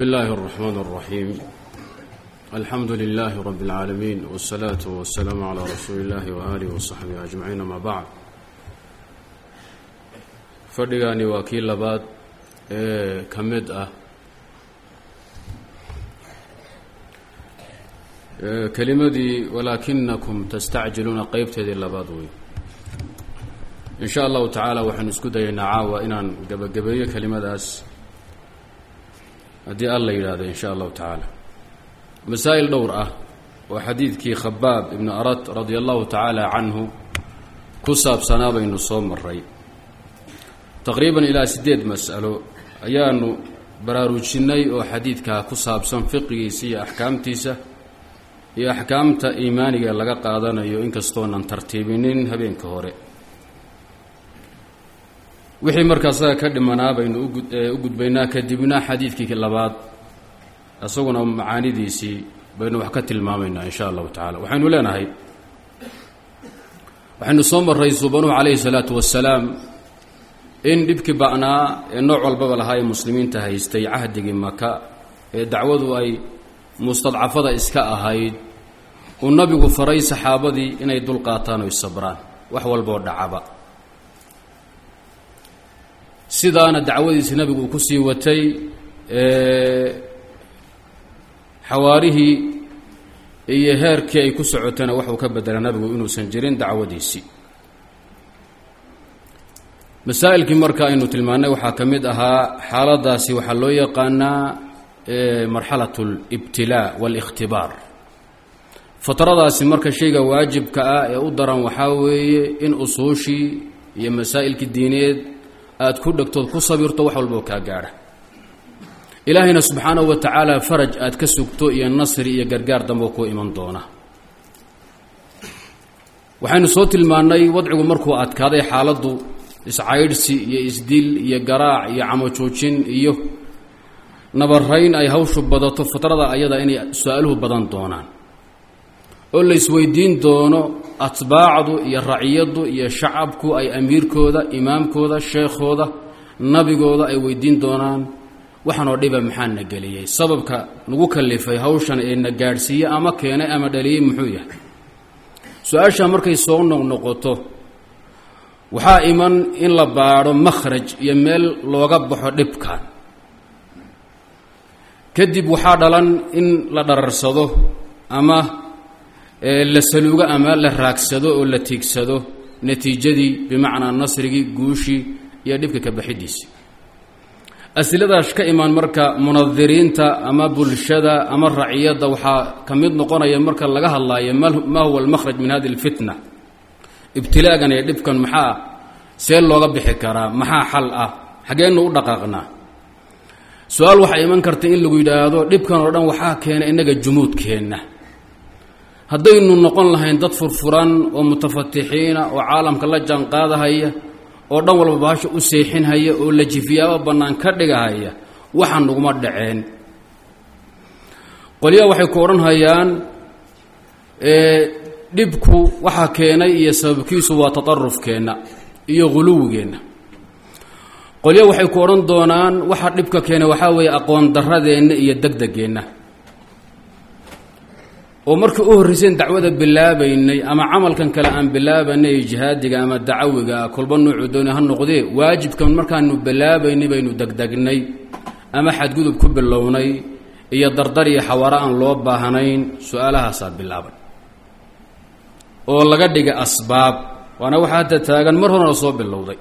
بسم الله الرحمن الرحيم الحمد لله رب العالمين والصلاة والسلام على رسول الله وآله وصحبه أجمعين ما بعد fadhigaani waa kii labaad ee ka mid ah kelimadii walaakinakum tastacjiluuna qeybteedii labaad wey in sha allahu tacaala waxaanu isku dayaynaa caawa inaan gebagabeeyo kelimadaas haddii alla yidhaahdo in sha allahu tacaala. Masaa'il dhowr ah oo xadiidkii khabaab ibnu arad radia allahu tacaala canhu ku saabsanaa baynu soo maray taqriiban ilaa siddeed mas'alo ayaanu baraarujinnay oo xadiidkaa ku saabsan fiqigiisa iyo axkaamtiisa iyo axkaamta iimaaniga laga qaadanayo inkastoonan tartiibinin habeenka hore wixii markaa saga ka dhimanaa baynu u gudbaynaa kadibna xadiidkii labaad isaguna macaanidiisii baynu wax ka tilmaamaynaa in sha allahu tacala waxaynu leenahay waxaynu soo maray subanuhu calayhi salaatu wasalaam in dhibkii ba'naa ee nooc walbaba lahaa ee muslimiinta haystay cahdigii maka ee dacwadu ay mustadcafada iska ahayd uu nabigu faray saxaabadii inay dul qaataan oy sabraan. Wax walboo dhacaba sidaana dacwadiisi nabigu uu ku sii watay xawaarihii iyo heerkii ay ku socotayna waxuu ka bedela nabigu inuusan jirin dacwadiisii masaa'ilkii marka aynu tilmaannay waxaa ka mid ahaa xaaladaasi waxaa loo yaqaanaa marxalat alibtilaa waalikhtibaar fatradaasi marka shayga waajibka ah ee u daran waxaa weeye in usuushii iyo masaa'ilkii diineed aad ku dhegtood ku sabirto wax walboo kaa gaadha. Ilaahayna subxaanahu wa tacaala faraj aad ka sugto iyo nasri iyo gargaar damboo kuu iman doona. Waxaynu soo tilmaannay wadcigu markuu adkaaday xaaladdu iscaydhsi iyo isdil iyo garaac iyo camojoojin iyo nabarayn ay hawshu badato fatrada ayada inay su'aaluhu badan doonaan oo la isweydiin doono atbaacdu iyo raciyaddu iyo shacabku ay amiirkooda imaamkooda sheekhooda nabigooda ay weydiin doonaan. Waxaanoo dhiba maxaa na geliyey. Sababka nagu kalifay hawshan ee na gaadhsiiye ama keenay ama dhaliyey muxuu yahay? Su'aashaa markay soo noqnoqoto waxaa iman in la baadho makhraj iyo meel looga baxo dhibkan kadib waxaa dhalan in la dhararsado ama la saluugo ama la raagsado oo la tiigsado natiijadii bimacnaa nasrigii guushii iyo dhibka ka baxidiisii asiladaas ka imaan marka munadiriinta ama bulshada ama raciyadda waxaa ka mid noqonaya marka laga hadlaayo ma huwa almakhraj min hadi alfitna. Ibtilaagan iyo dhibkan maxaa see looga bixi karaa? Maxaa xal ah? Xaggeennu u dhaqaaqnaa. Su'aal waxaa iman karta in lagu yidhaahdo dhibkan oo dhan waxaa keena innaga jumuudkeenna haddaynu noqon lahayn dad furfuran oo mutafatixiina oo caalamka la jaanqaadahaya oo dhan walba bahasha u seexinhaya oo la jifiyaaba bannaan ka dhigahaya waxaan naguma dhaceen. Qolyaha waxay ku odhanhayaan dhibku waxaa keenay iyo sababkiisu waa tatarufkeenna iyo huluwigeenna qolya waxay ku odhan doonaan waxa dhibka keenay waxaa weeye aqoon darradeenna iyo degdegeenna oo markii u horrayseen dacwada bilaabaynay ama camalkan kale aan bilaabanay jihaadiga ama dacawiga kolba nuucu dooni ha noqdee waajibkan markaanu bilaabaynay baynu degdegnay ama xadgudub ku bilownay iyo dardar iyo xawaaro aan loo baahnayn su'aalahaasaa bilaabay oo laga dhigay asbaab waana waxaa hadda taagan mar horena soo bilowday.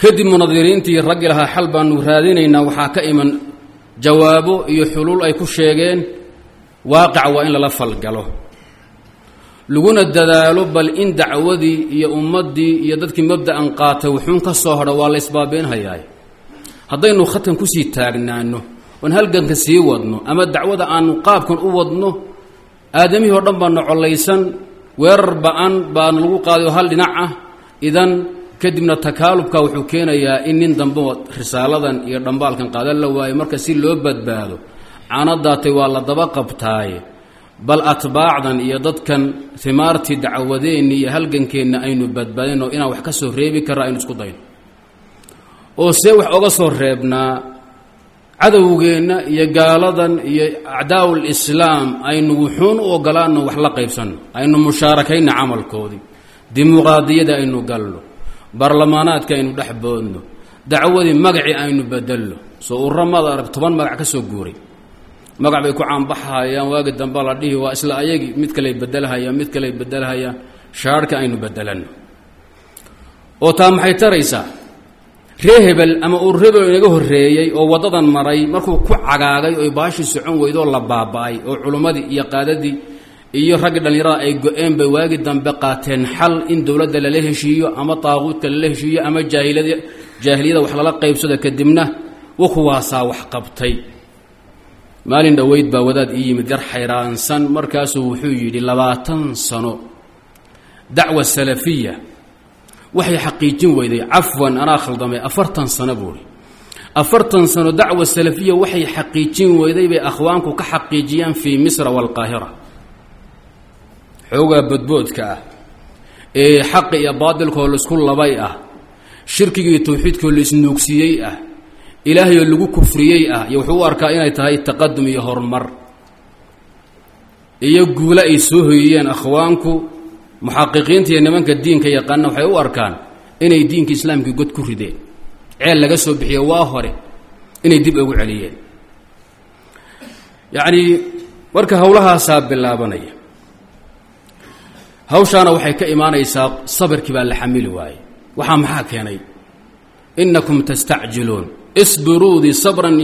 Kadib munadiriintii raggi lahaa xal baanu raadinaynaa waxaa ka iman jawaabo iyo xuluul ay ku sheegeen waaqica waa in lala falgalo. Laguna dadaalo bal in dacwadii iyo ummaddii iyo dadkii mabda'an qaatay wuxuun ka soo hodha waa la isbaabeynhayaay haddaynu khatan ku sii taagnaano oon halganka sii wadno ama dacwada aanu qaabkan u wadno aadamihii oo dhan baana collaysan weerar ba'an baana lagu qaaday oo hal dhinac ah. Idan kadibna takaalubka wuxuu keenayaa in nin dambe risaaladan iyo dhambaalkan qaadan la waayo marka si loo badbaado canadaatay waa la daba qabtaaye bal atbaacdan iyo dadkan himaartii dacwadeenni iyo halgankeenna aynu badbaadino inaan wax ka soo reebi karra aynu isku dayno oo see wax oga soo reebnaa cadowgeenna iyo gaaladan iyo acdaa'u lislaam aynu wuxuun u ogolaano wax la qaybsanno aynu mushaarakayna camalkoodii dimuqraadiyada aynu galno baarlamaanaadka aynu dhex boodno dacwadii magacii aynu bedelno. Soo uramaad arag toban magac ka soo guuray magac bay ku caanbaxahayaan waagi dambe la dhihi waa isla ayagii mid kaley bedelhayaan mid kaley bedelhayaan shaarhka aynu bedelanno oo taa maxay taraysaa ree hebel ama ur hebel inaga horreeyey oo waddadan maray markuu ku cagaagay oy baashii socon weydo oo la baaba'ay oo culummadii iyo qaadadii iyo raggii dhallinyarada ay go-een bay waagi dambe qaateen xal in dowladda lala heshiiyo ama taaquudka lala heshiiyo ama jaahiliyada wax lala qaybsado kadibna wa wax qabtay maalin dhoweyd baa wadaad ii yimid yar xayraansan markaasuu wuxuu yidhi labaatan sano. Dacwa salafiya. Waxay xaqiijin weyday cafwan anaa khaldamay afartan sano buuhi afartan sano dacwa salafiya waxay xaqiijin weyday bay akhwaanku ka xaqiijiyaan fii misra waalqaahira xoogaa bodboodka ah ee xaqi iyo baadilkoo la isku labay ah shirkigii tawxiidkoo la isnuugsiiyey ah ilaahayoo lagu kufriyey ah iyo wuxuu u arkaa inay tahay taqadum iyo horumar iyo guule ay soo hoyiyeen akhwaanku muxaqiqiinta iyo nimanka diinka yaqaana waxay u arkaan inay diinka islaamkii god ku rideen. Ceel laga soo bixiyo waa hore inay dib ugu celiyeen. Yacnii marka howlahaasaa bilaabanaya. Hawshaana waxay ka imaanaysaa sabirkii baa la xamili waayey waxaa maxaa keenay? Inakum tastacjiluun isbiruudii sabran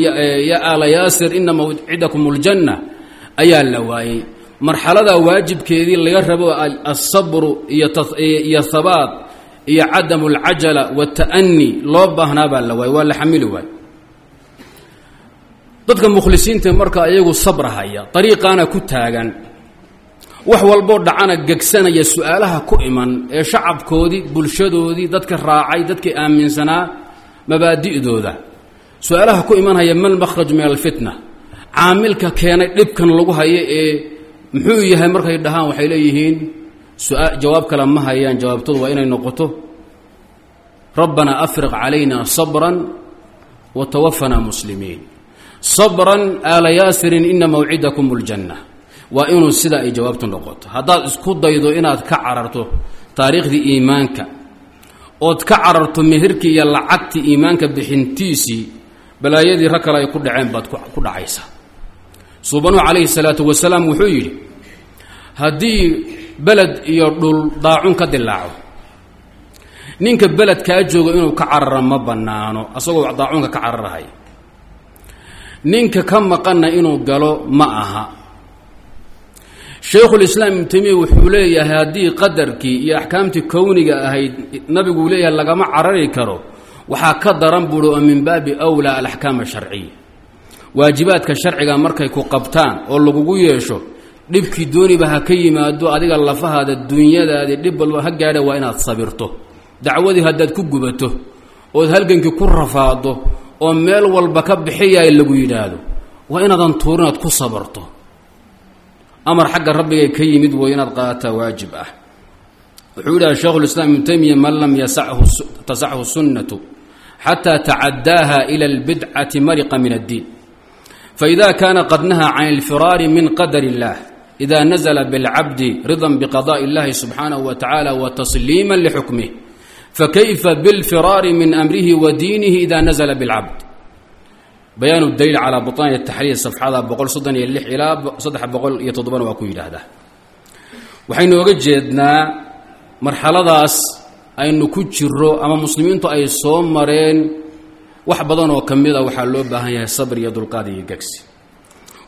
ya aala yaasir ina mawcidakum اljanna ayaa la waayey marxaladaa waajibkeedii laga rabo alsabru iyo habaat iyo cadamu اlcajala waاta'ani loo baahnaa baa la waayey waa la xamili waayey dadka mukhlisiinta marka iyagu sabrahaya ariiqaana ku taagan wax walboo dhacana gegsanaya su-aalaha ku iman ee shacabkoodii bulshadoodii dadka raacay dadkii aaminsanaa mabaadi'dooda su'aalaha ku imanhaya mal makhraj min alfitna? Caamilka keenay dhibkan lagu hayo ee muxuu yahay markay dhahaan waxay leeyihiin jawaab kale ma hayaan jawaabtoodu waa inay noqoto rabbanaa afriq calayna sabran wa tawafanaa muslimiin. Sabran aala yaasirin ina mawcidakum اljanna waa inuu sidaa ay jawaabtu noqoto. Haddaad isku daydo inaad ka cararto taariikhdii iimaanka ood ka cararto meherkii iyo lacagtii iimaanka bixintiisii balaayadii rag kale ay ku dhaceen baad ku dhacaysaa suubanuhu calayhi salaatu wasalaam wuxuu yidhi haddii beled iyo dhul daacun ka dilaaco ninka beledkaa joogo inuu ka cararo ma bannaano asagoo daacunka ka cararahaya ninka ka maqanna inuu galo ma aha. Shaykhulislaam ibnu taymiya wuxuu leeyahay haddii qadarkii iyo axkaamtii kowniga ahayd nabiguu leeyahay lagama carari karo waxaa ka daran buuhi oo min baabi wlaa alaxkaam asharciya waajibaadka sharciga markay ku qabtaan oo lagugu yeesho dhibkii dooniba ha ka yimaado adiga lafahaada duunyadaadii dhib walba ha gaadha waa inaad sabirto. Dacwadii haddaad ku gubato ood halgankii ku rafaado oo meel walba ka bixiyaay lagu yidhaahdo waa inaadan tuurinaad ku sabarto. Amar xagga rabbigay ka yimid way inaad qaadataa waajib ah. Wuxuu yidhaha sheikhulislaam ibnu taymiya man lam tasachu sunnatu xataa tacadaaha ila اlbidcati mariqa min addiin faida kaana qad nahaa can اlfiraari min qadar اllah ida nazla biاlcabdi ridan biqadaءi اllahi subxaanaه wa tacaala wa tasliima lxukmih fakayfa biاlfiraari min amrihi wa diinihi ida nazla biاlcabd bayaan daliil calaa buطaani taxriir safxada boqol soddon iyo lix ilaa saddex boqol iyo toddobana waa ku yidhaahdaa waxaynu oga jeednaa marxaladaas aynu ku jiro ama muslimiintu ay soo mareen wax badan oo ka mid a waxaa loo baahan yahay sabr iyo dulqaad iyo gegsi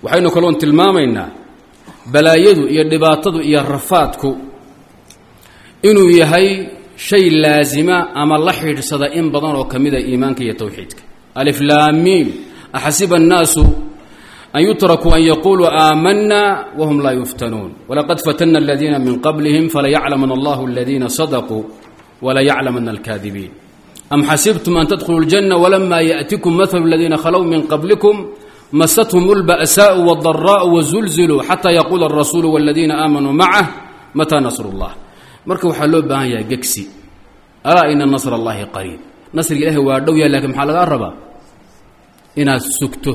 waxaynu kaloon tilmaamaynaa balaayadu iyo dhibaatadu iyo rafaadku inuu yahay shay laasima ama la xidhiidsada in badan oo ka mida iimaanka iyo towxiidka aliflaamiim axasiba annaasu an yutrakuu an yaquuluu aamanna wahum laa yuftanuun. Walaqad fatana aladiina min qablihim falayaclamana allahu aladiina sadaquu walayaclamana alkaadibiin am xasibtum an tadkhuluu اljanna walama yaأtikum mahalu aladiina khalow min qablikum masathum اlba'saءu wاldaraءu wazulziluu xataa yaquula alrasuulu waladiina aamanuu macah mataa nasru اllah marka waxaa loo baahan yahay gegsi alaa ina nasr اllahi qariib nasriga ilahi waa dhow yahay lakin maxaa lagaa rabaa inaad sugto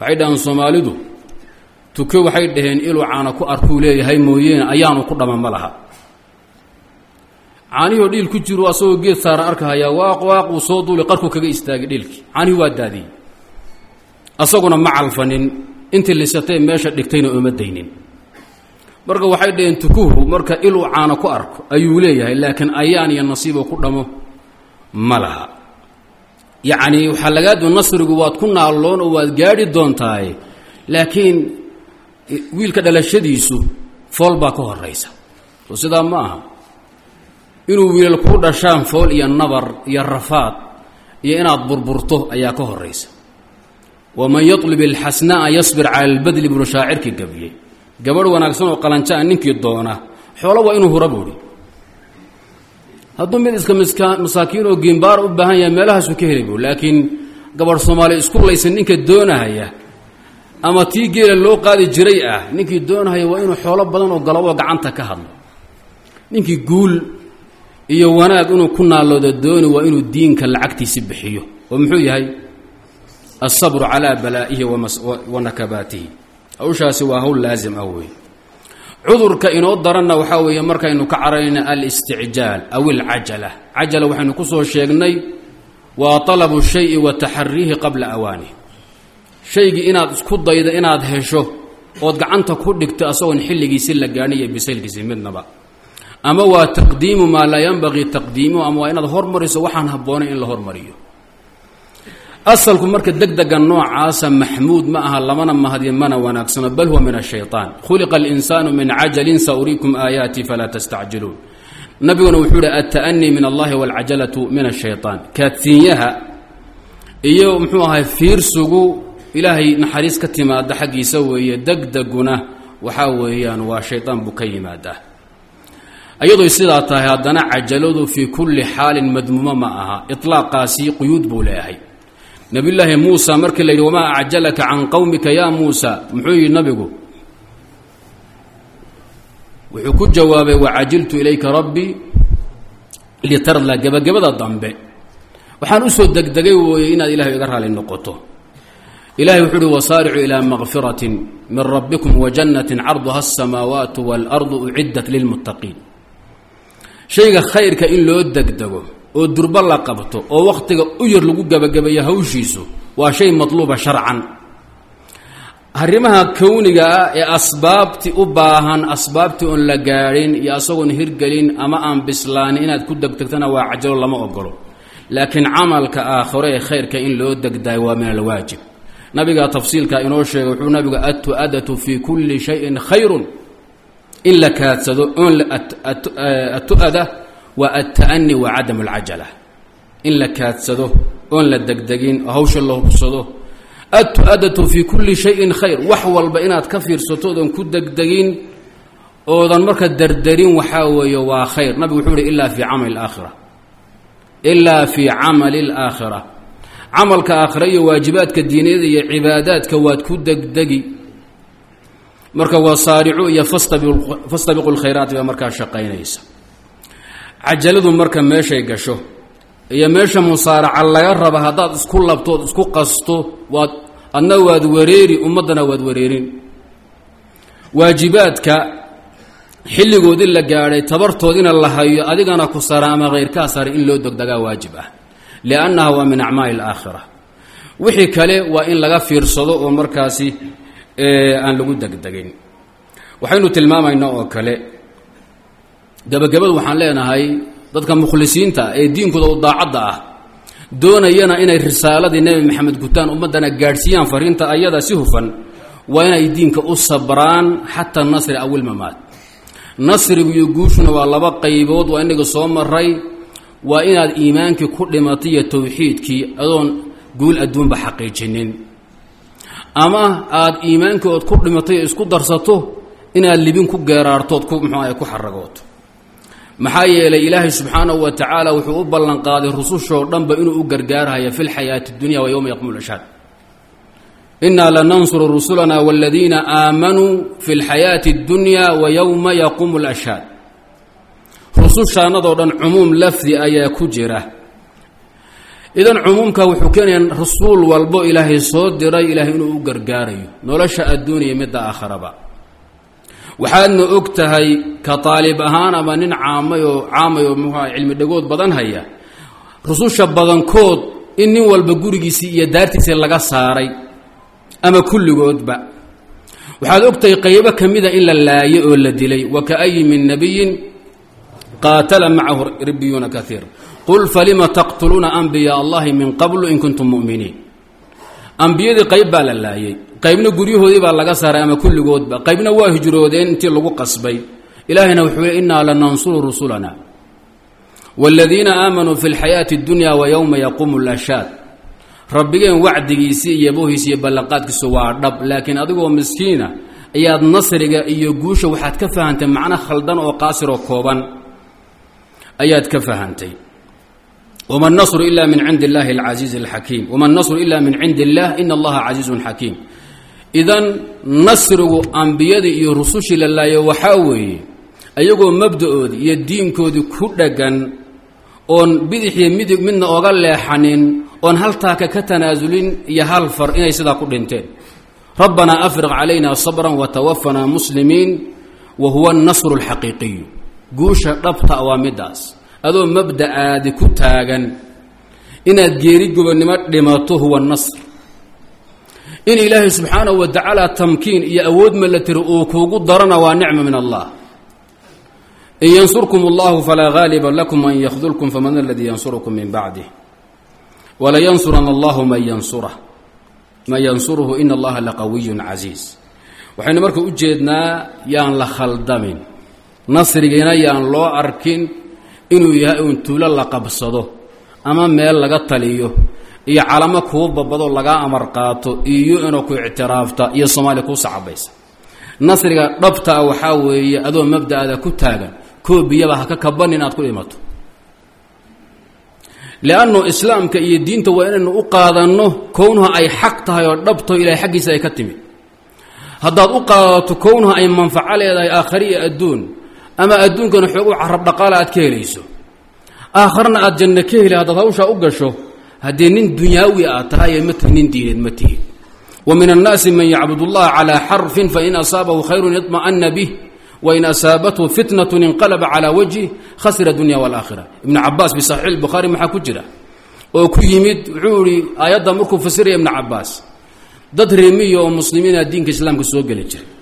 waxay dhahaan soomaalidu tuke waxay dhaheen iluu caana ku arkuu leeyahay mooyeene ayaanu ku dhama ma laha caanihoo dhiil ku jiro asagoo geed saaran arkahayaa waaq waaq uu soo duuli qarku kaga istaagay dhiilkii caanihii waa daadiyey. Asaguna ma calfanin intii lisatee meesha dhigtayna ooma daynin. Marka waxay dhaheen tukuhu marka iluu caano ku arko ayuu leeyahay laakiin ayaan iyo nasiiboo ku dhamo ma laha. Yacnii waxaa lagaadu nasrigu waad ku naalloon oo waad gaadhi doontaaye laakiin wiilka dhalashadiisu fool baa ka horaysa soo sidaa ma aha inuu wiilal kuu dhashaan fool iyo nabar iyo rafaad iyo inaad burburto ayaa ka horaysa waman yatlib alxasnaa'a yasbir cala albadli buu shaacirkii gabiyey. Gabadh wanaagsan oo qalanjaa ninkii doona xoolo waa inuu hura buuhi hadduu mid iska masaakiin oo giimbaar u baahan yahay meelahaasuu ka heli bu laakiin gabadh soomaali isku laysan ninka doonahaya ama tii geela loo qaadi jiray ah ninkii doonahaya waa inuu xoolo badan oo galaboo gacanta ka hadlo. Ninkii guul iyo wanaag inuu ku naaloodo dooni waa inuu diinka lacagtiisi bixiyo. Oo muxuu yahay? Alsabru calaa balaa'ihi wa nakabaatihi. Hawshaasi waa hawl laazim ah wey cudurka inoo daranna waxaa weeye markaynu ka cararayna alisticjaal aw alcajala. Cajala waxaynu ku soo sheegnay waa talabu shayi wa taxariihi qabla awaanihi shaygii inaad isku daydo inaad hesho ood gacanta ku dhigto asagoon xilligiisi la gaadhin bisaylkiisi midnaba ama waa taqdiimu maa laa yanbagii taqdiimuhu ama waa inaad hormariso waxaan habboonay in la hormariyo asalku marka degdega noocaasa maxmuud ma aha lamana mahadin mana wanaagsano bal huwa min ashayطaan khuliqa اlinsaanu min cajalin sauriikum aayaati falaa tastacjiluun nabiguna wuxuu ihi alta'anii min allahi wاlcajalatu min ashayطaan kaadsiinyaha iyo muxuu ahay fiirsugu ilaahay naxariis ka timaada xaggiisa weeye degdeguna waxaa weeyaan waa shayطaan buu ka yimaadaa iyadoo sidaa tahay haddana cajaladu fii kulli xaalin madmuumo ma aha. Iطlaaqaasi quyuud buu leeyahay. Nabiyulaahi muusa markii la yidhi wamaa acjalaka can qowmika yaa muusa? Muxuu yidhi nabigu wuxuu ku jawaabay wacajiltu ilayka rabbii litardla gebagabada dambe. Waxaan u soo degdegay wooye inaad ilahay iga raali noqoto. Ilahay wuxuu uhi wasaaricuu ilaa makfiratin min rabbikum wajannatin carduha asamaawaatu waalardu uciddat lilmuttaqiin shayga khayrka in loo degdego oo durbo la qabto oo wakhtiga u yar lagu gebagabeeyo hawshiisu waa shay matluuba sharcan. Arrimaha kowniga ah ee asbaabtii u baahan asbaabtii oon la gaadhin iyo asagoon hirgelin ama aan bislaanin inaad ku degdegtana waa cajalo lama ogolo laakiin camalka aakhiro ee khayrka in loo degdayo waa min alwaajib. Nabigaa tafsiilka inoo sheegay wuxuu nabigu atu-adatu fii kulli shayin khayrun in la kaadsado oon atu-ada waa alta'ani wa cadam alcajala in la kaadsado oon la degdegin hawsha la hubsado. Atu-adatu fii kulli shayin khayr. Wax walba inaad ka fiirsato oodan ku degdegin oodan marka derderin waxaa weeye waa khayr. Nabigu wuxuu uhi ilaa fii camali alaakhira ilaa fii camali alaakhira camalka aakhira iyo waajibaadka diiniyada iyo cibaadaadka waad ku degdegi marka wasaaricu iyo fastabiqu lkhayraati baa markaa shaqaynaysa. Cajaladu marka meeshay gasho iyo meesha musaaraca laga raba haddaad isku labtood isku qasto waad adna waad wareeri ummaddana waad wareerin. Waajibaadka xilligoodii la gaadhay tabartoodina la hayo adigana ku sara ama khayrkaa saray in loo degdegaa waajib ah. Liannaha waa min acmaali alaakhira wixii kale waa in laga fiirsado oo markaasi aan lagu degdegin. Waxaynu tilmaamaynaa oo kale gabagabadu waxaan leenahay dadka mukhlisiinta ee diinkooda u daacadda ah doonayana inay risaaladii nebi maxamed gutaan ummaddana gaadhsiiyaan fariinta ayada si hufan waa inay diinka u sabraan xataa nasri awilmamaad nasrigu iyo guushuna waa laba qaybood waa inaga soo maray waa inaad iimaankii ku dhimatay iyo tawxiidkii adoon guul adduunba xaqiijinin ama aad iimaankii ood ku dhimatay oo isku darsato inaad libin ku geeraartood ku muxuaha ku xaragooto maxaa yeelay ilaahay subxaanahu wa tacaala wuxuu u ballanqaaday rusushoo dhanba inuu u gargaarhaya fi lxayaati اdunya wa yowma yaqumu lashhaad inaa lanansuru rusulana wاladiina aamanuu fi اlxayaati اddunya wa yowma yaquumu اlashhaad rusushaanadoo dhan cumuum lafdi ayaa ku jira idan cumuumka wuxuu keenayaa rasuul walbo ilaahay soo diray ilaahay inuu u gargaarayo nolosha adduuniya midda aakharaba waxaadna og tahay ka taalib ahaan ama nin caamay oo caamay oo muxuha cilmi dhagood badan haya rususha badankood in nin walba gurigiisii iyo daartiisii laga saaray ama kulligoodba. Waxaad og tahay qaybo ka mida in la laayay oo la dilay wa kaayi min nabiyin qaatala macahu ribiyuuna kaiir qul falima taqtuluuna anbiyaa allahi min qablu in kuntum mu'miniin ambiyadii qayb baa la laayey qaybna guryahoodii baa laga saaray ama kulligoodba qaybna waa hijroodeen intii lagu qasbay ilaahayna wuxuu le innaa lanansuru rusulana waaladiina aamanuu fi lxayaati اddunya wa yowma yaquumu lashaad rabbigeen wacdigiisii iyo bohiis iyo ballanqaadkiisu waa dhab laakiin adigoo miskiina ayaad nasriga iyo guusha waxaad ka fahantay macno khaldan oo qaasiroo kooban ayaad ka fahantay wma nasru ila min cindi اllahi اlcasiizi اlxakiim wma nasru ila min cindi اllah ina allaha casiizun xakiim idan nasrigu ambiyadii iyo rusushii la laayo waxaa weeye ayagoo mabda-oodii iyo diinkoodii ku dhagan oon bidixiyo midig midna oga leexanin oon haltaaka ka tanaasulin iyo hal far inay sidaa ku dhinteen rabbanaa afriq calayna sabra watawafanaa muslimiin wa huwa اnasru اlxaqiiqiyu guusha dhabta waa midaas adoo mabda'aadi ku taagan. Inaad geeri gobonnimo dhimato huwa nasr. In ilaahay subxaanahu wa tacaala tamkiin iyo awood malatiri uu kuugu darana waa nicma min allah. In yansurkum allahu falaa gaaliba lakum man yakdulkum faman aladii yansurukum min bacdih walayansurana allahu man yansurah man yansuruhu ina allaha laqawiyun casiiz waxaynu marka u jeednaa yaan la khaldamin. Nasrigiina yaan loo arkin inuu yahay uun tuulo la qabsado ama meel laga taliyo iyo calamo kuu babado lagaa amar qaato iyo inuu ku ictiraafta iyo soomaaliya kuu sacabaysa nasriga dhabta ah waxaa weeye adoo mabda'ada ku taagan koobiyaba ha ka kaban inaad ku dhimato. Liannu islaamka iyo diinta waa inaynu u qaadanno kownuha ay xaq tahay oo dhabtaho ilahay xaggiisa ay ka timid. Haddaad u qaadato kownuha ay manfaco leedahay aakhari iyo adduun ama adduunkana xoogu carab dhaqaala aad ka helayso. Aakharna aad janno ka heli haddaad hawshaa u gasho haddii nin dunyaawi aad tahay ma tihi nin diineed ma tihi. Wa annaasi man yacbud allaha calaa xarfin fain asaabahu khayrun iطma'ana bih wain asaabathu fitnatun inqalaba calaa wajhi khasira dunya waalaakhira ibnu cabaas fi saxiix maxaa ku jira? Oo ku yimid wuxuu ihi aayadda markuu fasiraya ibnu cabaas dad reemiya oo muslimiina diinka islaamka soo geli jiray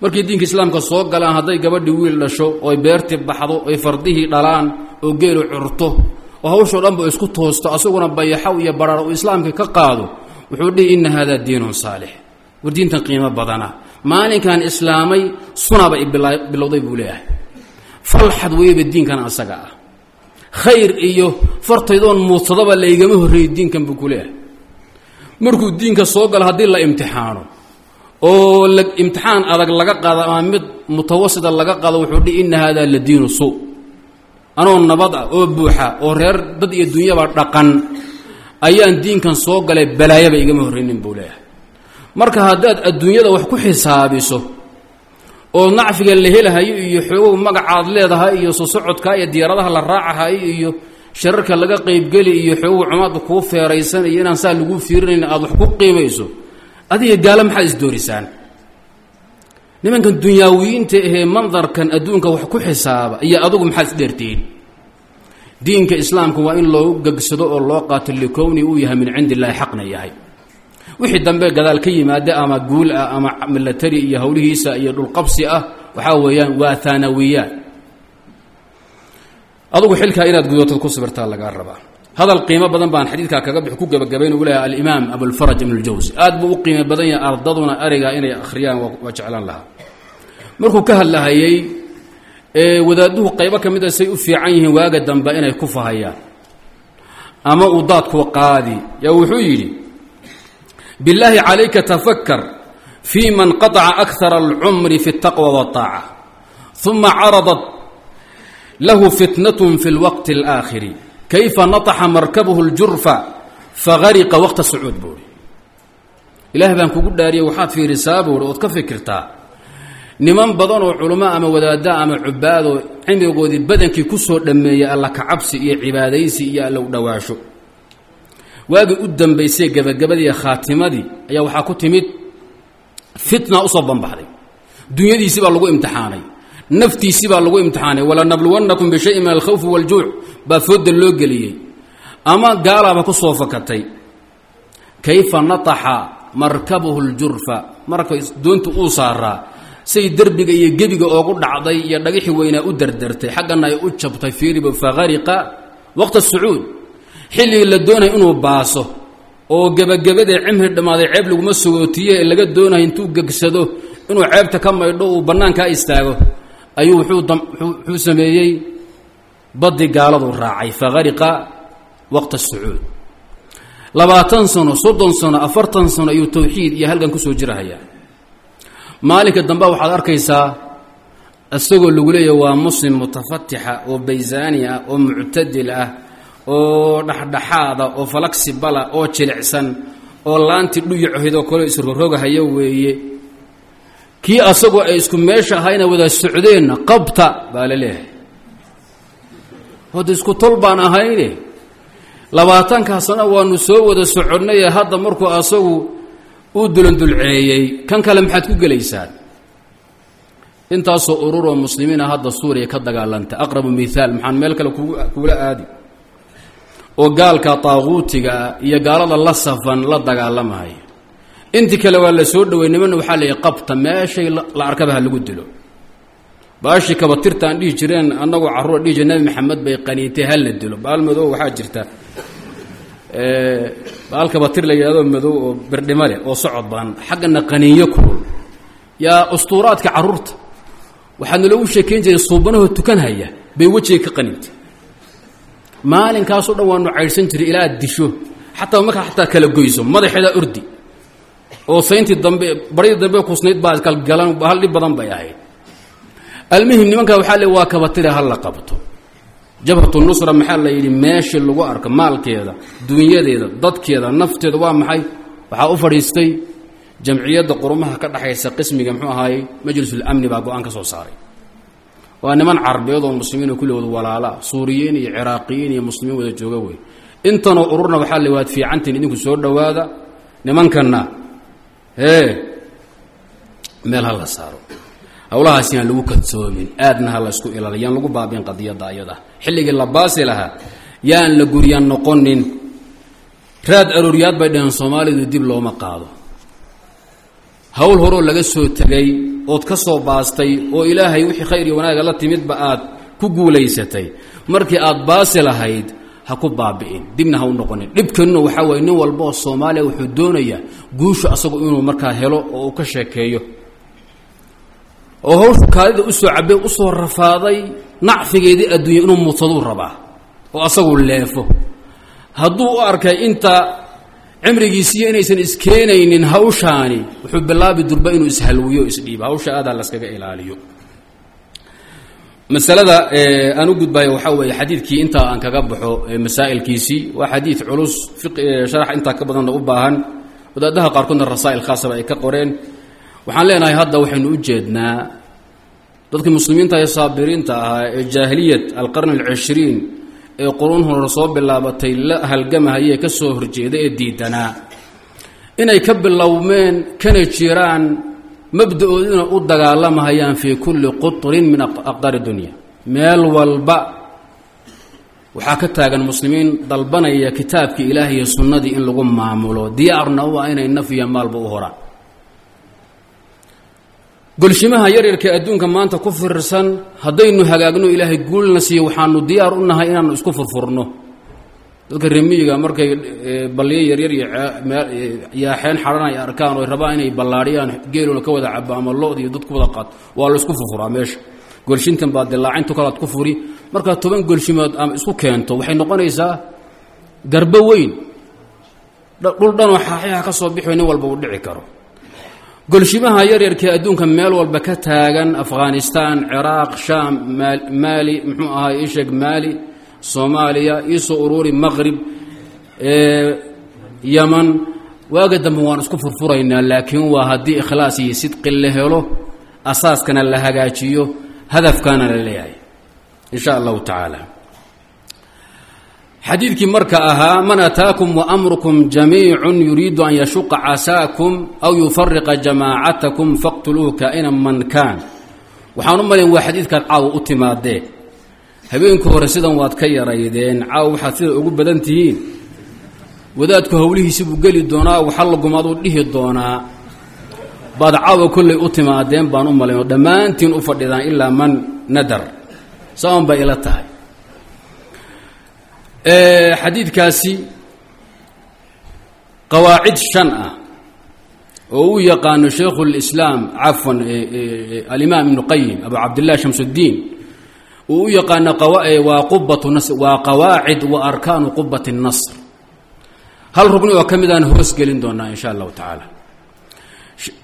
markay diinka islaamka soo galaan hadday gabadhii wiil dhasho oy beertii baxdo oy fardihii dhalaan oo geelu curto oo hawshoo dhanba isku toosto asaguna bayaxaw iyo baraar uu islaamka ka qaado wuxuu dhihi inna haadaa diinun saalix. War diintan qiimo badana. Maalinkan islaamay sunaba bilowday buu leeyahay. Falxad weyba diinkan asaga ah. Khayr iyo fartaydoon muudsadaba laygama horreeyey diinkan buu ku leeyahay. Markuu diinka soo galo haddii la imtixaano oo imtixaan adag laga qaado ama mid mutawasita laga qaado wuxuu dhihi inna haadaa la diinu suu. Anoo nabad ah oo buuxa oo reer dad iyo dunyaba dhaqan ayaan diinkan soo galay balaayaba igama horreynin buu leeyahay. Marka haddaad adduunyada wax ku xisaabiso oo nacfiga la helahayo iyo xoogow magacaad leedahay iyo soo iyo diyaaradaha la raacahayo iyo shararka laga qaybgeli iyo xoogow cumaadka kuu feeraysan iyo inaan saa laguu fiirinayn aad wax ku qiimayso adiga gaalo maxaad isdoorisaan nimankan dunyaawiyiinta ahee mandarkan adduunka wax ku xisaaba iyo adugu maxaad isdheertihiin diinka islaamka waa in loogu gegsado oo loo qaato likowni uu yahay min cindi illaahi xaqna yahay. Wixii dambe gadaal ka yimaada ama guul ah ama milatari iyo howlihiisa iyo dhulqabsi ah waxaa weeyaan waa haanawiyaad adugu xilkaa inaad gudatood ku sabirtaa lagaa rabaa hadal qiimo badan baan xadiidkaa kaga bix ku gebagabayn ugu leeyahay alimaam abulfaraj ibn اljawsi aad buu u qiimo badan yahay ardaduna arigaa inay akhriyaan waa jeclaan lahaa markuu ka hadlahayey wadaadduhu qaybo ka mida say u fiican yihiin waaga dambe inay ku fahayaan ama uu daadku qaadi yaa wuxuu yidhi billaahi calayka tafakar fii man qaطca akara اlcumri fi اtaqwa wالطaaca uma caradat lahu fitnat fi اlwaqti اlآakhiri kayfa naطxa markabuhu اljurfa fagariqa waqta sacuud buuhi ilaah baan kugu dhaariyey waxaad fiirisaa buuhi ood ka fikirtaa niman badan oo culamo ama wadaada ama cubaadoo cimrigoodii badankii ku soo dhammeeyey alla kacabsi iyo cibaadaysi iyo alla u dhowaasho waagii u dambaysay gebagabadii khaatimadii ayaa waxaa ku timid fitna u soo banbaxday dunyadiisii baa lagu imtixaanay naftiisii baa lagu imtixaanay. Walanabluwannakum bishayin min alkhawfi wاljuuc baa fooda loo geliyey. Ama gaalaaba ku soo fakatay. Kayfa nataxa markabuhu اljurfa marka doonta uu saaraa. Say derbiga iyo gebiga oogu dhacday iyo dhagixii weynaa u derdertay xaggana ay u jabtay fiiriba fahariqa waqta sucuud. Xilligii la doonaya inuu baaso oo gebagabadee cimri dhammaaday ceeb laguma sogootiye ee laga doonaya intuu gegsado inuu ceebta ka maydho uu bannaankaa istaago ayuu wuxuu sameeyey baddi gaaladuu raacay fahariqa waqta sucuud. Labaatan sano soddon sano afartan sano ayuu tawxiid iyo halgan ku soo jirahayaa. Maalinka dambe waxaad arkaysaa isagoo lagu leeyahy waa muslim mutafatixa oo baysaani ah oo muctadil ah oo dhexdhexaada oo falagsibala oo jilicsan oo laantii dhuyacohidoo kale isrogrogahayo weeye kii asagoo ay isku meesha ahayna wada socdeenna qabta baa la leeyahay. Wada isku tol baan ahayne. Labaatankaa sano waanu soo wada soconnayee hadda markuu asagu uu dulandulceeyey kan kale maxaad ku gelaysaan? Intaasoo ururoo muslimiina hadda suuriya ka dagaalanta. Aqrabu mihaal maxaan meel kale kuula aadi. Oo gaalka taaquutigaa iyo gaalada la safan la dagaalamaya intii kale waa la soo dhowey nimanna waxaa leeyahy qabta meeshay la arkaba ha lagu dilo. Baashii kabatirta aan dhihi jireen annagoo carruura dhihi jire nabi maxamed bay qaniintay ha la dilo baal madow waxaa jirta. Baal kabatir la yidhahdo madow oo birdhimo leh oo socod badan xaggana qaniinyo kulul yaa ustuuraadka carruurta waxaana loogu sheekayn jiray suubanahoo tukanhaya bay wejiga ka qaniintay. Maalinkaasoo dhan waanu caydhsan jiray ilaa ad disho. Xataa markaa xataa kala goyso madaxeeda ordi oo sayntii dambe baridii dambe kusnayd baa kalgalan hal dhib badan bay ahayd. Almuhim nimankaa waxaa le waa kabatire ha la qabto. Jabhatu nusra maxaa la yidhi meeshii lagu arko maalkeeda dunyadeeda dadkeeda nafteeda waa maxay? Waxaa u fadhiistay jamciyadda qurumaha ka dhexaysa qismiga muxuu ahaayey majlisulamni baa go'aan ka soo saaray. Waa niman carabeed oo muslimiinoo kulligooda walaalaa suuriyiin iyo ciraaqiyiin iyo muslimiin wada jooga wey. Intanoo ururna waxaa le waad fiicantiin idinku soo dhowaada nimankanna hee meel ha la saaro. Hawlahaas yaan lagu kadsoomin aadna ha la isku ilaaliy yaan lagu baabin qadiyadda ayada. Xilligii la baasi lahaa yaan la guryan noqonin. Raad arooryaad bay dhaheen soomaalidu dib looma qaado. Hawl horoo laga soo tegay ood ka soo baastay oo ilaahay wixii khayr iyo wanaaga la timidba aad ku guulaysatay. Markii aad baasi lahayd ha ku baabi'in. Dibna ha u noqonin. Dhibkanuna waxaa waye nin walba oo soomaaliya wuxuu doonayaa guushu asagu inuu markaa helo oo uu ka sheekeeyo. Oo hawshu kaadida u soo cabee u soo rafaaday nacfigeedii adduunya inuu mudsaduu rabaa oo asagu leefo. Hadduu u arkay inta cimrigiisiiyo inaysan iskeenaynin hawshaani wuxuu bilaabi durba inuu ishalwiyo o isdhiibo hawsha aadaa laskaga ilaaliyo masalada aan u gudbayo waxaa weeye xadiidkii intaa aan kaga baxo masaa'ilkiisii waa xadiid culus sharax intaa ka badanna u baahan. Wadaadaha qaarkoodna rasaa'il khaasaba ay ka qoreen. Waxaan leenahay hadda waxaynu u jeednaa dadkii muslimiinta ee saabiriinta ahaa ee jaahiliyat alqarni alcishriin ee quruun hore soo bilaabatay la halgamahayee ka soo horjeeda ee diidanaa. Inay ka bilowmeen kana jiraan mabda-oodina u dagaalamahayaan fii kulli qutrin min aqdaari dunya. Meel walba waxaa ka taagan muslimiin dalbanaya kitaabkii ilaahay iyo sunnadii in lagu maamulo. Diyaarna u ah inay naf iyo maalba u horaan. Golshimaha yaryarka adduunka maanta ku firirsan haddaynu hagaagno ilaahay guulna siiyo waxaanu diyaar u nahay inaanu isku furfurno dadka remiyiga markay balliyo yaryar iyo yaaxeen xadhan ay arkaan oy rabaan inay ballaadhiyaan geeluna ka wada cabo ama lo-da iyo dad ku wada qaad waa la isku furfuraa meesha. Golshintan baa dilaacintu kalaad ku furi. Markaad toban golshimood ama isku keento waxay noqonaysaa garbo weyn. Dhul dhanoo xaaxyaha ka soo bixio nin walba uu dhici karo. Golshimaha yaryarkee adduunka meel walba ka taagan afghanistan ciraaq shaam maali muxuu ahaay isheeg maali soomaaliya iisoo uruuri maqrib yaman. Waaga dambe waan isku furfuraynaa laakiin waa haddii ikhlaas iyo sidqi la helo asaaskana la hagaajiyo hadafkaana la leeyahay in sha allahu tacaala. Xadiidkii marka ahaa man ataakum waamrukum jamiicun yuriidu an yashuqa casaakum aw yufariqa jamaacatakum faqtuluuhu kaa'ina man kaan. Waxaan u malayn waa xadiidkaad caawa u timaadeen habeenka hore sidan waad ka yaraydeen. Caawa waxaad sida ugu badan tihiin wadaadku howlihiisi buu geli doonaa waxa lagumaaduu dhihi doonaa. Baad caawa kollay u timaadeen baan u malayn oo dhammaantiin u fadhidaan ilaa man nadar. Saan bay ila tahay. Xadiidkaasi qawaacid shan ah oo uu yaqaano shaykhu اlislaam cafwan alimaam ibnu qayim abu cabdillahi shamsuddiin uu u yaqaano waa qubatu nas waa qawaacid wa arkaanu qubati الnasr hal rugni oo ka mid aan hoos gelin doonaa in sha allahu tacaala.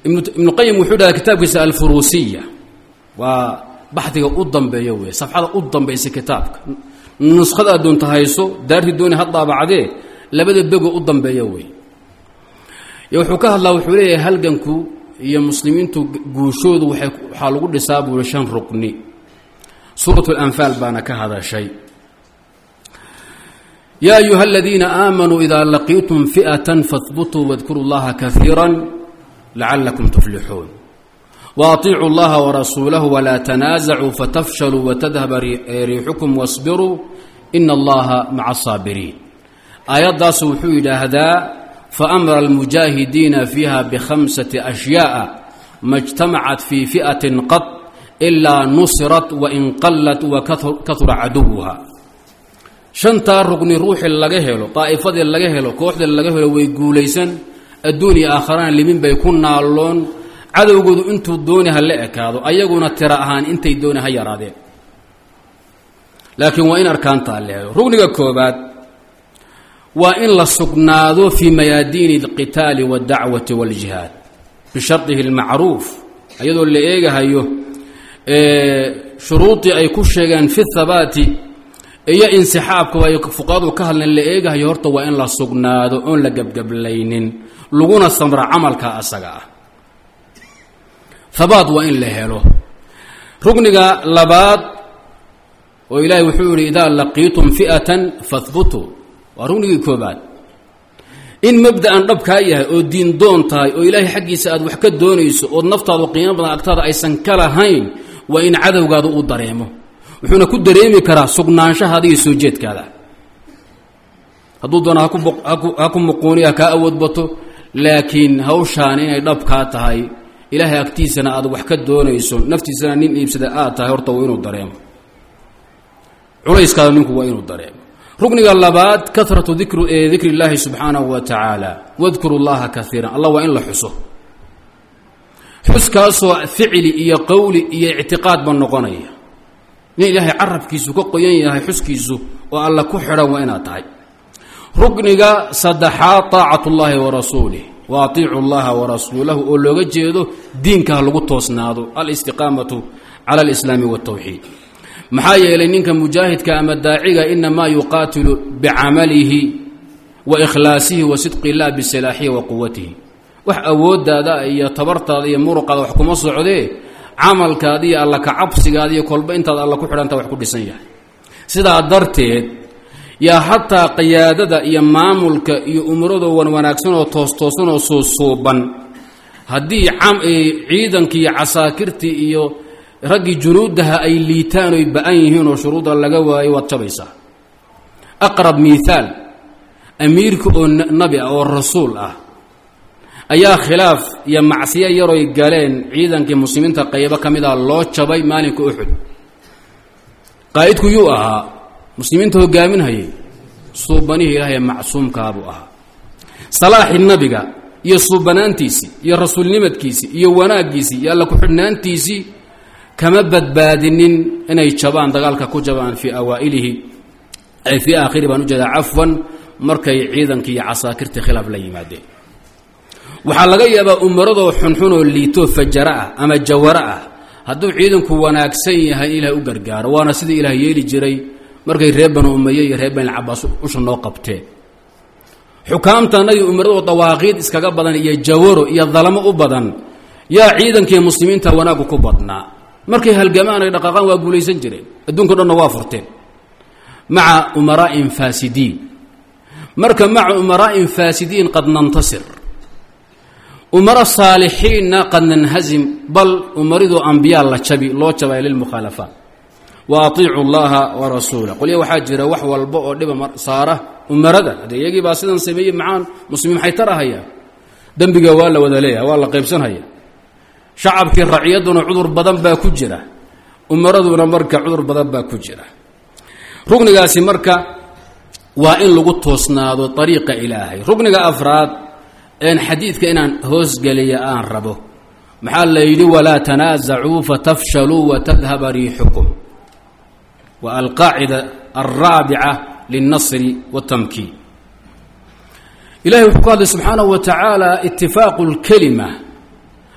Ibnu qayim wuxuu dhaha kitaabkiisa alfuruusiya. Waa baxdiga u dambeeyo wey safxada u dambaysa kitaabka. Nuskhada addoonta hayso daartii dooni ha daabacdee labada bego u dambeeya wey wuxuu ka hadlaa wuxuu leeyahay halganku iyo muslimiintu guushoodu waxaa lagu dhisaa buuri shan rugni suurat lanfaal baana ka hadashay yaa ayuha aladiina aamanuu idaa laqiitum fi'atan fahbutuu wadkuru llaha kaiira lacalakum tuflixuun waaطiicuu اllaha warasuulahu walaa tanaasacuu fatafshaluu watadhaba riixukum wasbiruu ina allaha maca asaabiriin aayaddaasu wuxuu yidhaahdaa faamara almujaahidiina fiiha bikhamsati ashyaaءa ma اjtamacat fii fi'atin qad ilaa nusirat wain qallat wakahura caduwuha shantaa rugni ruuxii laga helo daa'ifadii laga helo kooxdii laga helo way guulaysan adduun iyo aakharana limin bay ku naalloon cadowgoodu intuu dooni ha la ekaado ayaguna tira ahaan intay dooni ha yaraadeen laakiin waa in arkaantaa la helo rugniga koobaad waa in la sugnaado fii mayaadiini alqitaali waاdacwati wاljihaad bishardihi اlmacruuf iyadoo la eegahayo shuruudii ay ku sheegeen fi habaati iyo insixaabka ay fuqahadu ka hadleen la eegahayo horta waa in la sugnaado oon la gebgeblaynin laguna samra camalka asaga ah. Habaat waa in la helo. Rugniga labaad oo ilaahay wuxuu yihi idaa laqiitum fi'atan fahbutuu waa rugnigii koobaad. In mabda'an dhabkaa yahay oo diin doon tahay oo ilaahay xaggiisa aad wax ka doonayso ood naftaadu qiimo badan agtaada aysan ka lahayn waa in cadowgaada uu dareemo. Wuxuuna ku dareemi karaa sugnaanshahaada iyo soo jeedkaada. Hadduu doona ha ku muquuniya kaa awood bato laakiin hawshaan inay dhabkaa tahay ilaahay agtiisana aad wax ka doonayso naftiisana nin iibsada aad tahay horta waa inuu dareemo. Culayskaada ninku waa inuu dareemo. Rugniga labaad karatu dikri اllaahi subxaanahu wa tacaala wadkuru llaha kaiiran allah waa in la xuso xuskaasoo ah ficli iyo qowli iyo ictiqaadba noqonaya. Nin ilaahay carabkiisu ka qoyan yahay xuskiisu oo alla ku xidhan waa inaad tahay. Rugniga saddexaad taacat ullaahi wa rasuulih wa atiicu llaha wa rasuulahu oo looga jeedo diinka lagu toosnaado alistiqaamatu cala alislaami waltawxiid maxaa yeelay ninka mujaahidka ama daaciga inamaa yuqaatilu bicamalihi wa ikhlaasihi wa sidqi illah bisilaaxihi wa quwatihi wax awooddaada iyo tabartaada iyo muruqaada wax kuma socdee camalkaada iyo alla kacabsigaada iyo kolba intaad alla ku xidhanta wax ku dhisan yahay. Sidaa darteed yaa xataa qiyaadada iyo maamulka iyo umuradoo wan wanaagsan oo toostoosan oo suusuuban haddii ciidankii casaakirtii iyo raggii junuudaha ay liitaan oy ba'an yihiin oo shuruudda laga waayo waad jabaysaa. Aqrab miihaal amiirka oo nabi ah oo rasuul ah ayaa khilaaf iyo macsiyo yaroy galeen ciidankii muslimiinta qaybo ka mid ah loo jabay maalinka uxud qaa'idku yuu ahaa muslimiinta hogaaminhayay suubanihii ilaahay macsuumkaabuu ahaa. Salaaxii nabiga iyo suubanaantiisii iyo rasuulnimadkiisii iyo wanaaggiisii iyo alla ku-xidhnaantiisii kama badbaadinin inay jabaan dagaalka ku jabaan fii awaa'ilihi ay fii aakhiri baan u jeedaa cafwan markay ciidankii iyo casaakirtii khilaaf la yimaadeen waxaa laga yaabaa umaradoo xunxunoo liitoo fajara ah ama jawaro ah. Hadduu ciidanku wanaagsan yahay in ilahay u gargaaro. Waana sidii ilaah yeeli jiray markay reer banu umaye iyo reer bani cabaas usha noo qabteen. Xukaamtanadii umaradoo dawaaqiid iskaga badan iyo jawaro iyo dalamo u badan yaa ciidankii muslimiinta wanaaggu ku badnaa. Markay halgamaan ay dhaqaaqaan waa guulaysan jireen. Adduunka dhanna waa furteen. Maca umaraa'in faasidiin. Marka maca umaraa'in faasidiin qad nantasir umaro saalixiinna qad nanhazim bal umaridu ambiyaa la jabi loo jabay lilmukhaalafaat wa atiicu llaha wa rasuula qolya waxaa jira wax walba oo dhiba saara umarada. Haddee iyagii baa sidan sameeyey macaan muslimiin maxay tarahayaan dembiga waa la wada leeyahay waa la qaybsanhaya shacabkii raciyadduna cudur badan baa ku jira. Umaraduna marka cudur badan baa ku jira. Rugnigaasi marka waa in lagu toosnaado ariiqa ilaahay. Rugniga afraad xadiidka inaan hoosgeliya aan rabo maxaa la yidhi walaa tanaasacuu fatafshaluu watadhaba riixukum. Waa alqaacida alraabica lilnasri watamkiin ilahay wuxuu ka hadlay subxaanahu wa tacaala itifaaqu اlkelima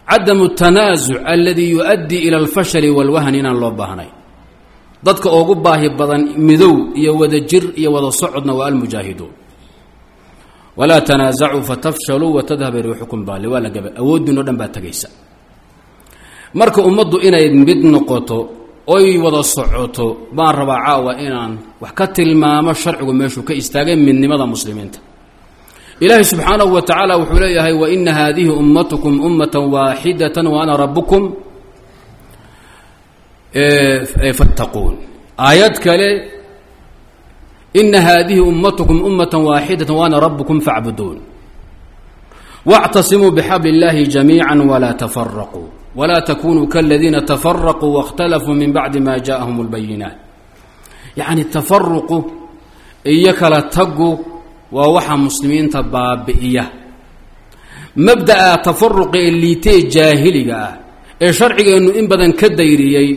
cadamu اtanaasuc aladi yu-addi ila alfashali walwahn inaan loo baahnay. Dadka ugu baahi badan midow iyo wada iyo wada socodna waa almujaahiduun walaa tanaasacuu fatafshaluu watadhaba riixukum baali waa la gaba awooddiinoo dhan baa tegaysa marka ummaddu inay mid noqoto oy wada socoto baan rabaa caawa inaan wax ka tilmaamo sharcigu meeshuu ka istaagay midnimada muslimiinta. Ilaahay subxaanahu wa tacaala wuxuu leeyahay waina haadihi ummatukum ummata waaxidata wa ana rabukum fattaquun. Aayad kale ina haadihi ummatukum ummata waaxidata wa ana rabukum facbuduun wاctasimuu bxabl اllahi jamiica wla tafaraquu wla takunuu kaladiina tafaraquu waاkhtalafuu min bacdi ma jaءahum اlbayinaat yacni tafaruqu iyo kala tagu waa waxa muslimiinta baabi'iya mabda'a tafaruqa ee liitee jaahiliga ah ee sharcigeennu in badan ka dayriyey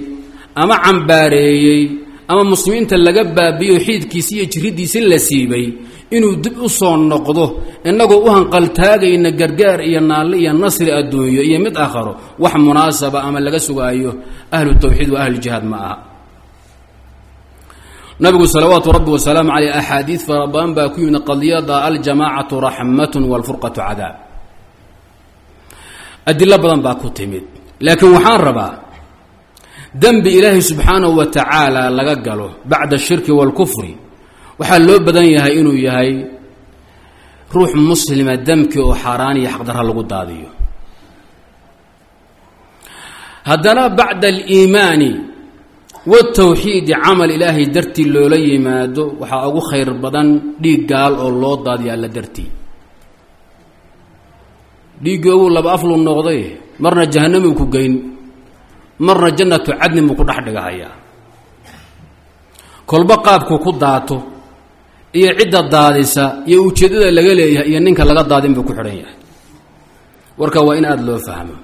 ama cambaareeyey ama muslimiinta laga baabiyo xiidkiisi iyo jiriddiisi la siibay inuu dib u soo noqdo innagoo u hanqaltaagayna gargaar iyo naalle iyo nasri adduunyo iyo mid aakharo wax munaasaba ama laga sugaayo ahlu tawxiid wa ahlujihaad ma aha. Nabigu salawaatu rabbi wasalaamu caleyh axaadiid fara baa ku yimid qadiyada aljamaacatu raxmatun walfurqatu cadaab adilo badan baa ku timid laakiin waxaan rabaa dembi ilaahay subxaanahu wa tacaala laga galo bacda ashirki waalkufri waxaa loo badan yahay inuu yahay ruux muslima demkii oo xaaraan iyo xaqdarra lagu daadiyo. Haddana bacda aliimaani watawxiidi camal ilaahay dartii loola yimaado waxaa ugu khayr badan dhiig gaal oo loo daadiyo alla dartii. Dhiiggii ogu laba aflu noqday marna jahanamuu ku geyn marna jannatu cadnin buu ku dhex dhigahayaa kolba qaabku ku daato iyo cidda daadisa iyo ujeeddada laga leeyahay iyo ninka laga daadin buu ku xidhan yahay. Warka waa in aada loo fahmo.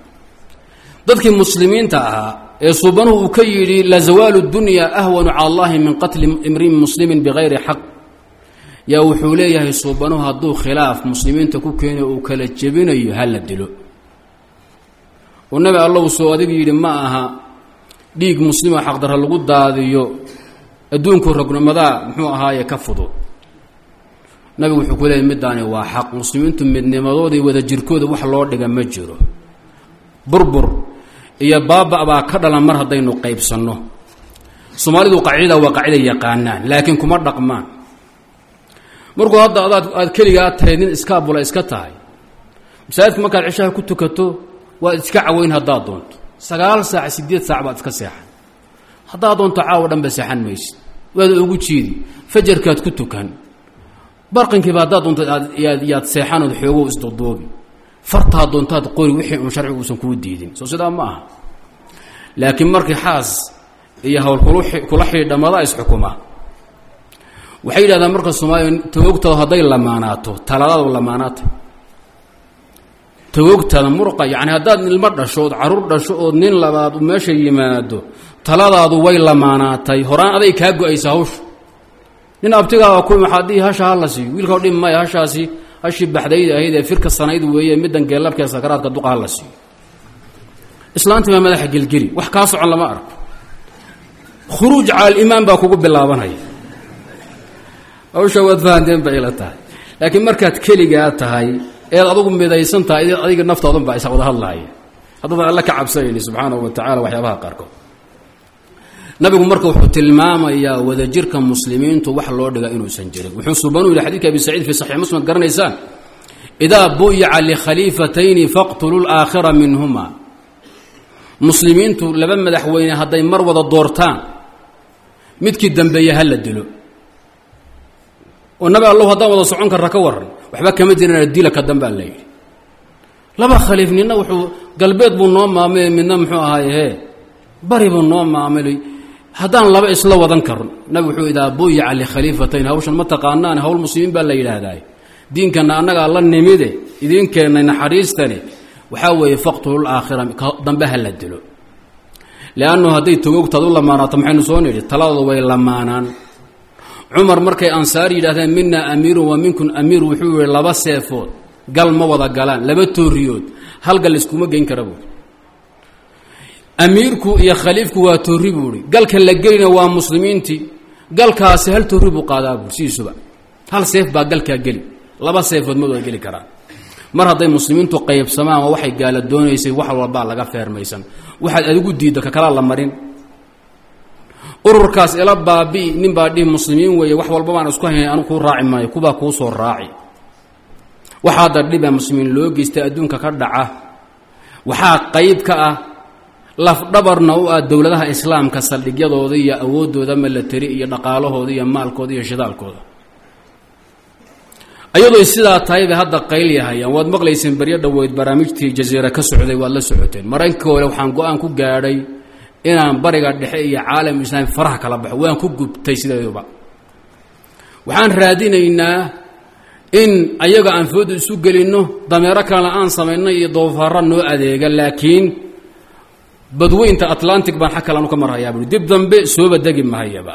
Dadkii muslimiinta ahaa ee suubanuhu uu ka yidhi la zawaalu dunya ahwanu cala allahi min qatli imriin muslimin bikayri xaq yaa wuxuu leeyahay suubanuhu hadduu khilaaf muslimiinta ku keeno uu kala jebinayo ha la dilo oo nabi allow soo adig yidhi ma aha dhiig muslimo xaqdarra lagu daadiyo adduunku rognimadaa muxuu ahaaye ka fudud nabigu wuxuu ku leeyay middaani waa xaq muslimiintu midnimadooda iyo wadajirkooda wax loo dhiga ma jiro. Burbur iyo baaba baa ka dhalan mar haddaynu qaybsanno. Soomaalidu qaacidada waa qaacida yaqaanaan laakiin kuma dhaqmaan. Markuu hadda adaad aad keligaa tahay nin iskaabula iska tahay. Masaajidka markaad cishaha ku tukato waad iska caweyn haddaad doonto. Sagaal saac sideed saac baad iska seexan. Haddaad doonto caawa dhanba seexan maysid. Waad ugu jiidi. Fajarkaad ku tukan. Barqinkiiba haddaad doonto yaad yaad seexanood xoogow isduqduubi fartaad doontaad qori wixii uun sharcigu uusan kuu diidin. Soo sidaa ma aha. Laakiin markii xaas iyo hawl kula xidhamada isxukuma waxay yidhahdaan marka soomaaliya tagoogtaadu hadday lamaanaato taladaadu lamaanaata tagoogtaada murqa yacni haddaad ilmo dhasho ood carruur dhasho ood nin labaad meesha yimaado taladaadu way lamaanaatay. Horaan aday kaa go'aysa hawsha nin abtigaa ku dihi hasha ha la siiyo wiilka dhimi maya hashaasi hashii baxdayda ahayd ee firka sanayd weeye middan geelabkee sakaraadka duqa ha la siiyo. Islaantii baa madaxa gelgeli wax kaa socon lama arko. Khuruuj cala alimaan baa kugu bilaabanaya. Hawsha waad fahanteen bay ila tahay. Laakiin markaad keligaa tahay eed adugu midaysan tahay adiga naftoodun baa isa wada hadlahaya haddaadan alle ka cabsanayni subxaanahu wa waxyaabaha qaarkood. Nabigu marka wuxuu tilmaamayaa wadajirka muslimiintu wax loo dhiga inuusan jirin. Wuxuu suban u yihi xadidka abi saciid fi saxiix muslim garanaysaan idaa buyica likhaliifatayni faqtulu laakhira minhuma muslimiintu laba madaxweyne hadday mar wada doortaan midkii dambeeya ha la dilo. Oo nabi allahu haddaan wada socon karra ka waran waxba kama jirana dila ka dambe a la yidhi. Laba khaliif nina wuxuu galbeed buu noo maamulay midna muxuu ahaaye bari buu noo maamulay haddaan laba isla wadan karno nabi wuxuu idaa buyica likhaliifatayn hawshan ma taqaanaan hawl muslimiin baa la yidhaahdaa diinkana annagaa la nimide idiin keennay naxariistani. Waxaa weeye faqtulul aakhira dambe ha la dilo. Liannu hadday togogtaad u lamaanaato maxaynu soo nidhi taladooda way lamaanaan cumar markay ansaar yidhahdeen mina amiirun wa minkun amiir wuxuu yihi laba seefood gal ma wada galaan laba tooriyood hal gal iskuma geyn kara buui amiirku iyo khaliifku waa toori buuhi galka la gelina waa muslimiintii galkaasi hal toori buu qaadaa buui sidiisuba hal seef baa galkaa geli laba seefood ma wada geli karaan. Mar hadday muslimiintu qaybsamaan waa waxay gaala doonaysay wax walbaa laga feermaysan. Waxaad adigu diiddo ka kalaa la marin ururkaas ila baabi'i nin baa dhihi muslimiin weeye wax walba baan isku haynay anu kuu raaci maayo kubaa kuu soo raaci. Waxaa hadda dhiba muslimiin loo geystay adduunka ka dhaca. Waxaa qayb ka ah lafdhabarna u ah dowladaha islaamka saldhigyadooda iyo awooddooda milatari iyo dhaqaalahooda iyo maalkooda iyo shidaalkooda. Ayadoo sidaa tahay bay hadda qaylyahayaan waad maqlayseen beryo dhoweyd barnaamijtii jaziira ka socday waad la socoteen. Maraykanka hore waxaan go'aan ku gaadhay inaan bariga dhexe iyo caalam islaami faraha kala baxo waan ku gubtay sideeduba waxaan raadinaynaa in ayaga aan fooda isu gelinno dameero kalena aan samayno iyo doofaara noo adeega laakiin badweynta atlantic baan xag kaleanu ka marhayaa bui. Dib dambe sooba degi mahayaba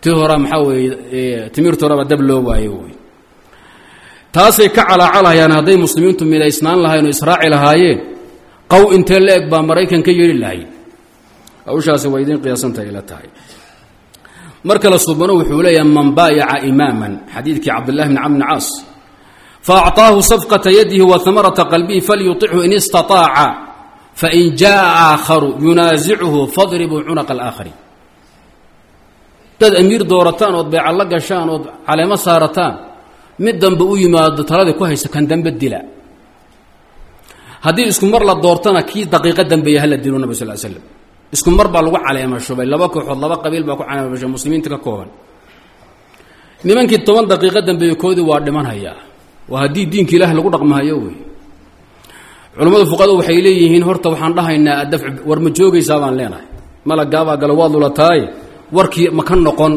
ti horaa maxaa weeye timirta horeba dab loo waayo wey taasay ka calaacalhayaan hadday muslimiintu midaysnaan lahayen oo israaci lahaayeen qow intee la eg baa maraykan ka yeeli lahayd hawshaasi waa idiin qiyaasantahay ila tahay mar kale subano wuxuu leeyahay man baayaca imaaman xadiidkii cabdillahi bni camr bni caas faacطaahu safqata yadihi wa hamarata qalbihi falyuطichu in istaطaaca fain jaءa aakharu yunaasichu fadribuu cunaqa alaakhari dad amiir doorataan ood beeca la gashaan ood caleemo saarataan mid dambe u yimaado taladii ku haysa kan dambe dila haddii isku mar la doortana kii daqiiqo dambeeya hala dilo nabig sal slam isku mar baa lagu caleema laba kooxood laba qabiil baa ku caleema shubay muslimiinta ka kooban. Nimankii toban daqiiqo dambeeya koodii waa dhimanhayaa waa haddii diinka ilaah lagu dhaqmahayo wey. Culammadu fuqadu waxay leeyihiin horta waxaan dhahaynaa adafc war ma joogaysaa? baan leenahay. Malagaabaa galo waad lulataaye warkii ma ka noqon.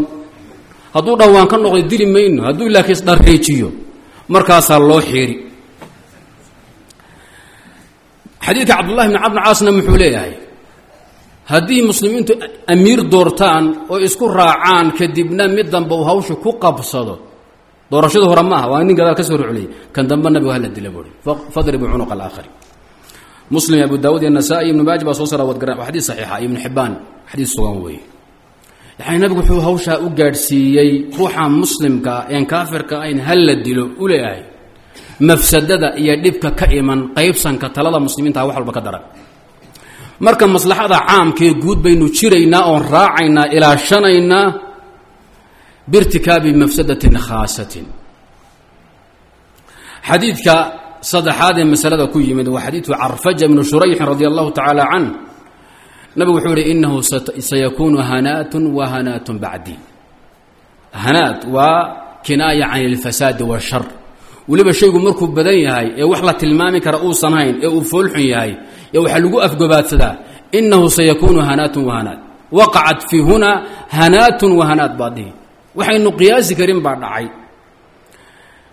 Hadduu dhah waan ka noqday dili mayno. Hadduu laakiin isdhareejiyo markaasaa loo xiiri xadiidka cabdullahi bni cabni caasna muxuu leeyahay haddii muslimiintu amiir doortaan oo isku raacaan kadibna mid dambe uu hawsha ku qabsado doorashadu hore maaha waa nin gadaal ka soo rucliyey kan dambe nabigu hala dila buui fadribu cunuqa alaakhari muslim abu daawud iyo nasaa-i ibnu maaji baa soo sara wad garan waa xadiis saxiixa ibnu xibbaan xadiis sugan weeye. Yani nabigu wuxuu hawshaa u gaadhsiiyey ruuxa muslimka een kaafirka ayn hal la dilo u leeyahay. Mafsadada iyo dhibka ka iman qaybsanka talada muslimiinta wax walba ka daran marka maslaxada caamkaee guud baynu jiraynaa oon raacaynaa ilaashanaynaa biirtikaabi mafsadatin khaasatin. Xadiidka saddexaad ee masalada ku yimid waa xadiidku carfaja bnu shurayxin radi allahu tacaala canh nabigu wuxuu ihi inahu sayakuunu hanaatun wa hanaatun bacdi hanaat waa kinaaya can ilfasaadi washar weliba shaygu markuu badan yahay ee wax la tilmaami kara uusan hayn ee uu foolxun yahay ee waxaa lagu afgobaadsadaa inahu sayakuunu hanaatun wa hanaat waqacat fii huna hanaatun wa hanaat baad dhihi. Waxaynu qiyaasi karin baa dhacay.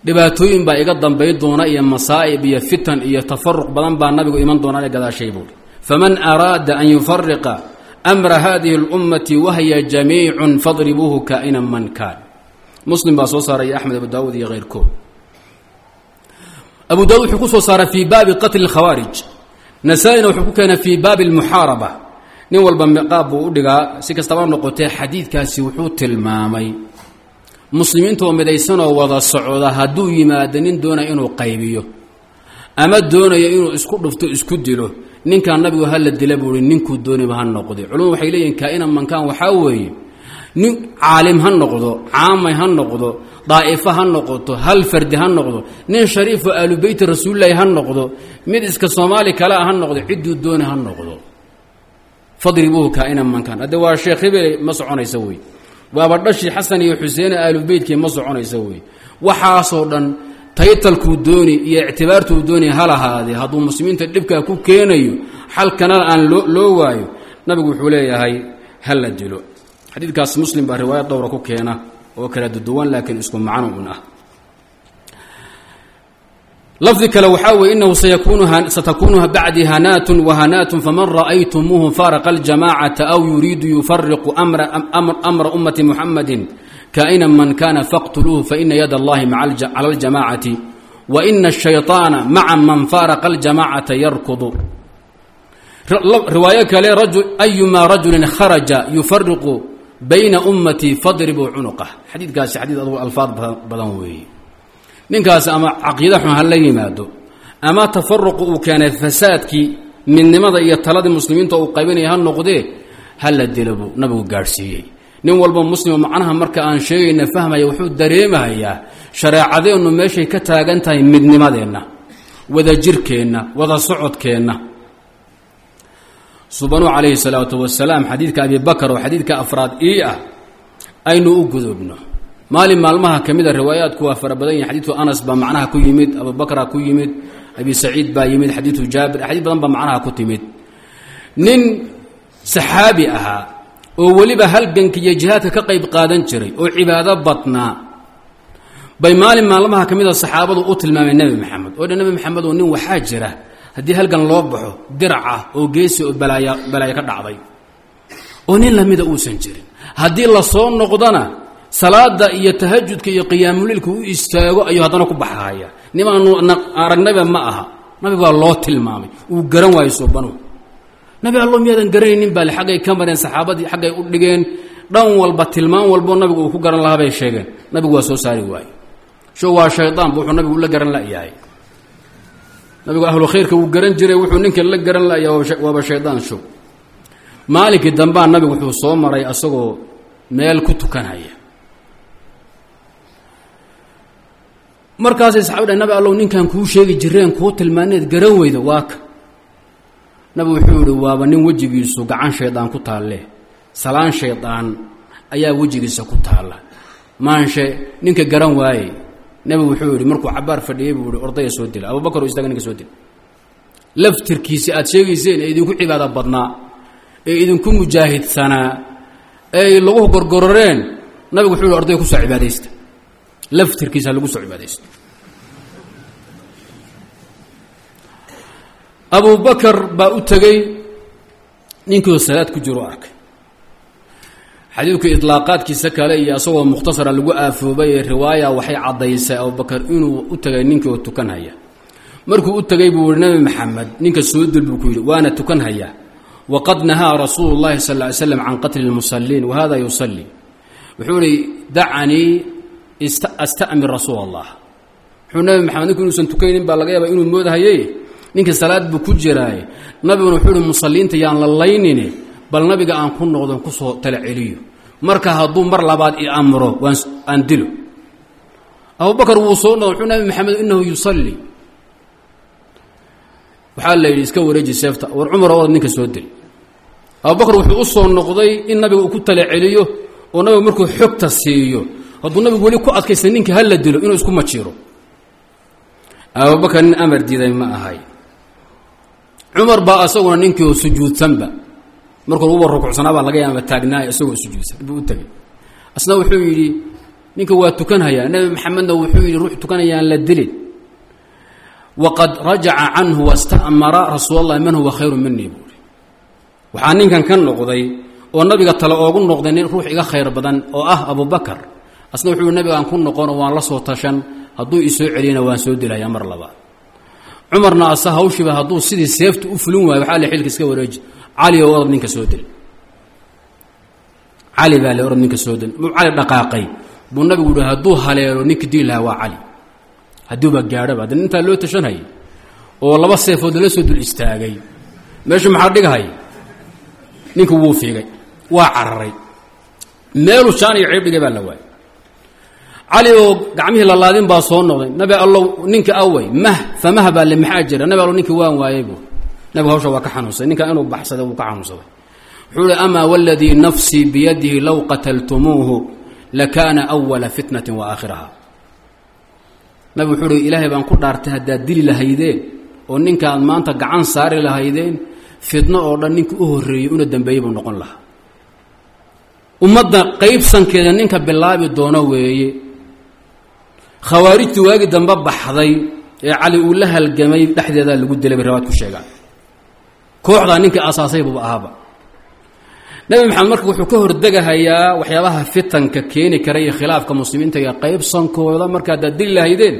Dhibaatooyin baa iga dambayn doona iyo masaa'ib iyo fitan iyo tafaruq badan baa nabigu iman doonaa gadaashay buui faman araada an yufariqa amra hadihi اlummati wahya jamiicun fadribuuhu kaa'ina man kaan muslim baa soo saaray axmed abu daawud iyo keyrkood abu daawud wuxuu ku soo saaray fii baabi qatli اkhawaarij nasaa-ina wuxuu ku keenay fii baabi اlmuxaaraba nin walba qaab buu u dhigaa si kastaba noqotee xadiidkaasi wuxuu tilmaamay. Muslimiinta oo midaysanoo wada socda hadduu yimaado nin doonaya inuu qaybiyo ama doonaya inuu isku dhufto isku dilo ninkaan nabigu hala dila buu i ninkuu dooniba ha noqday culumadu waxay leeyihiin kaa-inan mankaan waxaa weeye nin caalim ha noqdo caamay ha noqdo daa'ifo ha noqoto hal fardi ha noqdo nin shariifoo aalu beyti rasuulilahi ha noqdo mid iska soomaali kale a ha noqdo cidduu dooni ha noqdo. Fadribuuhu kaa-inan mankaan. Hadde waa sheekh hebel ma soconaysa wey. Waaba dhashii xasan iyo xuseene aalu beytkii ma soconaysa wey. Waxaasoo dhan taytalkuu dooni iyo ictibaartuu dooni ha lahaadee hadduu muslimiinta dhibkaa ku keenayo xalkanana aan loo waayo nabigu wuxuu leeyahay ha la dilo. Xadiidkaas muslim baa riwaayad dhowra ku keena oo kala duduwan laakiin isku macno un ah. Lafdi kale waxaa weeye inahu satakunu bacdi hanaatun wahanaatun faman ra'aytumuuhu faaraqa aljamacata aw yuriidu yufariqu amra ummati muxamadin kaina man kana faqtuluuhu faina yad allahi cala aljamacati waina ashayطaana maca man faaraqa aljamacata yarkudu. Riwaayo kale ayumaa rajulin kharaja yufariqu bayna ummatii fadribuu cunuqah. Xadiidkaasi xadiid adugu alfaad badan weeye ninkaasi ama caqiida xun ha la yimaado ama tafaruqu uu keenay fasaadkii midnimada iyo taladii muslimiinta uu qaybinaya ha noqdee ha la dila buu nabigu gaadhsiiyey. Nin walba muslimo macnaha marka aan sheegayna fahmaya wuxuu dareemahayaa shareecadeennu meeshay ka taagan tahay midnimadeenna wada jirkeenna wada socodkeenna subanuu calayhi salaatu wasalaam xadiidka abi bakar oo xadiidka afraad ii ah aynu u gudubno. Maalin maalmaha ka mid a riwaayaadku waa fara badan yihiin xadiidku anas baa macnaha ku yimid abubakra ku yimid abi saciid baa yimid xadiidu jaabir xadiid badan baa macnaha ku timid. Nin saxaabi ahaa oo weliba halganka iyo jihaadka ka qayb qaadan jiray oo cibaado badnaa bay maalin maalmaha ka mid a saxaabadu u tilmaamay nebi maxamed. Oo dhan nebi maxamed oo nin waxaa jira haddii halgan loo baxo dirac ah oo geesi oo balaaya balaayo ka dhacday oo nin lamida uusan jirin haddii la soo noqdana salaada iyo tahajudka iyo qiyaamuliilka u istaago ayuu haddana ku baxahaya nimaanu aragnayba ma aha. Nabi baa loo tilmaamay. Uu garan waayo suubanuhu nabi allo miyaadan garanaynin baa xaggay ka mareen saxaabadii xaggay u dhigeen. Dhan walba tilmaan walboo nabigu uu ku garan lahaa bay sheegeen. Nabigu waa soo saari waaye. Sho waa shaydaan bu wuxuu nabigu la garan layahay nabigu ahlu khayrka wuu garan jiray wuxuu ninka la garan layahay waaba shaydaan show maalinkii dambaa nabigu wuxuu soo maray asagoo meel ku tukanhaya markaasay saxabi nabi allow ninkan kuu sheegi jireen kuu tilmaaneed garan weyda waa ka. Nabigu wuxuu yihi waaba nin wejigiisu gacan shaydaan ku taalle salaan shaydaan ayaa wejigiisa ku taalla. Maanshe ninka garan waaye nabigu wuxuu yihi markuu cabaar fadhiyey buu yihi ordaya soo dila abubakar oo istaga ninka soo dila. Laftirkiisi aad sheegayseen ee idinku cibaado badnaa ee idinku mujaahidsanaa ee lagu gorgororeen nabigu wuxuu yihi ordaya ku soo cibaadaysta. Laftirkiisa lagu soo cibaadaysto abubakar baa u tegey ninkiioo salaad ku jiro arkay xadiidku itlaaqaadkiisa kale iyo asagoo mukhtasara lagu aafoobay riwaaya waxay caddaysay abubakar inuu u tegay ninkii oo tukanhaya. Markuu u tegey buu yihi nabi maxamed ninka soo dil buu ku yidhi waana tukanhaya. Waqad nahaa rasuulu llahi sal ly slam can qatli lmusaliin wahada yusalii wuxuu ihi dacanii astamir rasuul allah wuxuu nabi maxamed ninku inuusan tukaynin baa laga yaaba inuu moodahayey? Ninkii salaad buu ku jiraaye nabiguna wuxuu ihi musalliinta yaan la laynine bal nabiga aan ku noqdon ku soo tala celiyo marka hadduu mar labaad i amro aan dilo. Abubakar wuu soo noqdo wuxuu nabi maxamed inahu yusallii waxaa la yidhi iska wareeji seefta war cumar wad ninka soo dil abubakar wuxuu u soo noqday in nabiga uu ku tala celiyo oo nabigu markuu xogta siiyo. Hadduu nabigu weli ku adkaysta ninka ha la dilo inuu isku majiro abubakar nin amar diiday ma ahay. Cumar baa asaguna ninkii sujuudsanba markuu uba rukucsanaa baa laga yaaba taagnaay isagoo sujuudsan buu u tegey asna wuxuu yidhi ninka waa tukanhayaa nebi maxamedna wuxuu yidhi ruux tukanayaan la dilin. Waqad rajaca canhu wastamara rasuul allahi man huwa khayru minii buui waxaa ninkan ka noqday oo nabiga tale oogu noqday nin ruux iga khayr badan oo ah abubakar asna wuxuu yihi nabigaan ku noqonoo waan la soo tashan hadduu isoo celiyana waan soo dilayaa mar labaad. Cumarna asa hawshiiba hadduu sidii seefta u fulin waayo waxaa le xilka iska wareeji cali oo orod ninka soo dil cali baa le orod ninka soo dil muu cali dhaqaaqay? Buu nabigu yihi hadduu haleelo ninka dili lahaa waa cali. Haddiuba gaadhaba haddana intaa loo tashanhayay oo laba seefood lala soo dul istaagay. Meeshu maxaa dhighay ninku wuu fiigay waa cararay. Meelu shaan iyo ciib dhigay baa la waayay. Cali oo gacmihii lalaadin baa soo noqday. Nabi allow ninka awey mah famah baa le maxaa jira nabi allow ninkii waan waayey buu nabigu hawsha waa ka xanuunsaday ninka inuu baxsaday wuu ka xanuunsaday. Wuxuu uhi amaa waladii nafsii biyadihi low qataltumuuhu lakaana awala fitnatin wa aakhiraha. Nabi wuxuu uhi ilaahay baan ku dhaartay haddaad dili lahaydeen oo ninkaad maanta gacan saari lahaydeen fitno oo dhan ninkii u horreeyey una dambeeyey buu noqon lahaa. Ummadda qaybsankeeda ninka bilaabi doono weeye. Khawaarijtii waagi dambe baxday ee cali uu la halgamay dhexdeedaa lagu dilay bay rawaad ku sheegaan kooxdaa ninkii aasaasay buuba ahaaba nebi maxamed marka wuxuu ka hordegahayaa waxyaabaha fitanka keeni kara iyo khilaafka muslimiinta iyo qaybsankooda marka haddaad dili lahaydeen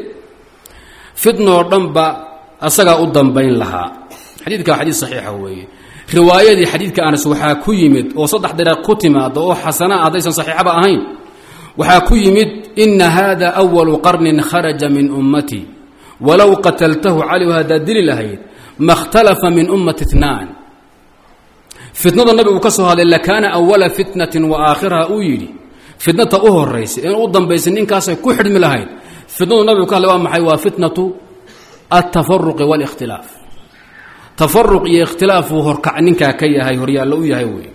fitnoo dhanba asagaa u dambayn lahaa. Xadiidka xadiid saxiixa weeye. Riwaayadii xadiidka anas waxaa ku yimid oo saddex dariiq ku timaada oo xasana haddaysan saxiixaba ahayn. Waxaa ku yimid ina hada awalu qarnin kharaja min ummatii walow qataltahu calihu haddaad dili lahayd ma اhtalafa min ummati itnaan fitnada nabigu ka soo hadlay lakaana awala fitnatin wa aakhiraha uu yidhi fitnata u horaysa in u dambaysay ninkaasay ku xidhmi lahayd fitnadu nabigu ka hadlay waa maxay waa fitnatu altafaruqi wاlاkhtilaaf tafaruq iyo ikhtilaafuu horkac ninkaa ka yahay horyaallo u yahay wey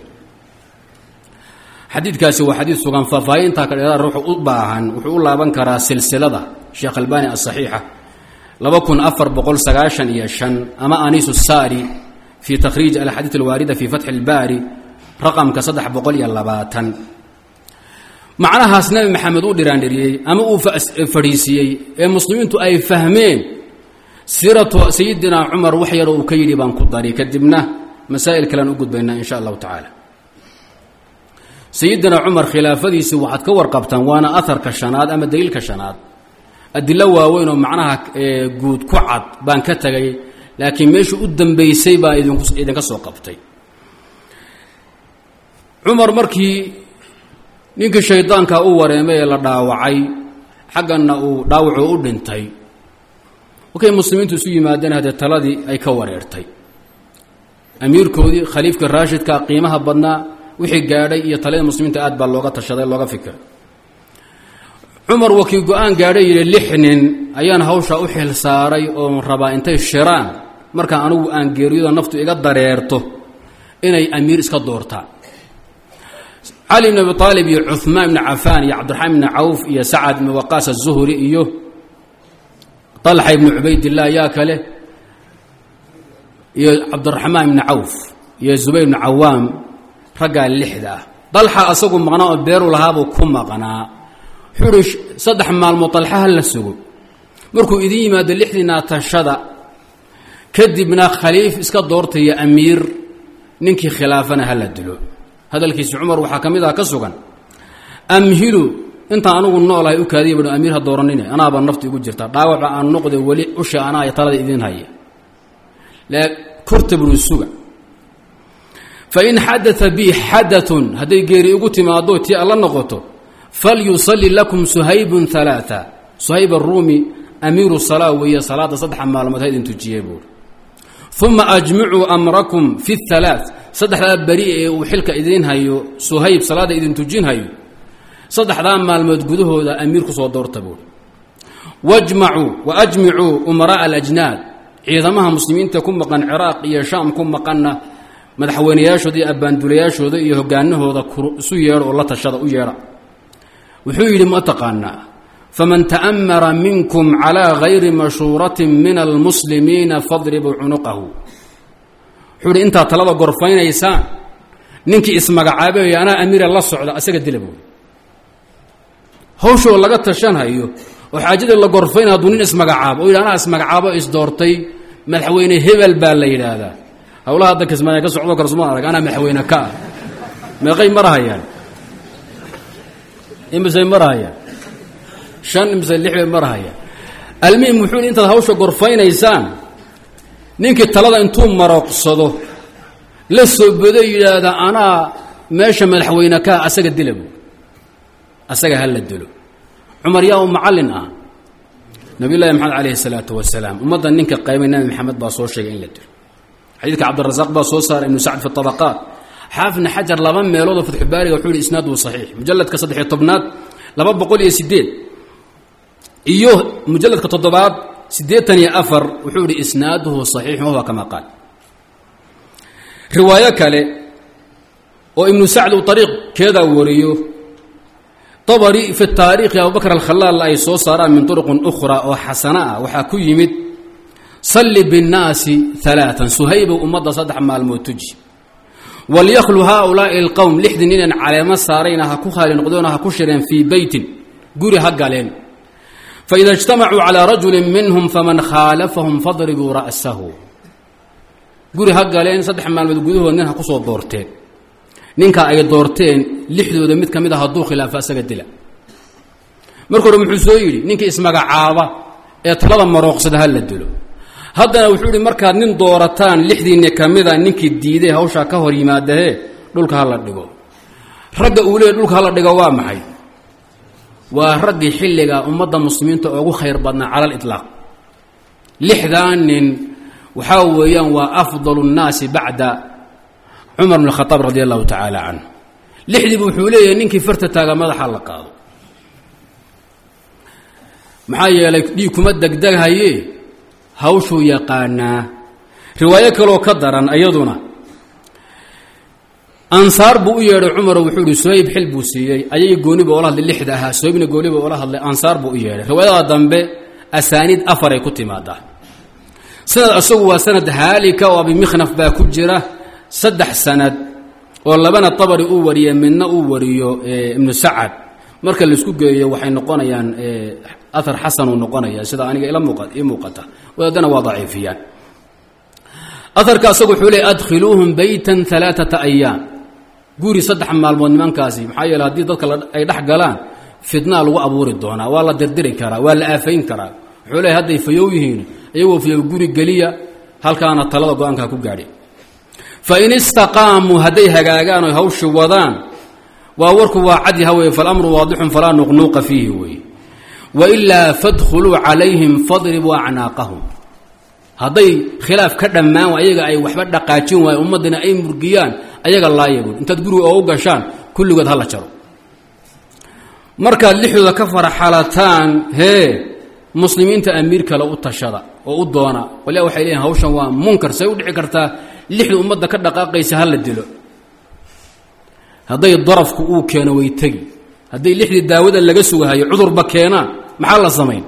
xadiidkaasi waa xadiid sugan faahfaahintaa ka dheeraar wuxuu u baahan wuxuu u laaban karaa silsilada sheekh albani asaxiixa laba kun afar boqol sagaashan iyo shan ama anisu saari fii takhriij alxadiid alwaarida fii fatxi اlbaari raqamka saddex boqol iyo labaatan. Macnahaas nebi maxamed u dhiraandhiriyey ama uu fadhiisiiyey ee muslimiintu ay fahmeen siiratu sayidina cumar wax yaroo uu ka yidhi baan ku dari. Kadibna masaa'il kalean u gudbaynaa in sha allahu tacaala. Sayidina cumar khilaafadiisii waxaad ka warqabtaan waana aharka shanaad ama daliilka shanaad adilo waaweyn oo macnaha guud ku cad baan ka tegay laakiin meeshuu u dambaysay baan idinka soo qabtay. Cumar markii ninkii shaydaanka u wareemay ee la dhaawacay xagganna uu dhaawacuu u dhintay. Markay muslimiintu isu yimaadeen haddee taladii ay ka wareertay. Amiirkoodii khaliifkii raashidka qiimaha badnaa wixii gaadhay iyo talada muslimiinta aad baa looga tashaday looga fikiray cumar wakii go'aan gaadhay yidhi lix nin ayaan hawshaa u xil saaray oon rabaa intay shiraan. Markaa anigu aan geeriyooda naftu iga dareerto inay amiir iska doortaan cali bn abi aalib iyo cuhmaan ibni cafaan iyo cabdiraxmaan ibni cawf iyo sacad ibni waqaas azuhri iyo طalxa ibni cubaydillah yaa kale iyo cabdiraxmaan ibni cawf iyo zubayr ibni cawaam raggaa lixda ah. Dalxa asagu maqnaa oo beeru lahaabuu ku maqnaa uhi saddex maalmood dalxa ha la sugo. Markuu idin yimaado lixdiinaa tashada kadibna khaliif iska doortaya amiir ninkii khilaafana ha la dilo hadalkiisi cumar waxaa ka mid ah ka sugan amhilu intaan anugu noolahay u kaadiya ba amiir ha dooranine anaaba nafti igu jirta. Dhaawaca aan noqde weli usha anaa talada idiin haya korta buru suga. Fain xadaa bi xadatun hadday geeri igu timaado tii alla noqoto falyusalli lakum suhaybun alaaa suhayb aruumi amiiru salaa weeye salaada saddexa maalmood ha tujiyey buuri uma ajmicuu amrakum fi halaa saddexdaa beri ee uu xilka idiin hayo suhayb salaada idin tujin hayo saddexdaa maalmood gudahooda amiir ku soo doorta buuri wajmacuu wa ajmicuu umara'a alajnaad ciidamaha muslimiinta ku maqan ciraaq iyo shaam ku maqanna madaxweynayaashooda iyo abbaandulayaashooda iyo hogaanahooda isu yeedho oo la tashada u yeedha wuxuu yidhi ma taqaanaa? Faman ta'amara minkum calaa gayri mashhuuratin min almuslimiina fadribuu cunuqahu. Wuxuu yidhi intaad talada gorfaynaysaan ninkii ismagacaabay anaa amiira la socda asaga dila hawshoo laga tashanhayo oo xaajadii la gorfaynay hadduu nin ismagacaabo oo yidhi anaa ismagacaabo isdoortay madaxweyne hebel baa la yidhaahdaa. Hawlaha hadda kismaaya ka socdoo kale suma arag anaa madaxweyne ka ah. Meeqay marahayaan imisay marahayaan shan imise lix bay marahayaan almuhim wuxuu yidhi intaad hawsha gorfaynaysaan ninkii talada intuu marooqsado la soo bodo yidhaahda anaa meesha madaxweyne ka ah asaga dila bu asaga ha la dilo cumar yaa u macallin ah nabiy llahi maxamed alayhi salaatu wasalaam ummadda ninka qaybay nabi maxamed baa soo sheegay in la dilo. Xadiidka cabdirasaaq baa soo saaray ibnu sacd fi طabaqaat xaafidna xajar laba meeloodoo fatxubaariga wuxuu yihi isnaadu saxiix. Mujaladka saddexiyo tobnaad laba boqol iyo sideed iyo mujaladka toddobaad siddeetan iyo afar wuxuu yihi isnaaduhu saxiixun wahuwa kama qaal. Riwaayo kale oo ibnu sacd uu ariiqkeedaa wariyo abari fi taariikhi abubakr alkhalaal ay soo saaraan min turuqin ukhra oo xasana ah. Waxaa ku yimid salli binnaasi alaaan suhaybow ummadda saddex maalmood tuji walyaklu haaulaai alqowm lixdii ninan caleemo saarayna ha ku khaali noqdoona ha ku shireen fii beytin guri ha galeen faida ijtamacuu calaa rajulin minhum faman khaalafahum fadribuu ra'sahu guri ha galeen saddex maalmood gudahood nin ha ku soo doorteen ninka ay doorteen lixdooda mid ka mid a hadduu khilaafo asaga dila marka hore muxuu soo yidhi ninkii ismagacaaba ee talada marooqsada ha dilo haddana wuxuu yidhi markaad nin doorataan lixdiinni ka mida ninkii diiday hawshaa ka hor yimaadahee dhulka ha la dhigo. Ragga uu leeyay dhulka ha la dhigo waa maxay? Waa raggii xilliga ummadda muslimiinta ugu khayr badnaa cala aliطlaaq lixdaa nin waxaa weeyaan waa afdalu nnaasi bacda cumar bn khaaab radi allahu tacaala canhu. Lixdiibu wuxuu leeyahay ninkii farta taaga madaxa la qaado. Maxaa yeelay dhiig kuma degdeghaye hawshuu yaqaanaa. Riwaayo kaloo ka daran iyaduna ansaar buu u yeedhay cumaro wuxuu ihi sohayb xil buu siiyey. Ayay gooniba oola hadlay lixda ahaa. Sohaybna gooniba oola hadlay ansaar buu u yeedhay. Riwaayada dambe asaaniid afaray ku timaadaa sanad isagu waa sanad haalika oo abimikhnaf baa ku jira saddex sanad oo labana tabari uu wariye midna uu wariyo ibnu sacad. Marka la isku geeyo waxay noqonayaan ahar xasanuu noqonaya sida aniga ii muuqata. Wadaadana waa daciifiyaan. Aharka asagu wuxuu leey adkhiluuhum beytan alaaata ayaam guri saddex maalmood nimankaasi maxaa yeele haddii dadka ay dhex galaan fitnaa lagu abuuri doonaa waa la dirdiri karaa waa la aafayn karaa. Wuxuu leey hadday fayow yihiin iyagoo fayow guri geliya halkaana talada go'aanka ku gaadhi. Fain istaqaamuu hadday hagaagaan oy hawshi wadaan waa warku waa fiihi weye wailaa fadkhuluu calayhim fadribuu acnaaqahum hadday khilaaf ka dhammaan ayaga ay waxba dhaqaajin waaye ummaddina ay murgiyaan ayaga laayabuun intaad guriga oo u gashaan kulligood hala jaro markaad lixdooda ka faraxalataan hee muslimiinta amiir kale u tashada oo u doona waliba waxay leeyihiin hawshan waa munkar say u dhici kartaa lixda ummadda ka dhaqaaqaysa ha la dilo hadday darafku uu keeno way tegi hadday lixdii daawada laga sugahayo cudurba keenaan maxaa la samayn?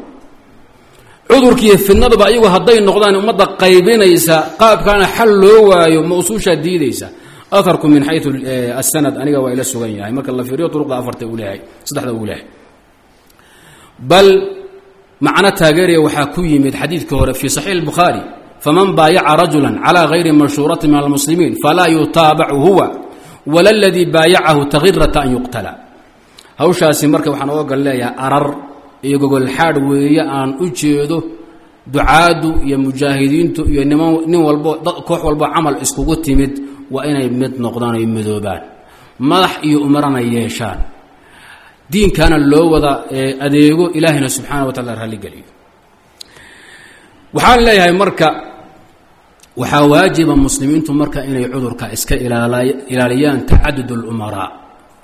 Cudurkiiyo fidnaduba ayagu hadday noqdaan ummadda qaybinaysa qaabkaana xal loo waayo ma diidaysa. Aharku min xayu asanad aniga waa ila sugan yahay. Marka la fiiriyo duruqda afarta uu leeyahay saddexda uu leeyahay bal macno taageeraya waxaa ku yimid xadiidkii hore fii saxiix اlbukhaari faman baayaca rajula calى gayri mashhuurati min almuslimiin falaa yutaabacu huwa wala ladii baayacahu takirata an yuqtala. Hawshaasi marka waxaan oogal leeyahay arar iyo gogol xaadh weeye aan u jeedo ducaaddu iyo mujaahidiintu iyo niman nin walbo koox walbo camal iskugu timid waa inay mid noqdaan oy midoobaan. Madax iyo umarana yeeshaan. Diinkaana loo wada adeego ilaahayna subxaana wa taala ralligeliyo waxaan leeyahay marka waxaa waajiba muslimiintu marka inay cudurka iska ilaaliyaan tacadud اlumaraa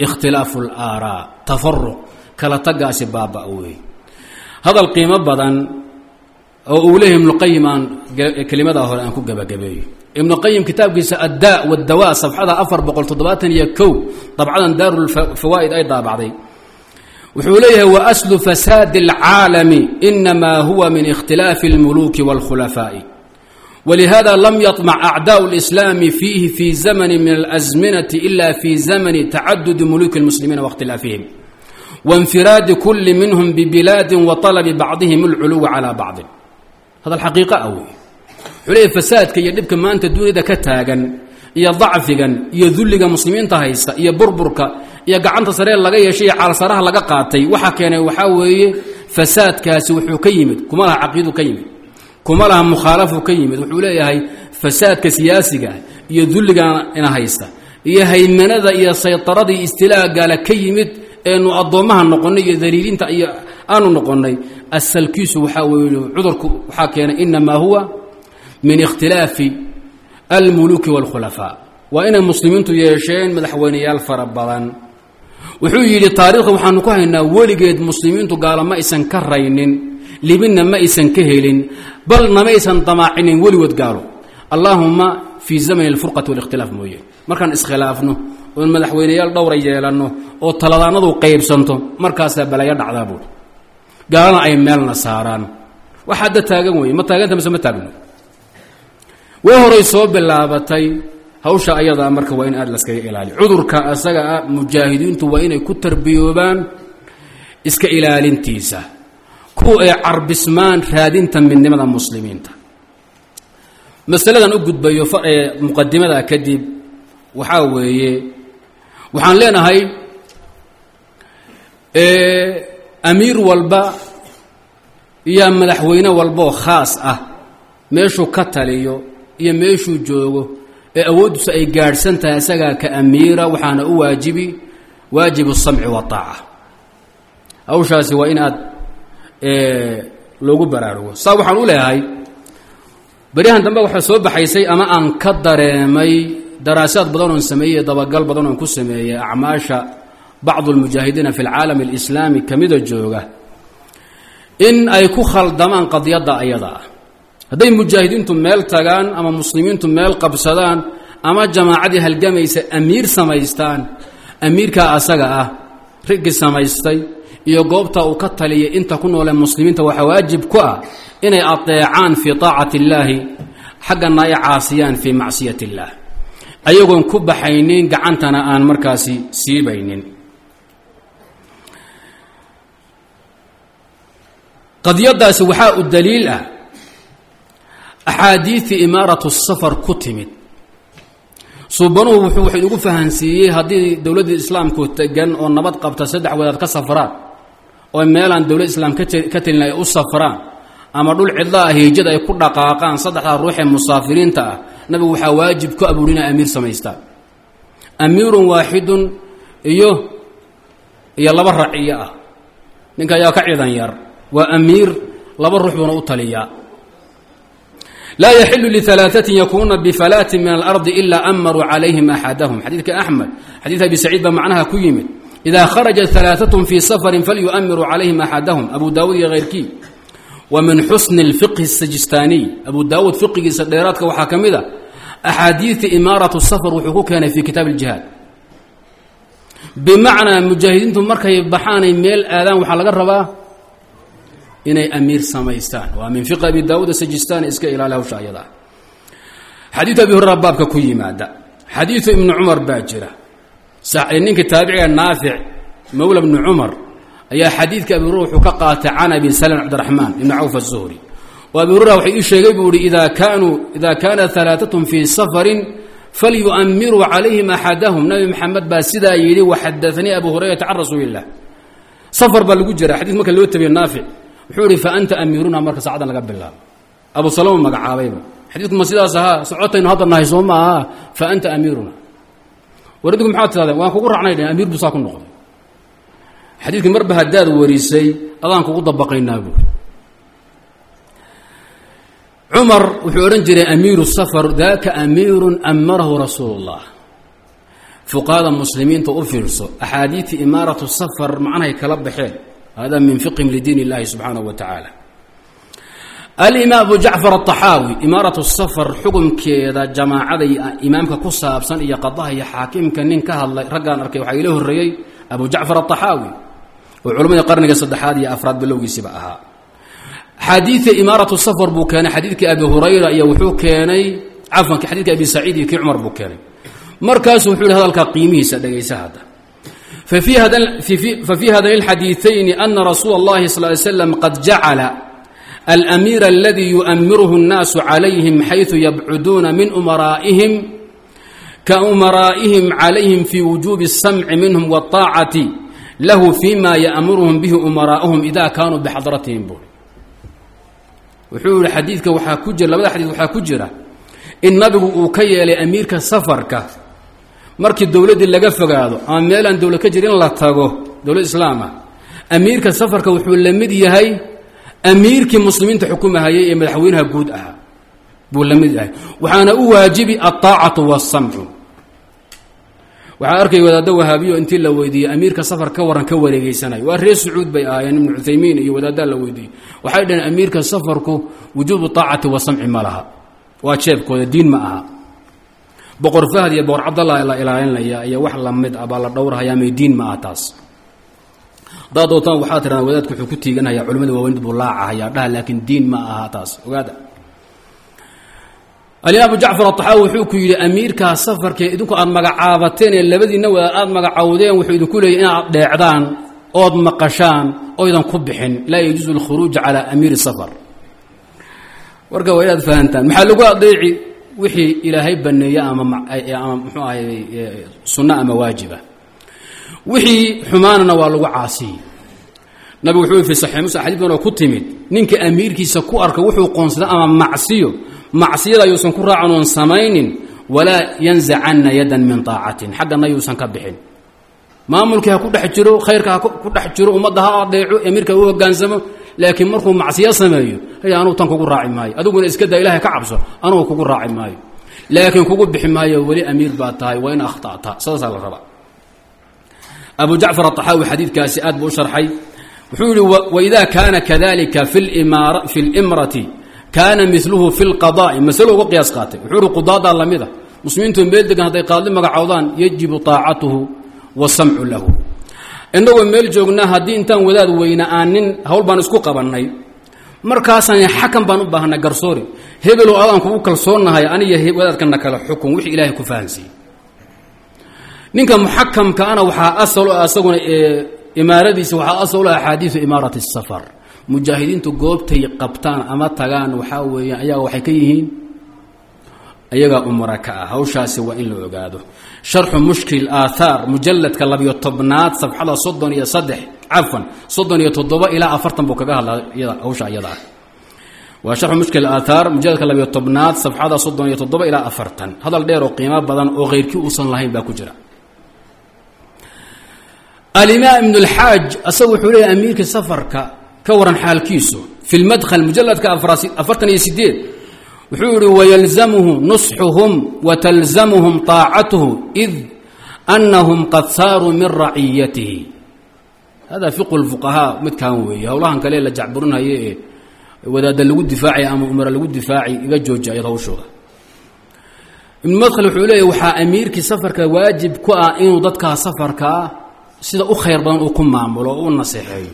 ikhtilaafu اlaaraa tafaruq kala tagaasi baaba wey hadal qiimo badan oo uu leeyahy ibnuqayim aan kelimadaa hore aan ku gebagabeeyo ibnuqayim kitaabkiisa addaa wadawa safxada afar boqol toddobaatan iyo kow dabcadan daarulfawaa'id ay daabacday wuxuu leeyahay waaslu fasaadi اlcaalami inamaa huwa min ikhtilaafi اlmuluuki wاlkhulafaa'i ولهذا لم يطمع أعداء الإسلام فيه في زمن من الأزمنة إلا في زمن wainfiraadi kulli minhum bibilaadin wa talabi bacdihim alculuwa calaa bacdin hadal xaqiiqo ah wey xuleey fasaadka iyo dhibka maanta duunida ka taagan iyo dacfigan iyo dulliga muslimiinta haysta iyo burburka iyo gacanta saree laga yeeshay iyo caalsaraha laga qaatay waxaa keenay waxaa weeye fasaadkaasi wuxuu ka yimid kuma laha caqiidu ka yimid kuma laha mukhaalafu ka yimid wuxuu leeyahay fasaadka siyaasiga iyo dulligana ina haysta iyo haymanada ka yimid eenu addoommaha noqonnay iyo daliilinta iyo aanu noqonnay asalkiisu waxaa weeye cudurku waxaa keenay inamaa huwa min ikhtilaafi almuluki wاlkhulafaa waa inay muslimiintu yeesheen madaxweyneyaal fara badan. Wuxuu yidhi taariikhda waxaanu ku haynaa weligeed muslimiintu gaalo ma aysan ka raynin libinna ma aysan ka helin bal nama aysan damaacinin weligood gaalo. Allaahuma fii zamani alfurqati walikhtilaaf mooye. Markaan iskhilaafno oon madaxweyneyaal dhowra yeelanno oo taladaanadu qaybsanto markaasaa balaayo dhacdaa buuri gaalana ay meelna saaraan. Wax hadda taagan weeye ma taaganta mise ma taagno way horay soo bilaabatay hawsha ayadaa marka waa in aad laskaga ilaaliyo. Cudurka asaga ah mujaahidiintu waa inay ku tarbiyoobaan iska ilaalintiisa. Kuwa ay carbismaan raadinta midnimada muslimiinta. Masaladan u gudbayo muqadimada kadib waxaa weeye waxaan leenahay amiir walba iyo madaxweyne walbaoo khaas ah meeshuu ka taliyo iyo meeshuu joogo ee awooddiisu ay gaadhsan tahay isagaa ka amiira waxaana u waajibi waajibu samci waaaca hawshaasi waa in aad loogu baraarugo. Saa waxaan u leeyahay beryahan dambe waxaa soo baxaysay ama aan ka dareemay daraasaad badan oon sameeyey dabagal badan oon ku sameeyey acmaasha bacdu lmujaahidiina fi lcaalam alislaami ka mida jooga in ay ku khaldamaan qadiyadda ayada. Ah hadday mujaahidiintu meel tagaan ama muslimiintu meel qabsadaan ama jamaacadii halgamaysa amiir samaystaan amiirkaa asaga ah riggi samaystay iyo goobtaa uu ka taliyay inta ku noolee muslimiinta waxaa waajib ku ah inay adeecaan fii taacati illaahi xaggana ay caasiyaan fii macsiyati illaah ayagoon ku baxaynin gacantana aan markaasi siibaynin qadiyadaasi waxaa u daliil ah axaadiidii imaaratu safar ku timid. Suubanuhu wuxuu wax inugu fahansiiyey haddii dowladdii islaamku tegan oo nabad qabta saddex wadaad ka safraan oo meelaan dowlad islaam ka telin ay u safraan ama dhul cidla ah hiijada ay ku dhaqaaqaan saddexdaa ruuxee musaafiriinta ah nabigu waxaa waajib ku abuuri inay amiir samaystaan amiirun waaxidun iyo iyo laba raciyo ah. Ninka ayaa ka ciidan yar. Waa amiir laba ruux buuna u taliyaa. Laa yaxilu lialaaثatin yakuuna bifalaatin min alardi ilaa amaruu calayhim axadahum. Xadiidka axmed xadiidka abi saciid baa macnaha ku yimid idaa kharajat alaaثatun fii safarin falyuamiruu calayhim axadahum. Abu daawuud iyo hayrkii wa min xusni اlfiqhi الsajistaaniy abu daawuud fiqigiisa dheeraadka waxaa ka mid a axaadiidta imaaratu safar wuxuu ku keenay fii kitaab اljihaad bimacnaa mujaahidiintu markay baxaanay meel aadaan waxaa laga rabaa inay amiir samaystaan waa min fiqi abi daawuud sajistani iska ilaali hawsha ayadaa xadiidu abi hurera baabka ku yimaada xadiidu ibnu cumar baa jira ninka taabiciga naafic mawla bni cumar ayaa xadiidka abi hurera wuxuu ka qaatay can abi salm cabdiraxmaan ibni cawf aلzuhri oo abi hurera waxay ii sheegay buu ihi ida kaanuu ida kaana alaaatun fii safarin falyuamiruu calayhim axadahum. Nabi maxamed baa sidaa yidhi waxadaanii abu hurayrata can rasuuli safar baa lagu jira xadiis marka loo tabiye naafic wuxuu ihi fa anta amiiruna marka saacadan laga bilaabo. Abu salama magacaabayba. Xadiidku ma sidaas ahaa socotaynu hadda nahay soo ma aha fa anta amiiruna war idinku maxaad tirahdeen waan kugu racnay dheen amiir buu saa ku noqday xadiidkii marba haddaad warisay adaan kugu dabaqaynaa buuri cumar wuxuu odhan jiray amiiru safar daaka amiirun amarahu rasuulu اllah fuqahada muslimiinta u fiirso axaadiidtii imaaratu safar macnahay kala baxeen hada min fiqhim lidiin اllahi subxaanaه wa tacaala alimaam abu jacfar aلطaxaawi imaaratu safar xukumkeeda jamaacada imaamka ku saabsan iyo qadaha iyo xaakimka nin ka hadlay raggaan arkay waxaa ila horreeyey abu jacfar aلطaxaawi oo culammadii qarniga saddexaad iyo afraad bilowgiisiba ahaa xadiidka imaaratu safar buu keenay xadiidkii abi hurayra iyo wuxuu keenay cafanka xadidka abi saciid iyo kii cumar buu keenay markaasuu wuxuu yihi hadalkaa qiimihiisa dhegaysa hadda fafii hadayni اlxadiiثayni ana rasuula اllahi sal ly slam qad jacala alamiira aladii yu'amiruhu الnaasu calayhim xayثu yabcuduuna min umaraa'ihim ka umaraa'ihim calayhim fii wujuubi الsamci minhum wالطaacati lahu fii ma ya'muruhum bihi umaraa'uhum idaa kaanuu bixadratihim buul wuxuu yihi xadiidka waxaa ku jira labada xadiis waxaa ku jira in nabigu uu ka yeelay amiirka safarka markii dowladdii laga fogaado ama meelaan dowlad ka jira in la tago dowlad islaam ah amiirka safarka wuxuu la mid yahay amiirkii muslimiinta xukumahayay ee madaxweynaha guud ahaa buu la mid yahay. Waxaana u waajibi alطaacatu waاsamcu waxaa arkay wadaaddo wahaabiyo intii la weydiiyey amiirka safar ka waran ka wareegeysanay waa reer sacuud bay ahaayeen ibnu cuthaymiin iyo wadaaddaa la weydiiyey. Waxay dhaheen amiirka safarku wujuubu طaacati wasamci ma laha. Waa jeebkooda diin ma aha. Boqor fahd iyo boqor cabdallah la ilaalinaya iyo wax la mid ah baa la dhowrhayaa may diin ma aha taas. Haddaad waxaa tiraa wadaadku wuxuu ku tiiganhayaa culimada waaweynid buu laacahayaa dhaha laakiin diin ma aha taas. Ogaada alimaam jacfar aطaxaawi wuxuu ku yidhi amiirkaa safarkee idinku aad magacaabateen ee labadiina waa aad magacawdeen wuxuu idinku leeyay inaad dheecdaan ood maqashaan oydan ku bixin. Laa yajuusu اlkhuruuja calaa amiiri safar. Warka waa inaad fahantaan. Maxaa lagu adeeci? Wixii ilaahay baneeye ama ama mxuu sunno ama waajiba. Wixii xumaanana waa lagu caasiye nabigu wuxuu fi saxiix muslim xadis badan oo ku timid ninka amiirkiisa ku arka wuxuu qoonsaday ama macsiyo macsiyada yuusan ku raacan samaynin walaa yanzacanna yadan min aacatin xaggana yuusan ka bixin. Maamulkii ha ku dhex jiro khayrka ku dhex jiro ummadda ha adeeco emiirka u hogaansamo laakiin markuu macsiyo sameeyo hay anuu tan kugu raaci maayo. Adiguna iskadaa ilahay ka cabso anugu kugu raaci maayo. Laakiin kugu bixi maayo weli amiir baad tahay waa in ahtata saasaa la rabaa. Abu jacfar aطaxaawi xadiidkaasi aad buu u sharxay. Wuxuu yihi waidaa kaana kadalika fi imrati kaana miluhu fi lqadaai masalo uga qiyaas qaatay. Wuxuu uhi qudaadaa la mid a ah. muslimiintu meel degan hadday qaadli magacoodaan yajibu taacatuhu wasamcu lahu. Innagoo meel joognaa haddii intaan wadaad weyna aan nin hawl baan isku qabannay. Markaasaan xakan baan u baahanay garsoori. Hebelo adaan kugu kalsoonahay aniga wadaadkana kala xukun wixii ilaahay ku fahansiiyey. Ninka muxakamka ana waxaa asal ah, isaguna imaaradiisa waxaa asal ah axaadiiu imaarati safar mujaahidiintu goobtay qabtaan ama tagaan waxaa weeyaan ayaga waxay ka yihiin ayagaa umara ka ah. Hawshaasi waa in la ogaado. Sharxu mushkil aathaar mujaladka labiyo tobnaad safxada soddon iyo saddex cafan soddon iyo toddoba ilaa afartan buu kaga hadlaa hawsha iyada ah. Waa sharxu mushkil aathaar mujaladka labiyo tobnaad safxada soddon iyo toddoba ilaa afartan. Hadal dheer oo qiimo badan oo keyrkii uusan lahayn baa ku jira. Alimaam ibn اlxaaj asaga wuxuu leeyahy amiirka safarka ka waran xaalkiisu fi lmadkhl mujaladka afartan iyo sideed wuxuu yihi wayalzamhu nusxuhum watalzamhum طaacatuhu id anahum qad saaruu min raciyatihi hada fiqu اlfuqahaa midkan weeye howlahan kale la jacburinhayo ee wadaada lagu difaacay ama umara lagu difaaci iga jooji ayad hawshooda. Ibn madkhl wuxuu leeyahy waxaa amiirkii safarka waajib ku ah inuu dadkaa safarkaa sida u khayr badan uu ku maamulo oo naseexeeyo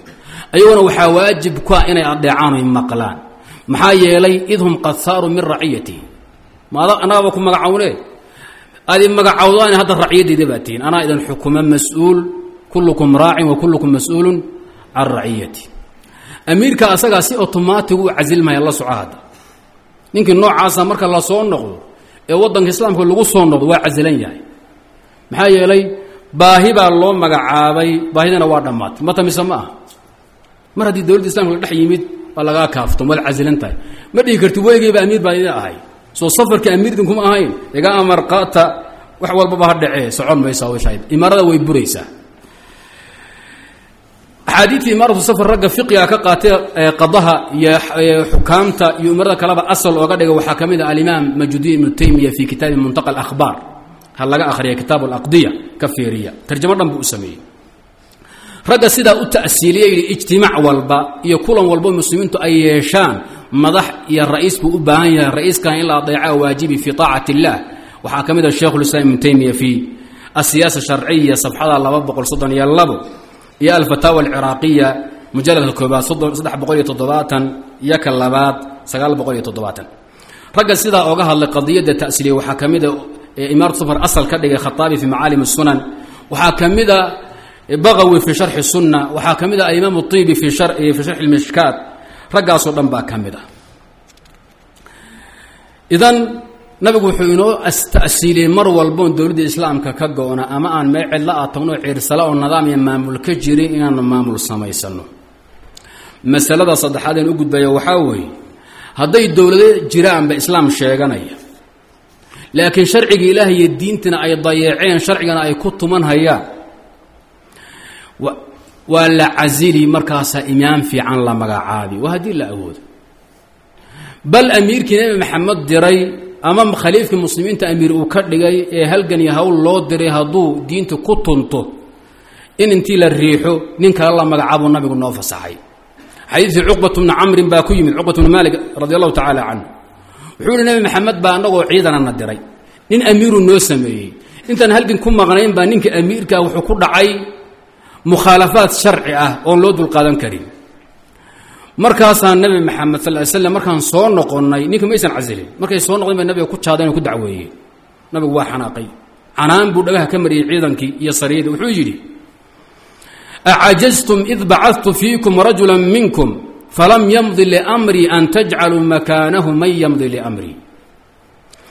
ayaguna waxaa waajib ku ah inay adeecaan oy maqlaan. Maxaa yeelay id qad saaruu min raciyatihi maada annagaba ku magacowne adi magacowdaan hadda raciyadeyda baa tihiin. Anaa idin xukuma mas'uul kullukum raacin wa kullukum mas'uulun can raciyati amiirka asagaa si otomaatig u casilmaya la soco hadda. Ninkii noocaasa marka la soo noqdo ee waddanka islaamka lagu soo noqdo waa casilan yahay. Maxaa yeelay baahi baa loo magacaabay baahidana waa dhammaatay. Mata ma aha mar haddii dowladda islamka la dhex yimid waa lagaa kaaftom waad casilan tahay. Ma dhihi karti weligeyba amiir baa idin ahay. Soo safarka amiir idinkuma ahayn iga amar qaata wax walbaba ha dhacee socon maysa hawshayd imaarada way buraysaa. Axaadiidta imaaratu safar ragga fiqiga ka qaatay qadaha iyo xukaamta iyo umarada kaleba asal ooga dhiga waxaa ka mid ah alimaam majudiin ibnu taymiya fi kitaabi muntaqa alakhbaar. Ha laga akhriya kitaab alaqdiya ka fiiriya. Tarjamo dhan buu u sameeyey ragga sidaa u ta'siiliyey yidhi ijtimaac walba iyo kulan walbo muslimiintu ay yeeshaan madax iyo ra'iis buu u baahan yahay ra'iiskan in la adeeca waajibi fii taacati illah. Waxaa ka mid ah sheikhulislaam ibnu taymiya fii asiyaasa sharciya safxada laba boqol soddon iyo labo iyo alfataawa alciraaqiya mujaladka koobaad saddex boqol iyo toddobaatan iyo ka labaad sagaal boqol iyo toddobaatan. Ragga sidaa ooga hadlay qadiyadda ta'siiliya waxaa ka mid a imaaratu safar asal ka dhigay khataabi fi macaalim الsunan waxaa ka mida baqawi fii sharxi sunna waxaa ka mid ah aimaam iibi fii eh, sharxi lmishkaat raggaasoo dhan baa ka mid a idan nabigu wuxuu inoo astasiiliyey mar walboon dowladda islaamka ka go-na ama aan mee cidla a ah tagnoo ciirsala oo nidaam iyo maamul ka jirin inaanu maamul samaysano. Masalada saddexaad een u gudbaya waxaa weeye hadday dowlado jiraanba islaam sheeganaya. Laakiin sharciga ilaah iyo diintina ay dayeeceen sharcigana ay ku tuman hayaan waa la casili markaasaa imaam fiican la magacaabi waa haddii la awoodo. Bal amiirkii nebi maxamed diray ama khaliifkii muslimiinta amiir uu ka dhigay ee halgan iyo hawl loo diray hadduu diinta ku tunto in intii la riixo nin kale la magacaabuu nabigu noo fasaxay. Xadiidkii cuqbat bni camrin baa ku yimid cuqbat bni maalik radi allahu tacaala canhu. Wuxuu yihi nebi maxamed baa annagoo ciidanana diray. Nin amiiruu noo sameeyey. Intaan halgan ku maqnayn baa ninka amiirkaa wuxuu ku dhacay mukhaalafaad sharci ah oon loo dulqaadan karin. Markaasaa nebi maxamed sal ly slam markaan soo noqonnay ninka maysan casilin. Markay soo noqdeen baa nabiga ku jaadeen oo ku dacweeyey nabigu waa xanaaqay. Canaan buu dhagaha ka mariyey ciidankii iyo sariyadii wuxuu yidhi acajaztum id bacadtu fiikum rajula minkum falam yamdi liamrii an tajcaluu makaanahu man yamdi liamrii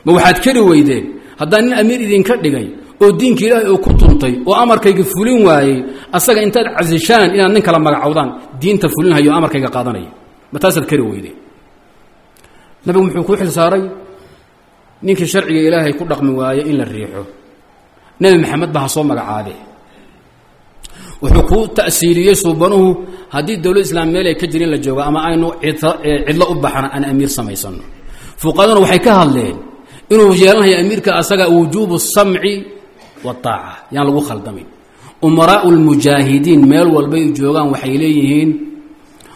ma waxaad kari weydeen. Haddaan nin amiir idinka dhigay oo diinka ilaahay oo ku tuntay oo amarkayga fulin waayey asaga intaad casishaan inaad nin kala magacowdaan diinta fulinhayo amarkayga qaadanaya. Ma taasaad kari weydeen. Nabigu muxuu kuu xil saaray ninkii sharciga ilaahay ku dhaqmi waaye in la riixo. Nebi maxamed baa ha soo magacaabe wuxuu kuu ta'siiliyey suubanuhu haddii dowlad islaam meel ay ka jirin la joogo ama aynu cidlo u baxana aan amiir samaysano fuqaduna waxay ka hadleen inuu yeelanayo amiirka asaga wujuubu samci waaaca yaan lagu khaldamin umaraau lmujaahidiin meel walbay joogaan waxay leeyihiin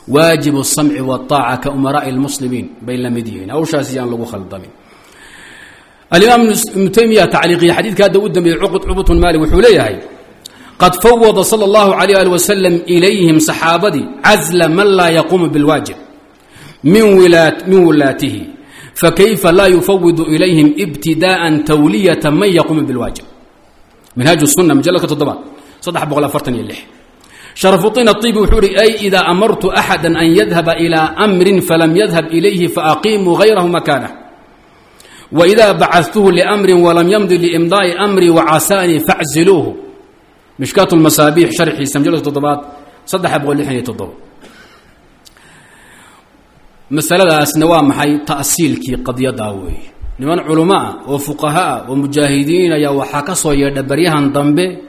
waajibu samci waaaca ka umaraai lmuslimiin bay la mid yihiin hawshaasi yaan lagu khaldamin alimaam ibnu taymiya tacliiqiya xadiidka hadda u dambeeyey cubut maalik wuxuu leeyahay qad fawada salى اllahu عalيه ali waslm ilayhim saxaabadii cazla man laa yaquumu biاlwaajib min wilaatihi fakayfa laa yufawidu ilayhim ibtidaءa tawliyata man yaquumu biاlwaajib manhaaj sunna majaladka toddobaad? Saddex boqol afartan iyo lix. Sharafudiin aibi wuxuu ihi ay idaa amartu axada an yadhaba ilaa amrin falam yadhab ilayhi faaqiimuu hayrahu makaanah waidaa bacatuhu limrin walam yamdi liimdaai amrii wacasaanii facziluuhu mishkaat masaabiix sharxiisa majaladka toddobaad? Saddex boqol lixan iyo toddoba. Masaladaasna waa maxay ta'siilkii qadyadaa weeye? Niman culamo ah oo ah oo mujaahidiin ayaa waxaa ka soo yeedha baryahan dambe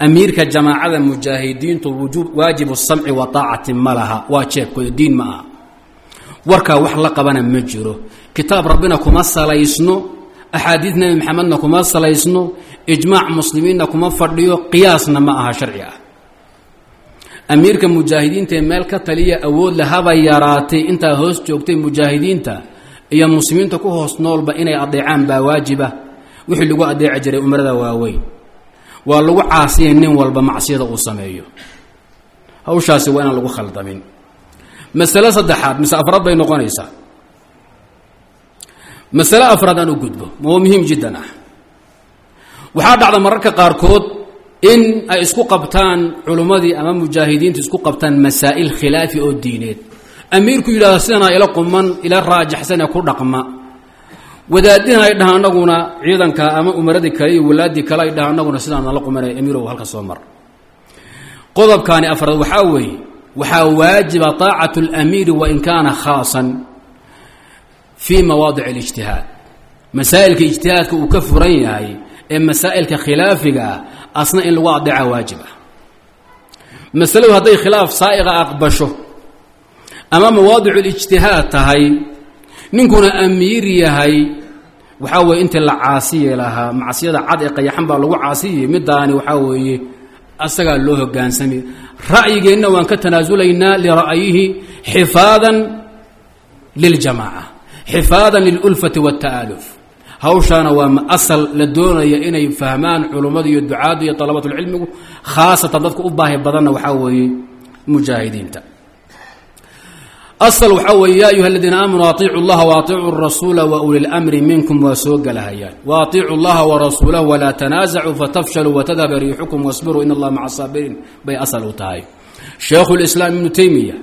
amiirka jamaacada mujaahidiintu waajibu samci wa taacati ma laha waa jeebkooda diin ma aha. Warkaa wax la qabana ma jiro. Kitaab rabbina kuma salaysno axaadiid nebi maxamedna kuma salaysno ijmaac muslimiinna kuma fadhiyo qiyaasna ma aha sharci ah. Amiirka mujaahidiintaee meel ka taliya awood le haba yaraatay intaa hoos joogtay mujaahidiinta iyo muslimiinta ku hoos noolba inay adeecaan baa waajiba. Wixii lagu adeeci jiray umarada waaweyn. Waa lagu caasiyay nin walba macsiyada uu sameeyo. Hawshaasi waa inaan lagu khaldamin. Masale saddexaad mise afraad bay noqonaysaa. Masale afraad aan u gudbo oo muhiim jiddan ah. Waxaa dhacda mararka qaarkood in ay isku qabtaan culummadii ama mujaahidiintu isku qabtaan masaa'il khilaafi oo diineed amiirku yidhahdo sidanaa ila quman ila raajaxsane ku dhaqma. Wadaadina ay dhaha anaguna ciidanka ama umaradii kale iyo walaaddii kale ay dhaha anaguna sidaan nala qumanaya amiirow halka soo mar. Qodobkaani afraad waxaa weeye waxaa waajiba taacatu اlamiiri wain kaana khaasan fii mawaadic اlijtihaad masaa'ilka ijtihaadka uu ka furan yahay ee masaa'ilka khilaafiga ah asna in lagu adeeca waajib ah. Masaladu hadday khilaaf saa'iqa aqbasho ama mawaadicu lijtihaad tahay ninkuna amiir yahay waxaa weeye intii la caasiye lahaa macsiyada cad ee qayaxan baa lagu caasiyey midaani waxaa weeye asagaa loo hogaansamay ra'yigeenna waan ka tanaasulaynaa lira'yihi xifaadan liljamaaca xifaadan lilulfati waاta'aaluf hawshaana waa asal la doonaya inay fahmaan culummadu iyo ducaaddu iyo dalabatulcilmigu khaasatan dadka u baahi badanna waxaa weeye mujaahidiinta asal waxaa weeye ya ayuha aladiina aamanuu atiicu اllaha waatiicuu rasuula wa uli lmri minkum waa soo gelahayaan waatiicu llaha warasuulahu walaa tanaasacuu fatafshaluu watadhaba riixukum wasbiruu in allaha maca saabiriin bay asal u tahay. Sheekhu lislaam ibnu teymiya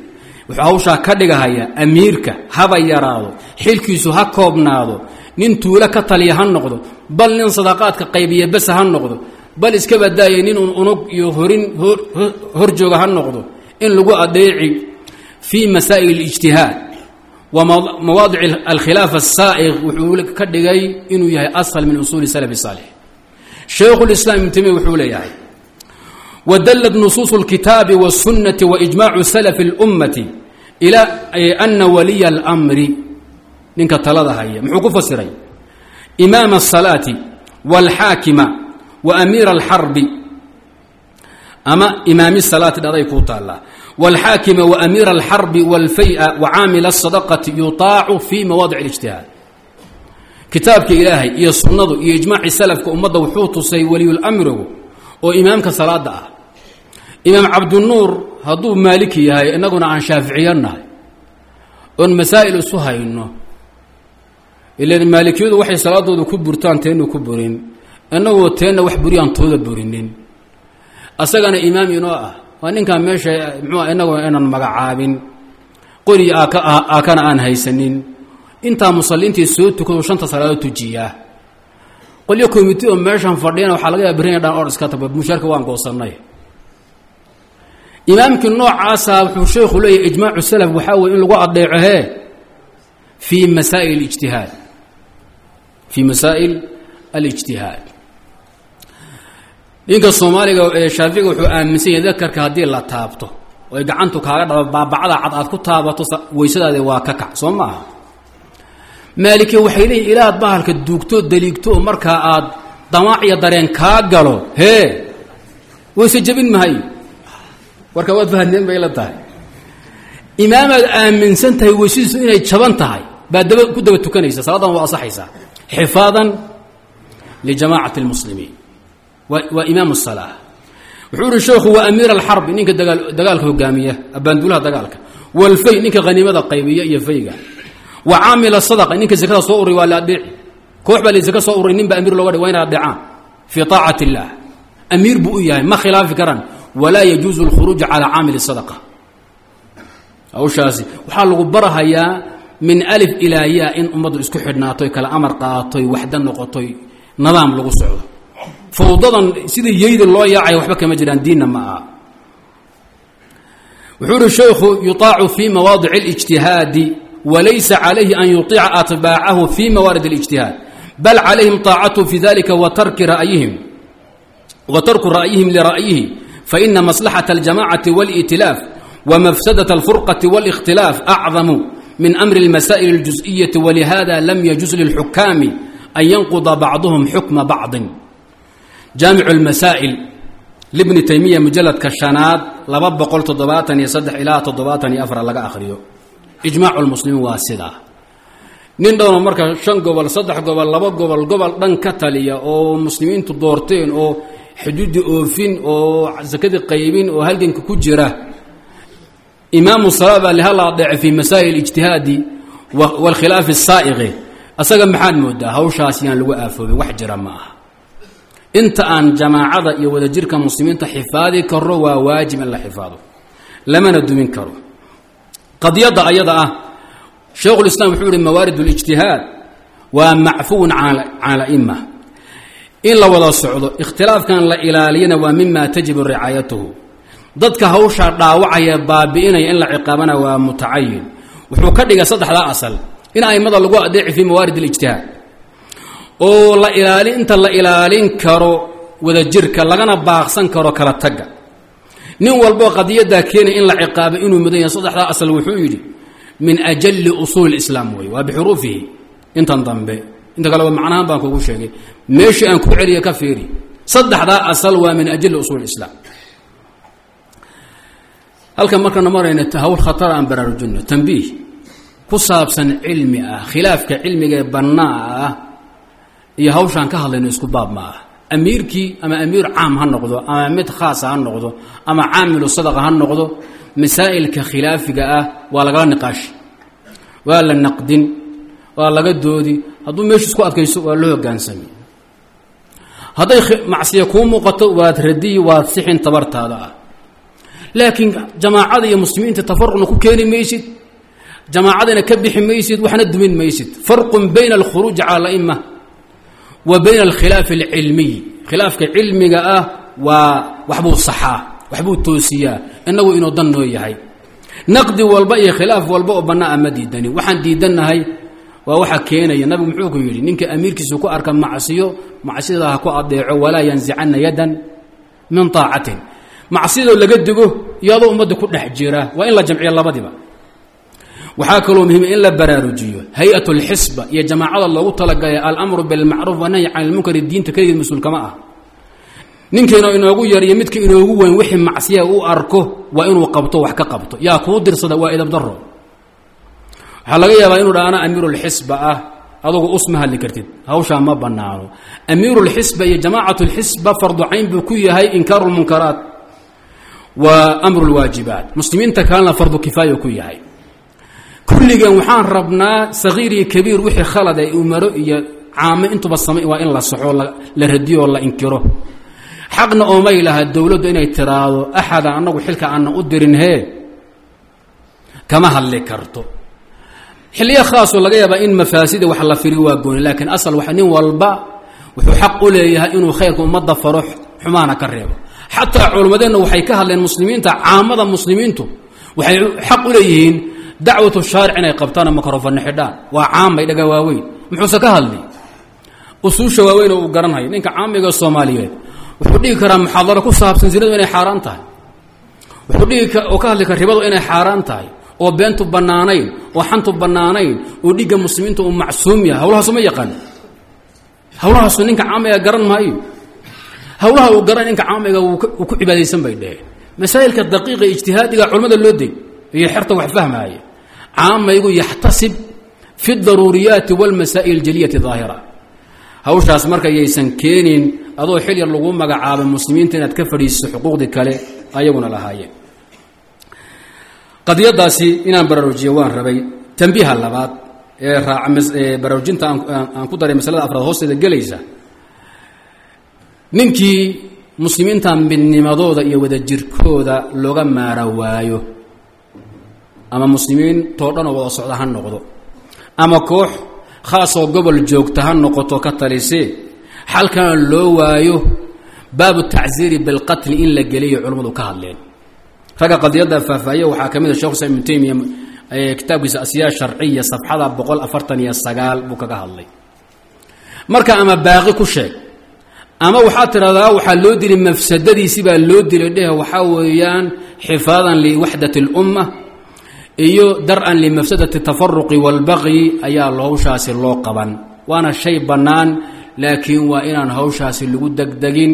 wuxuu hawshaa ka dhigahaya amiirka haba yaraado xilkiisu ha koobnaado nin tuulo ka taliya ha noqdo bal nin sadaqaadka qaybiya bes ha noqdo bal iska badaaya nin un unug iyo horin hor jooga ha noqdo in lagu adeeci fii masaa'il اlijtihaad wa mawaadic alkhilaaf asaa'iq wuxuu ka dhigay inuu yahay asal min usuuli salaf saalix shaykhu lislaam ibnu temiya wuxuu leeyahay wadalad nusuusu اlkitaabi wالsunnati waijmaacu salafi اlummati ilaa ana waliya اlmri ninka talada haya muxuu ku fasiray imaama الsalaati wاlxaakima waamiira اlxarbi ama imaami salaati dhaday kuu taallaa wاlxaakima waamiira اlxarbi wاlfaya wacaamila الsadaqati yuطaacu fi mawaadic اlijtihaad kitaabka ilaahay iyo sunnadu iyo ijmaaci salafka ummadda wuxuu tusay weliyulamrigu oo imaamka salaada ah imaam cabdinuur hadduu maaliki yahay innaguna aan shaaficiyo nahay oon masaa'il isu hayno ilan maalikiyadu waxay salaadooda ku burtaan teennu ku burin innagoo teenna wax buriyaan tooda burinin asagana imaam inoo ah waa ninkaan meesha muxuu innagoo inaan magacaabin. Qori aaka aakana aan haysanin. Intaa musalliintii soo tukado shanta salaadood tujiyaa qolyo comiti oo meeshan fadhiyana waxaa laga yaaba berina dhan or iska taba mushaarka waan goosannay. Imaamkii noocaasa wuxuu sheekhu leeyahy ijmaacu salaf waxaa weye in lagu adeeco hee? Fii masaa'il alijtihaad fii masaa'il alijtihaad ninka soomaaliga shaafiga wuxuu aaminsan yahay dakarka haddii la taabto oy gacantu kaaga dhaba baabacda cad aad ku taabato weysadaadi waa ka kac soo maaha? Maalike waxay leeyihiin ilaad bahalka duugto daliigto oo markaa aad damaac iyo dareen kaa galo hee wayse jebin mahay? Warka waad fahanteen bay la tahay. Imaamaad aaminsan tahay weysadiisu inay jaban tahay baad daba ku daba tukanaysa salaadan waa asaxaysaa. Xifaadan lijamaacati اlmuslimiin waa imaam الsalaa wuxuu ihi sheekhu waa amiir alxarbi ninka dagaa dagaalka hogaamiya abaanduulaha dagaalka walfay ninka haniimada qaybiya iyo fayga wa caamila sadaqa ninka zakada soo uray waa la adeeci koox baa la zaka soo uray nin baa amiir looga dhig waa ina adeecaan fii طaacati اllah amiir buu u yahay ma khilaafi karaan walaa yajuuzu اlkhuruuj calaa caamili sadaqa hawshaasi waxaa lagu barahayaa min alif ilaa yaa in ummaddu isku xidhnaatoy kala amar qaatoy waxda noqotoy nidaam lagu socdo fawdadan sida yeyda loo yaacaya waxba kama jiraan diinna ma aha wuxuu uhi sheekhu yuطaacu fii mawaadic اlijtihaadi walaysa calayhi an yuطiica atbaacahu fii mawaarid اlijtihaad bal calayhim طaacatu fi dalika watarki ra'yihim wa tarku ra'yihim lira'yihi faina maslaxaة اljamacati wاlإtilaaf wmafsadaة اlfurqaةi wاlاkhtilaaf acdamu min amri اlmasaa'il اljusئiyaةi walihada lam yajuz lilxukaami an yanquda bacduhum xukma bacضin jaamicu اlmasaa'il libni taymiya mujaladka shanaad laba boqol toddobaatan iyo saddex ilaa toddobaatan iyo afar laga akhriyo ijmaacu lmuslimiin waa sidaa nin dhowno marka shan gobol saddex gobol laba gobol gobol dhan ka taliya oo muslimiintu doorteen oo xuduudi oofin oo sakadii qaybin oo halganka ku jira imaamu salaa baa lihala adeece fii masaa'il ijtihaadi wاlkhilaafi الsaa'iqi asaga maxaad moodaa hawshaas yaan lagu aafoobin wax jira ma aha inta aan jamaacada iyo wadajirka muslimiinta xifaadi karo waa waajib in la xifaado. Lamana dumin karo. Qadiyadda ayada ah shaykhulislaam wuxuu ihi mawaarid اlijtihaad waa macfuwun can ala'ima in la wada socdo ikhtilaafkan la ilaaliyana waa mima tajibu ricaayatuhu. Dadka hawshaa dhaawacaya baabi'inaya in la ciqaabana waa mutacayin wuxuu ka dhigay saddexdaa asal. In aimada lagu adeeci fii mawaarid اlijtihaad oo la ilaali inta la ilaalin karo wadajirka lagana baaqsan karo kala tagga. Nin walboo qadiyaddaa keenay in la ciqaabo inuu mudan yahay saddexdaa asal wuxuu yidhi min ajali usuuli islaam wey waa bixuruufihi intan dambe inta kale macnahaan baan kugu sheegay. Meeshii aan ku celiya ka fiiri saddexdaa asal waa min ajali usuuli islaam. Halkan markana marayna hawl khatar aan baraarujino tambiih ku saabsan cilmi ah khilaafka cilmiga ee bannaa ah iyo hawshaan ka hadlayno isku baab ma ah amiirkii ama amiir caam ha noqdo ama mid khaasa ha noqdo ama caamilu sadaqa ha noqdo masaa'ilka khilaafiga ah waa lagala niqaashi waa la naqdin waa laga doodi. Hadduu meeshu isku adkayso waa loo hogaansami hadday macsiya kuu muuqato waad radiyi waad sixin tabartaada ah. Laakiin jamaacada iyo muslimiinta tafaruqna ku keeni maysid jamaacadana ka bixi maysid waxna dumin maysid. Farqun bayna alkhuruuji cala wa bayna alkhilaafi alcilmiy khilaafka cilmiga ah waa waxbuu saxaa waxbuu toosiyaa inagu inuu dan noo yahay naqdi walba iyo khilaaf walba oo bannaa ma diidani waxaan diidannahay waa waxa keenaya nabigu muxuu ku yidhi ninka amiirkiisu ku arka macsiyo macsiyada ha ku adeeco walaa yanzicana yadan min taacatin macsiyadoo laga digo iyo adoo ummadda ku dhex jira waa in la jamciyo labadiba waxaa kaloo muhiima in la baraarujiyo hay'at اlxisba iyo jamaacada loogu talagalay alamru bilmacruuf wanahyi can ilmunkari diinta keligeed mas'uulkama ah. Ninkiina inoogu yar iyo midka inoogu weyn wixii macsiya u arko waa inuu qabto wax ka qabto. Yaa kuu dirsada waa idab daro waxaa laga yaabaa inuu dha amiirulxisba ah adugu us ma hadli kartid. Hawshaa ma banaano amiirulxisba iyo jamaacat lxisba fardu cayn buu ku yahay inkaaru lmunkaraat amru lwaajibaat muslimiinta kalena fardu kifaaya ku yahay kulligan waxaan rabnaa sagiir iyo kabiir wixii khalad ee umaro iyo caame intuba samay waa in la saxo la radiyo oo la inkiro. Xaqna oomay laha dowladdu inay tiraahdo axada annagu xilka aanna u dirin kama hadli karto. Xilliyo khaasoo laga yaabaa in mafaasida wax la firi waa gooni laakiin asal wax nin walba wuxuu xaq u leeyahay inuu khayrka ummadda faro xumaana ka reebo. Xataa culimmadeenna waxay ka hadleen muslimiinta caamada muslimiintu waxay xaq u leeyihiin dacwatu shaaric inay qabtaan makrofana xidhaan waa caamay dhaga waaweyn muxuuse ka hadli usuusha waaweyn oo uu garanhayo ninka caamiga soomaaliyeed wuxuu dhigi karaa muxaadaro ku saabsan zinadu inay xaaraan tahay wuxuu dhigi oo ka hadli kara ribadu inay xaaraan tahay oo beentu bannaanayn oo xantu bannaanayn oo dhigga muslimiinta uu macsuum yahay hawlahaasu ma yaqaan hawlahaasu ninka caamiga garan maayo hawlaha uu garan ninka caamiga uu ku cibaadaysan bay dheheen masaa'ilka daqiiqa ijtihaadiga culimmada loo dey iyo xerta wax fahmaaya caamaygu yaxtasib fi daruuriyaati walmasaa'il aljaliyati daahira hawshaas marka yaysan keenin adoo xil yar lagu magacaaba muslimiinta inaad ka fadhiiso xuquuqdii kale ayaguna lahaayeen qadiyadaasi inaan baraarujiyo waan rabay. Tambiiha labaad ee raaca baraarujinta aan ku daray masalada afraad hoosteeda gelaysa. Ninkii muslimiinta midnimadooda iyo wadajirkooda looga maara waayo ama muslimiintoo dhan oo wada socda ha noqdo. Ama koox khaasoo gobol joogta ha noqoto ka talisee xalkana loo waayo baabu tacsiiri bilqatli in la geliyo culimmadu ka hadleen. Ragga qadiyadda faahfaahiya waxaa ka mid a shekh islam ibnu taymiya kitaabkiisa asyaa sharciya safxada boqol afartan iyo sagaal buu kaga hadlay. Marka ama baaqi ku sheeg ama waxaad tidhahdaa waxaa loo dilay mafsadadiisi baa loo dilay dheh waxaa weeyaan xifaadan liwaxdati اlumma iyo dar-an limafsadati tafaruqi wاlbaqyi ayaa hawshaasi loo qaban. Waana shay bannaan laakiin waa inaan hawshaasi lagu degdegin.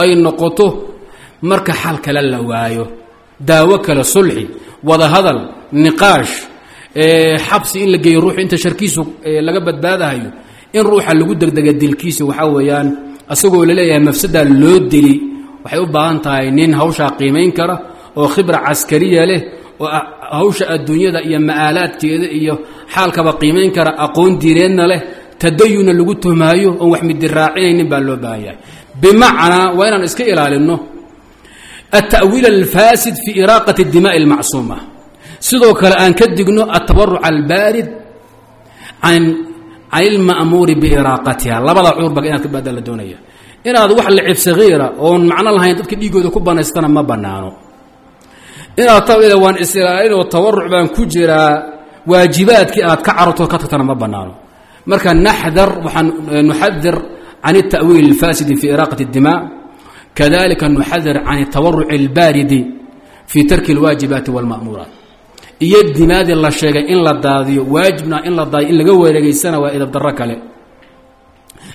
Ay noqoto marka xal kale la waayo. Daawo kale sulxi wada hadal niqaash xabsi in la geeyo ruuxu inta sharkiisu laga badbaadahayo in ruuxa lagu degdega dilkiisa waxaa weeyaan asagoo la leeyahay mafsadaa loo dili waxay u baahan tahay nin hawshaa qiimayn kara oo khibra caskariya leh oo hawsha adduunyada iyo ma'aalaadkeeda iyo xaalkaba qiimeyn kara aqoon diineedna leh tadayuna lagu tuhmaayo oon wax midiraacinaynin baa loo baahanyahay bimacnaa waa inaan iska ilaalino alta'wiil alfaasid fii iraaqati dimaai almacsuuma. Sidoo kale aan ka digno atabaruc albaarid can ilma'muuri biiraaqatiha labada cuurba inaad ka baadaan doonaya. Inaad wax licib sagiira oon macno lahayn dadka dhiigooda ku banaystana ma bannaano inaad ta waan isilaalin oo tawaruc baan ku jiraa waajibaadkii aad ka cararto ka tagtana ma banaano marka naxdar waxaan nuxadir can التأwiil الfaasidi في iraaqaة الdimاء kadalika nuxadir can tawaruci اlbaaridi fii tarki اlwaajibaati wاlma'muuraat iyo dimaadii la sheegay in la daadiyo waajibna in la daadiyo in laga wareegeysana waa idabdaro kale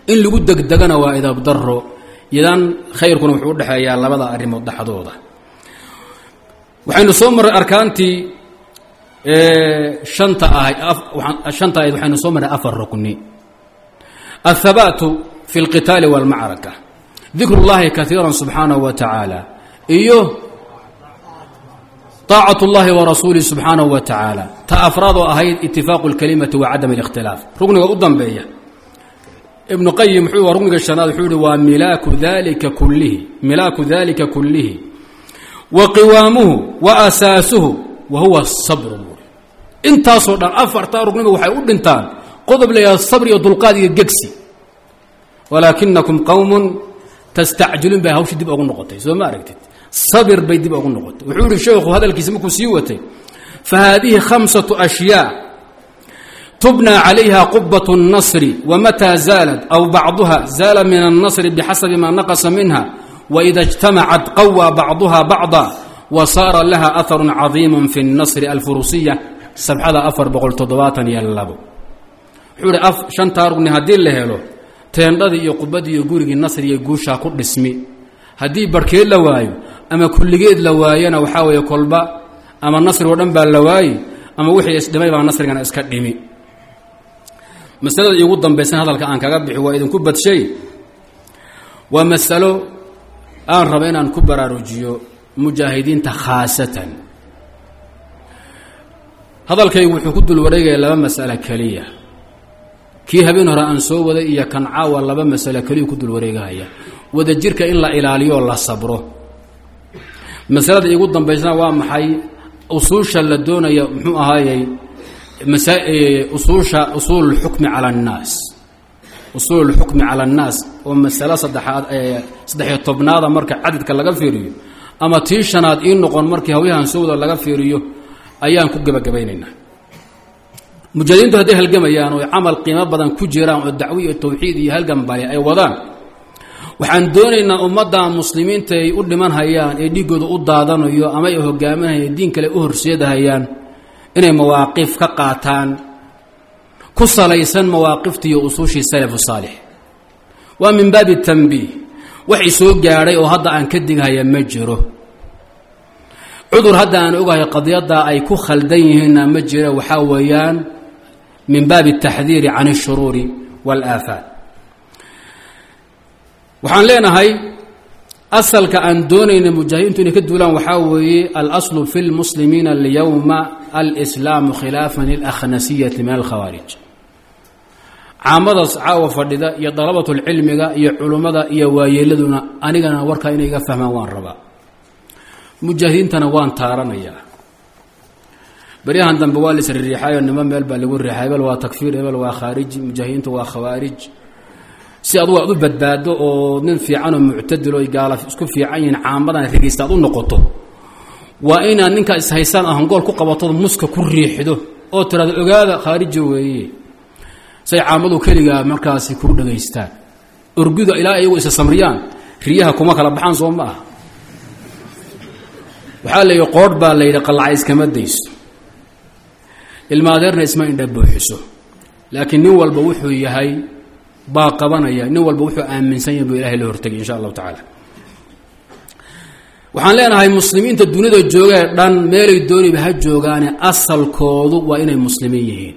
in lagu degdegana waa idabdaro idan khayrkuna wuxuu udhexeeyaa labada arrimood dhexdooda waxaynu soo marray arkaantii shanta ahay shanta ahayd waxaynu soo marray afar rukni athabaatu fi اlqitaali wاlmacraka dikr اllahi kaiira subxaanaه wa tacaala iyo طaacaة اllahi warasuulih subxaanaه wa tacaala ta afraadoo ahayd itifaaqu اlkalimati wa cadam اlikhtilaaf rugniga u dambeeya ibnu qayim wuxuu rugniga shanaad wuxuu yihi waa milaaku dalika kulihi milaaku dalika kulihi wa qiwaamuhu wa asaasuhu wa huwa sabr buuri intaasoo dhan afartaa rugniga waxay u dhintaan qodob layaha sabr iyo dulqaad iyo gegsi walaakinakum qowm tastacjiluun bay hawshii dib ogu noqotay soo ma aragtid sabir bay dib ogu noqotay wuxuu yihi sheekhu hadalkiisa markuu sii watay fa haadihi khamsatu ashyaa tubnى calayha qubaة الnasri wmataa zaalat aw bacduha zaala min الnasri bixasabi ma naqasa minha waida اجtamacat qawى bacduha bacضa wa saara laha aharu cadiimu fi الnasri alfurusiya sabxada afar boqol toddobaatan iyo labo wuxuu ihi shantaa rugni haddii la helo teendhadii iyo qubadii iyo gurigii nasriga guushaa ku dhismi haddii barhkeed la waayo ama kulligeed la waayana waxaa weeye kolba ama nasri oo dhan baa la waayi ama wixii isdhimay baa nasrigana iska dhimi masalada iigu dambaysan hadalka aan kaga bixi waa idinku badshay waa masalo aan raba inaan ku baraarujiyo mujaahidiinta khaasatan hadalkaygu wuxuu ku dul wareegaya laba mas'alo keliya kii habeen hore aan soo waday iyo kan caawa laba masalo keliyu ku dul wareegahaya wadajirka in la ilaaliyo oo la sabro masalada iigu dambaysana waa maxay usuusha la doonaya muxuu ahaayey usuusha usuul اlxukmi calى الnaas usuul usuululxukmi cala annaas oo masalo saddexaad ee saddexiyo tobnaada marka cadadka laga fiiriyo ama tii shanaad ii noqon markii hawyahan sowda laga fiiriyo ayaan ku gebagabaynaynaa mujaahidiintu hadday halgamayaan oo camal qiimo badan ku jiraan oo dacwo iyo tawxiid iyo halganbali ay wadaan waxaan doonaynaa ummaddan muslimiinta ay u dhiman hayaan ee dhiiggooda u daadanayo ama ay hoggaaminhayaan diin kale u horseedahayaan inay mawaaqiif ka qaataan ku salaysan mawaaqiftii iyo usuushii salafu saalix waa min baabi tanbiih waxay soo gaadhay oo hadda aan ka dighaya ma jiro cudur hadda aan ogahay qadiyaddaa ay ku khaldan yihiinna ma jira waxaa weeyaan min baabi الtaxdiiri can الshuruuri wاlaafaat waxaan leenahay asalka aan doonayna mujaahidiintu inay ka duulaan waxaa weeye alaslu fi lmuslimiina alyowma alslaamu khilaafan lilakhnasiyati min alkhawaarij caamadaas caawa fadhida iyo dalabatulcilmiga iyo culummada iyo waayeeladuna anigana warkaa inay iga fahmaan waan rabaa. Mujaahidiintana waan taaranayaa. Baryahan dambe waa la isririixayo nimo meel baa lagu riixay hebel waa takfiir hebel waa khaariji mujaahidiintu waa khawaarij. Si adugu aad u badbaado oo nin fiican oo muctadil oo gaala isku fiican yihiin caamadan rigaysta aad u noqoto waa inaad ninkaa ishaysaan ahangool ku qabatood muska ku riixdo oo tiraado ogaada khaarija weeye say caamadu keligaa markaasi kuu dhagaystaan. Orguda ilaa iyagu isa samriyaan riyaha kuma kala baxaan soo ma aha waxaa la yidhi qoodh baa la yidhi qallaca iskama dayso. Ilmaadeerna isma indha buuxiso. Laakiin nin walba wuxuu yahay baa qabanaya nin walba wuxuu aaminsan yahay buu ilahay la hortegay insha allahu tacaala. Waxaan leenahay muslimiinta dunida joogee dhan meelay dooniba ha joogaane asalkoodu waa inay muslimiin yihiin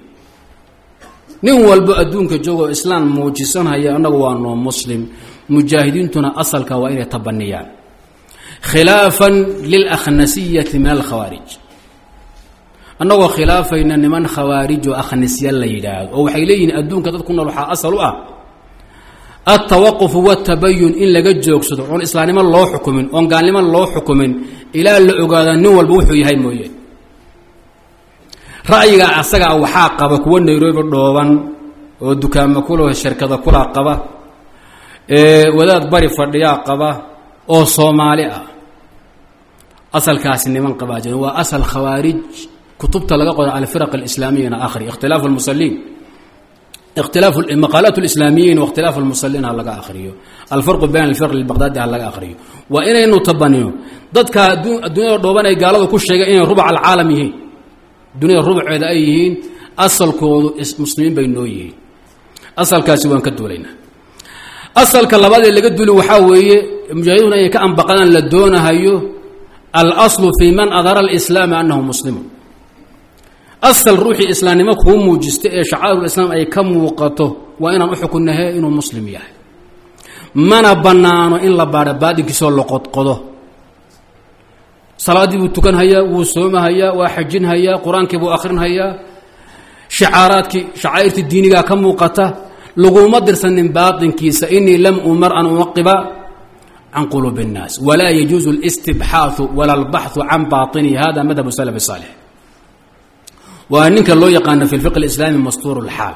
nin walbo adduunka joogoo islaam muujisanhaya annagu waa noo muslim. Mujaahidiintuna asalka waa inay tabaniyaan. Khilaafan lilakhnasiyati min alkhawaarij annagoo khilaafayna niman khawaarij oo akhnisya la yidhaahdo oo waxay leeyihiin adduunka dad ku nool waxaa asal u ah. Altawaqufu watabayun in laga joogsado oon islaamnimo loo xukumin oon gaalnimo loo xukumin ilaa la ogaada nin walba wuxuu yahay mooye ra'yiga asagaa waxaa qaba kuwa nairobi dhooban oo dukaamo kulaho shirkada kulaa qaba wadaad bari fadhiyaa qaba oo soomaali ah. Asalkaasi niman qabaa jira waa asal khawaarij kutubta laga qora alfiraq alislaamiyana akhri ikhtilaafu lmusaliin ikhtilaafu maqaalaat lislaamiyiin waاkhtilaafu lmusaliin ha laga akhriyo. Alfarqu bayn alfirq lbaqdaadi ha laga akhriyo. Waa inaynu tabanino dadka adduunyada dhooban ay gaalada ku sheegeen inay rubac alcaalam yihiin duniyada rubaceeda ay yihiin asalkoodu muslimiin bay noo yihiin. Asalkaasi waan ka duulaynaa. Asalka labaad ee laga duuli waxaa weeye mujaahiduuna inay ka ambaqadaan la doonahayo alaslu fii man adhara alislaama annahu muslimun asal ruuxii islaamnimo kuu muujista ee shacaarulislaam ay ka muuqato waa inaan u xukunnahe inuu muslim yahay. Mana bannaano in la baadho baadinkiisoo loqodqodo salaaddii buu tukanhayaa wuu soomahayaa waa xajinhayaa qur-aankii buu akhrinhayaa shicaaraadkii shacaa'irtii diinigaa ka muuqata laguma dirsanin baatinkiisa inii lam umar an unaqiba can quluubi الnaas walaa yajuuzu اlاstibxaaثu wala اlbaxثu can baطinihi hada madhab salaf الصaalix waa ninka loo yaqaano fi اlfiq اlislaami mastuur اlxaal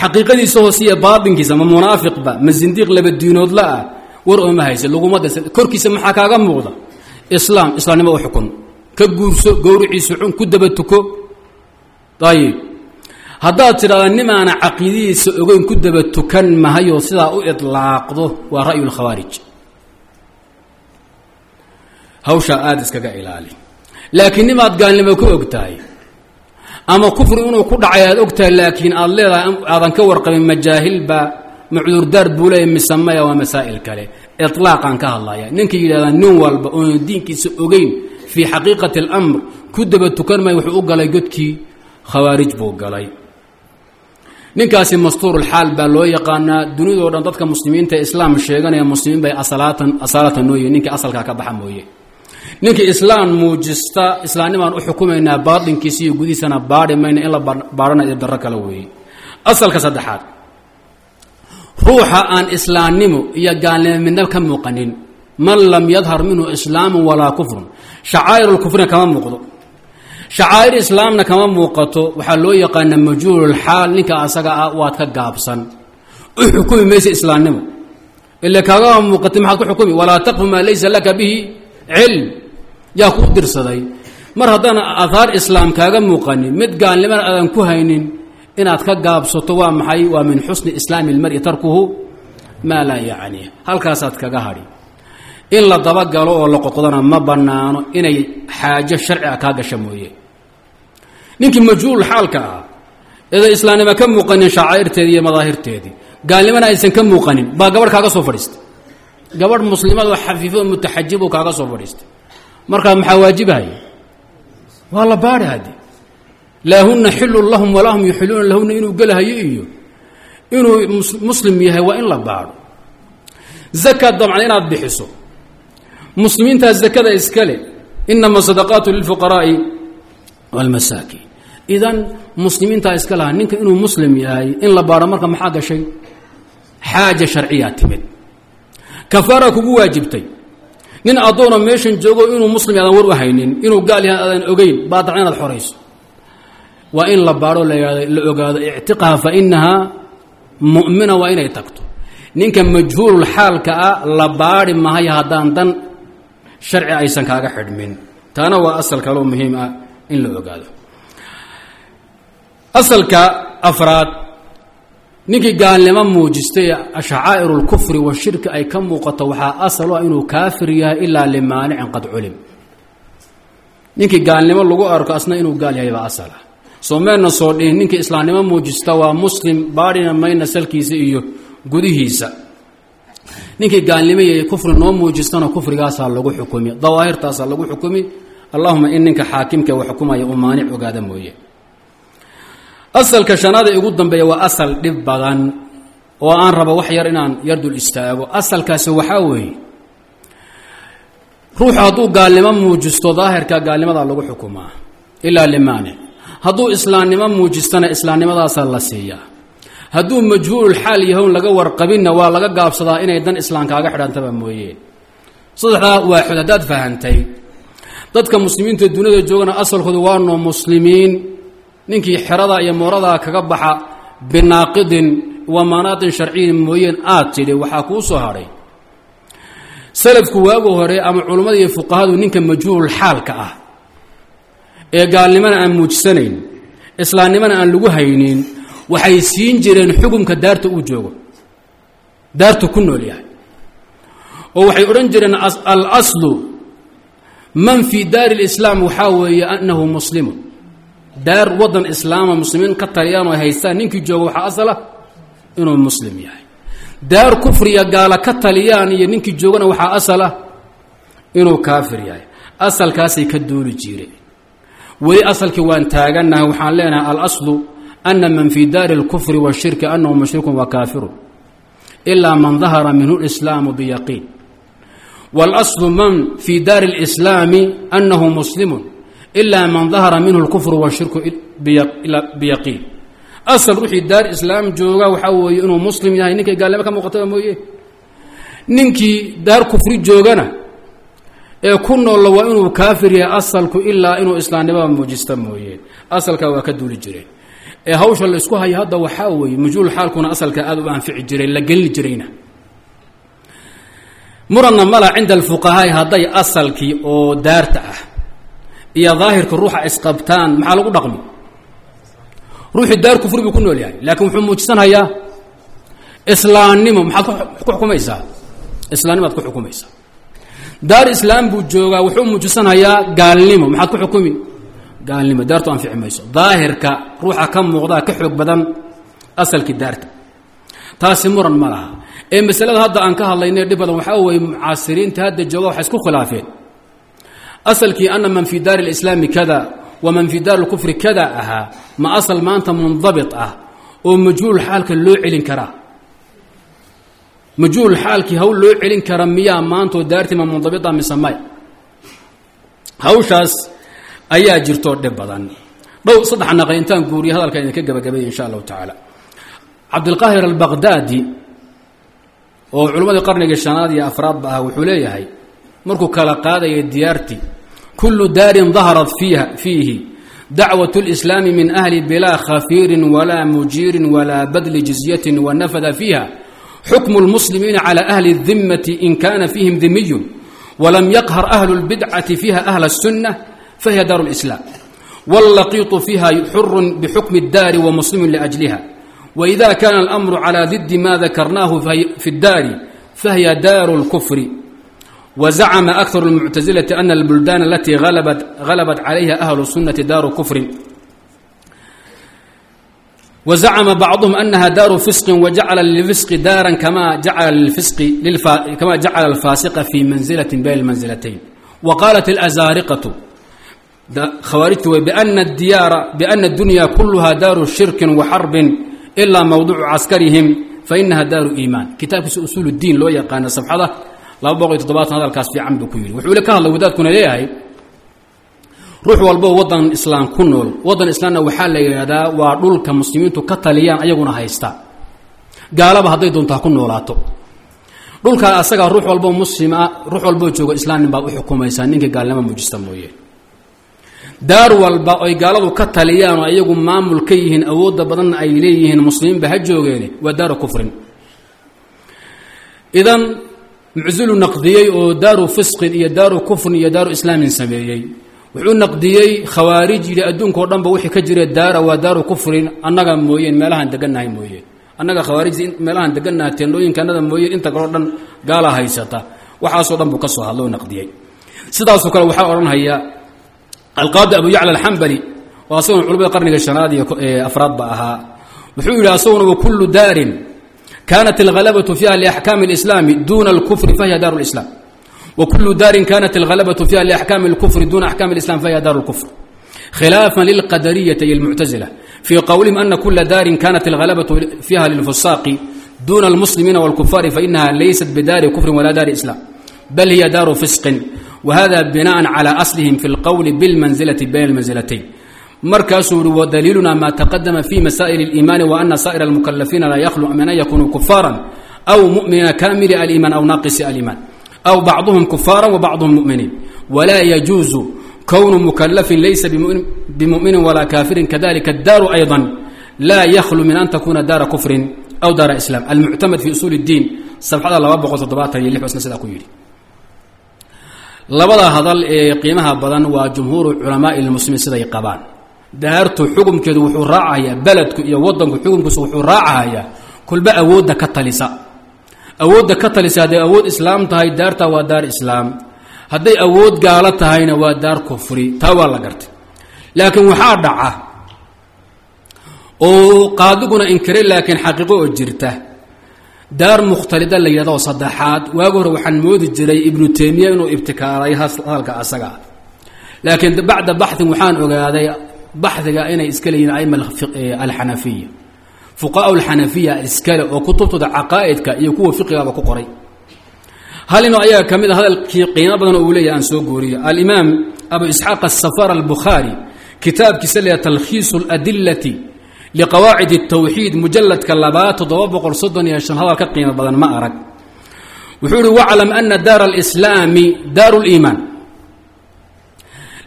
xaqiiqadiisa hoosiya baatinkiisa ma munaafiqba ma zindiiq laba diinoodla ah war ooma hayse laguma dirsan korkiisa maxaa kaaga muuqda Islaam islaamnimo u xukun. Ka guurso gowriciisa cun ku daba tuko. Ayib haddaad tidhahda nimaana caqiidadiisa ogeyn ku daba tukan mahayo sidaa u idlaaqdo waa ra'yu lkhawaarij hawshaa aada iskaga ilaali. Laakiin nimaad gaalnimo ku og tahay ama kufri inuu ku dhacay aad og tahay laakiin aad leedahay aadan ka warqabin majaahilba ma cudurdaar buu leeya misamaya waa masaa'il kale ilaaqaan ka hadlaya ninka yidhahdaa nin walba oon diinkiisa ogeyn fii xaqiiqati alamr ku daba tukan maya wuxuu u galay godkii khawaarij buu galay ninkaasi mastuurulxaal baa loo yaqaanaa dunidao dhan dadka muslimiinta islaam sheeganaya muslimiin bay asalaatan asalatan nooye ninkii asalkaa ka baxa mooye ninkii islaam muujista islaamnimaan u xukumaynaa baatinkiisa iyo gudihiisana baadhi mayna in la baadhana iyo darro kale weeye asalka saddexaad ruuxa aan islaamnimo iyo gaalnimo midna ka muuqanin man lam yadhar minhu islaamu walaa kufrun. Shacaa'irulkufrina kama muuqdo. Shacaa'ir islaamna kama muuqato waxaa loo yaqaana majhuululxaal ninka asaga ah waad ka gaabsan. U xukumi maysa islaamnimo. Ila kaagama muuqatay maxaad ku xukumi? Walaa taqfu maa laysa laka bihi cilm. Yaa kuu dirsaday. Mar haddana ahaar islaam kaaga muuqanin mid gaalnimana aadan ku haynin inaad ka gaabsato waa maxay? Waa min xusni islaami اlmari tarkuhu maa laa yacni. Halkaasaad kaga hadhi in la dabagalo oo la qoqdana ma bannaano inay xaajo sharci a kaa gasha mooye. Ninkii majhuul xaalka ah eeda islaamnima ka muuqanin shacaa'irteedii iyo madaahirteedii gaalnimana aysan ka muuqanin baa gabadh kaaga soo fadhiistay gabadh muslimadoo xafiifo mutaxajibu kaaga soo fadhiistay markaa maxaa waajibahaya waa la baadhi haddi laa huna lahum walaa hum yuxiluuna lahuna inuu gelahayo iyo inuu muslim yahay waa in la baadho. Zakaad dabcan inaad bixiso. Muslimiintaa zakada iskale inama sadaqaatu lilfuqaraa'i walmasaakiin. Idan muslimiintaa iska lahaa ninka inuu muslim yahay in la baadho marka maxaa gashay? Xaaja sharciyaa timid. Kafaara kugu waajibtay. Nin addoona meeshan joogo inuu muslim aadan war inuu gaal yahay aadan ogeyn baa dabcan inaad xorayso waa in la baadho la ogaado ictiqaha fa inahaa mu'mina waa inay tagto. Ninka majhuulul ah la baadhi mahayo haddaan dan sharci aysan kaaga xidhmin. Taana waa asal kaloo muhiim ah in la ogaado. Asalka afraad ninkii gaalnimo muujistay shacaa'iru اlkufri washirki ay ka muuqato waxaa asal ah inuu kaafir yahay ilaa limaanicin qad culim. Ninkii gaalnimo lagu arko asna inuu gaal yahay baa asal ah soo dhihin ninkii islaamnimo muujista waa muslim baadhina mayna salkiisa iyo gudihiisa. Ninkii gaalnimo iyo kufri noo muujistana kufrigaasaa lagu xukumi dawaahirtaasaa lagu xukumi. Allahuma in ninka xaakimka wa xukumaya uu maanic ogaada mooye. Asalka shanaada ugu dambeeya waa asal dhib badan oo aan rabo wax yar inaan yar dul istaago. Asalkaasi waxaa weeye ruuxu hadduu gaalnimo muujisto daahirka gaalnimadaa lagu xukumaa ilaa limaanic hadduu islaamnimo muujistana islaamnimadaasaa la siiyaa hadduu majhuululxaal yahown laga warqabinna waa laga gaabsadaa inay dan islaamkaaga xidhantaba mooyeen saddexdaa waaxood haddaad fahantay dadka muslimiinta duniyada joogana asalkoodu waa noo muslimiin. Ninkii xerada iyo mooradaa kaga baxa binaaqidin wa manaatin sharciyin mooyeen aad tidhi waxaa kuu soo hadhay. Salafku waagu hore ama culummada iyo fuqahadu ninka majhuulul xaalka ah ee gaalnimana aan muujisanayn islaamnimana aan lagu haynin waxay siin jireen xukumka daarta uu joogo daartu ku nool yahay. Oo waxay odhan jireen alaslu man fii daari lislaam waxaa weeye annahu muslimun. Daar waddan islaama muslimiin ka taliyaan oo haystaan ninkii jooga waxaa asala inuu muslim yahay. Daar kufriya gaala ka taliyaan iyo ninkii joogana waxaa asala inuu kaafir yahay. Asalkaasay ka duuli jireen weli asalkii waan taagannahay waxaan leenahay alaslu ana man fii daari اlkufri wاshirki anahu mushrikun wa kaafirun ilaa man dahara minhu اlislaamu biyaqiin wاlaslu man fii daari اlislaami anahu muslimun ilaa man dahara minhu اlkufru washirku biyaqiin asal ruuxii daar islaam jooga waxaa weeye inuu muslim yahay ninkay gaalnimo ka muuqataba mooye ninkii daar kufri joogana ee ku noolla waa inuu kaafir yahay asalku ilaa inuu islaamnimada muujista mooye. Asalkaa waa ka duuli jireen ee hawsha la isku haya hadda waxaa weeye majhuul xaalkuna asalka aada u anfici jiray la gelini jirayna. Muranna mala cinda alfuqahaai hadday asalkii oo daarta ah iyo daahirka ruuxa isqabtaan maxaa lagu dhaqmi? Ruuxii daar kufri buu ku nool yahay laakiin wuxuu muujisanhayaa islaamnimo. Maxaad ku xukumaysaa islaamnimaad ku xukumaysaa daar islaam buu joogaa wuxuu muujisanayaa gaalnimo. Maxaad ku xukumi gaalnimo daartu anfici daahirka ruuxa ka muuqdaa ka xoog badan asalkii daarta. Taasi muran ma laha. Ee masalada hadda aan ka hadlaynay dhib badan waxaa weeye mucaasiriinta hadda jooga waxay isku khilaafeen. Asalkii ana man fii daari اlislaami kada waman fii daari اlkufri kada ahaa ma asal maanta mundabit ah oo majhuul xaalka loo celin karaa majhuul xaalkii hawl loo celin kara miyaa maantoo daartima mundabita mise may? Hawshaas ayaa jirtoo dhib badan. Dhow saddex naqli intaan guuriya hadalka idinka gabagabeeya insha allahu tacaala. Cabdilqaahir albaqdaadi oo culimmadii qarnigii shanaad iyo afraadba ah wuxuu leeyahay markuu kala qaadaya diyaartii kullu daarin daharat fiiha fiihi dacwat اlislaami min ahli bilaa khafiirin walaa mujiirin walaa badli jizyatin wanafada fiiha xukmu اlmuslimiina calى ahli الdimati in kana fiihim dimiyun walam yaqhar ahlu اlbidcati fiiha ahla الsunة fahiya daaru اlislaam wاllaqiiطu fiiha xurun bixukmi اdaari wamuslimu liأjliha وإذا كان الأمر على ضد ما ذكرناه في الدار فهي دار الكفر وزعم أكثر المعتزلة أن البلدان التي غلبت, غلبت عليها أهل السنة دار كفر وزعم بعضهم أنها دار فسق وجعل للفسق دارا كما جعل للفسق للفا كما جعل الفاسق في منزلة بين المنزلتين وقالت الأزارقة خوارجت بأن الديار بأن الدنيا كلها دار شرك وحرب ilaa mawduucu caskarihim fa inaha daaru iimaan kitaabkiisa usuul diin loo yaqaana safxada laba boqol iyo toddobaatan hadalkaas fiican buu ku yidhi wuxuu le ka hadlay wadaadkuna leeyahay ruux walbo waddan islaam ku nool. Waddan islaamna waxaa la yidhaahdaa waa dhulka muslimiintu ka taliyaan ayaguna haysta. Gaalaba hadday doonto ha ku noolaato. Dhulkaa asagaa ruux walbo muslima ruux walboo joogo islaamnin baad u xukumaysaa ninkii gaalnimo muujista mooye. Daar walba oy gaaladu ka taliyaan oo ayagu maamul ka yihiin awoodda badanna ay leeyihiin muslimiinba ha joogeene waa daaru kufrin. Idan muczilu naqdiyey oo daaru fisqin iyo daaru kufrin iyo daaru islaamin sameeyey wuxuu naqdiyey khawaarij yidhi adduunka o dhan wixii ka jira daara waa daaru kufrin annaga mooyeen meelahaan degannahay mooyeen. Annaga khawaarijda meelahaan degannaha teendhooyinkanada mooyeen inta kaleo dhan gaala haysata. Waxaasoo dhan buu ka soo hadlo naqdiyey. Sidaasoo kale waxaa odhanhaya alqaadi abu yacla alxambali oo asagoon culamada qarniga shanaad iyo afraadba ahaa. Wuxuu yidhi asaguna wakullu daarin kaanat alhalabatu fiiha liaxkaami alislaami duuna alkufri fahiya daaru lislaam wakulu daarin kanat alhalabatu fiha liaxkaami اlkufri duna axkaami اlislam fahiya daaru اlkufr khilaafا lilqadariyati iyo اlmuctazila fii qowlihim ana kula daarin kanat alhalabatu fiha lilfusaaqi duna اlmuslimiina wاlkufaari fainaha laysat bidaari kufrin wala daari islam bal hiya daaru fisqin whada binaءa calى aslihim fi اlqowli biاlmanzilaةi bayna اlmanzilatayn markaasuu yihi wadaliiluna ma taqadama fi masaa'il اliimaani waana saa'ir اlmukalafiina laa yakhlu min an yakunuu kufaara aw mu'miniina kamili aliimaan aw naaqisi aliimaan aw bacduhum kufaara wa bacduhum muminiin walaa yajuusu kownu mukalafin laysa bimuminin walaa kaafirin kadalika addaaru ayضa laa yakhlu min an takuuna daara kufrin aw daara islam almuctamad fi usuul اddiin sabxada laba boqol toddobaatan iyo lix cisna sidaa ku yidhi labada hadal ee qiimaha badan waa jumhuuru culamaai lmuslimiin siday qabaan daartu xukumkeedu wuxuu raacayaa beledku iyo wadanku xukumkiisu wuxuu raacayaa kulba awoodda ka talisa awoodda ka talisa hadday awood islaam tahay daarta waa daar islaam. Hadday awood gaalo tahayna waa daar kufri. Taa waa la gartay. Laakiin waxaa dhaca oo qaadiguna inkiray laakiin xaqiiqo oo jirta. Daar mukhtalida la yidhahdo saddexaad. Waagi hore waxaan moodi jiray ibnu teymiya inuu ibtikaaray hadalka asaga laakiin bacda baxin waxaan ogaaday baxiga inay iska leeyihiin aima alxanafiya fuqahaa alxanafiya iskale oo kutubtooda caqaa'idka iyo kuwa fiqigaba ku qoray hal ino ayaga ka mid a hadalkii qiimo badan oo uu leeyahy aan soo gooriyo alimaam abu isxaaq asafar albukhaari kitaabkiisa leeyahay talkhiisu اladilati liqawaacid الtawxiid mujaladka labaad toddoba boqol soddon iyo shan hadal ka qiimo badan ma arag wuxuu uhi waclam ana daara اlislaami daaru اliimaan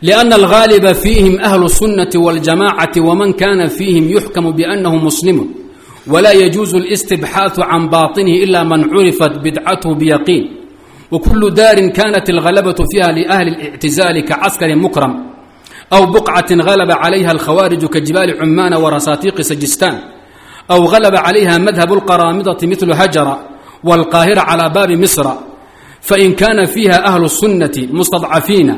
liأna algaaliba fiihim ahlu الsunnati wاljamacati waman kana fiihim yuxkamu biأnnahu muslimu wla yajuuzu اlاstibxaaثu can baطinihi ila man curifat bidcathu biyaqiin wakulu daarin kanat اlgalabaةu fiiha liأhli الاctizaali kacaskari mukram أو بقعة غلب عليها الخوارج كجبال عمان ورساتيق سجستان أو غلب عليها مذهب القرامضة مثل هجر والقاهرة على باب مصر fain kaana fiiha ahlu الsunnati mustadcafiina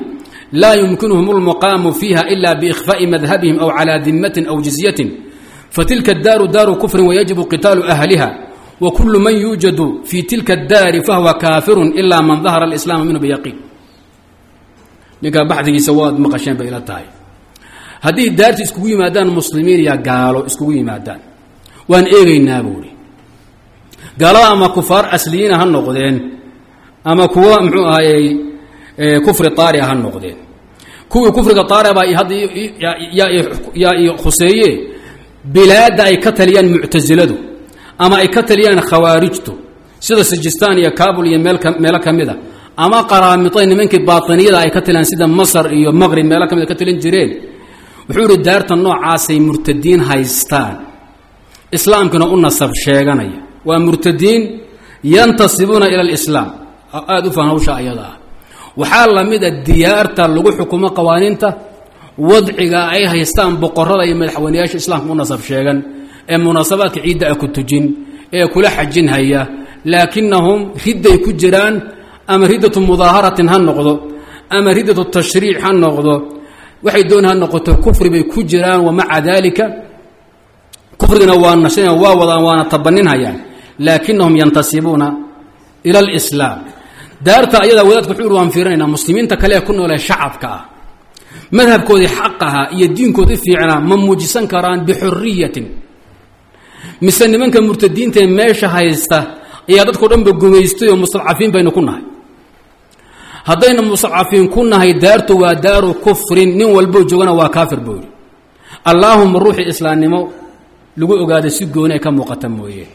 laa yumkinuhum اlmuqaamu fiiha ila biikhfaءi madhabihim aw calى dimatin aw jizyatin fatilka daaru daaru kufrin wayajibu qitaalu ahliha wa kullu man yuujadu fii tilka addaari fahuwa kaafirun ilaa man dahara alislaama minhu biyaqiin ninkaa baxdigiisa waad maqasheen bay ila tahay haddii daarti iskugu yimaadaan muslimiin iyo gaalo iskugu yimaadaan waan eegaynaa buuhi gaalada ama kufaar asliyiina ha noqdeen ama kuwa muxuu ahayey kufri taariha ha noqdeen kuwii kufriga taariha baa hadda yaa i khuseeye bilaadda ay ka taliyaan muctasiladu ama ay ka taliyaan khawaarijtu sida sijistaan iyo kabul iyo meel meelo ka mid a ama qaraamida nimankii baatiniyada ay ka taliyaan sida masar iyo maqrib meelo ka mid a ka talin jireen. Wuxuu ihi daarta noocaasay murtadiin haystaan. Islaamkina u nasab sheeganaya. Waa murtadiin yantasibuuna ila alislaam. Aada u fahan hawsha ah. Waxaa la mid a diyaarta lagu xukumo qawaaniinta wadciga ay haystaan boqorada iyo madaxweyneyaasha islaamka u nasab sheegan ee munaasabaadka ciidda a ku tujin ee kula xajin haya. Laakinahum ridday ku jiraan ama riddatu mudaaharatin ha noqdo ama riddatu tashriic ha noqdo. Waxay doon ha noqoto kufri bay ku jiraan wamaca daalika. Kufrigana waa nashan waa wadaan waana tabaninhayaan laakinahum yantasibuuna ila alislaam. Daarta ayadaa wadaadka wuxuu waan fiirinaynaa muslimiinta kale ee ku noolee shacabka ah madhabkoodii xaq ahaa iyo diinkoodii fiicnaa ma muujisan karaan bixuriyatin mise nimanka murtadiinta ee meesha haysta ayaa dadkao dhanba gumaystay oo mustadcafiin baynu ku nahay. Haddayna mustadcafiin ku nahay daartu waa daaru kufrin nin walboo joogana waa kaafir buu yidhi. Allaahuma ruuxii islaamnimo lagu ogaada si gooni ka muuqata mooye.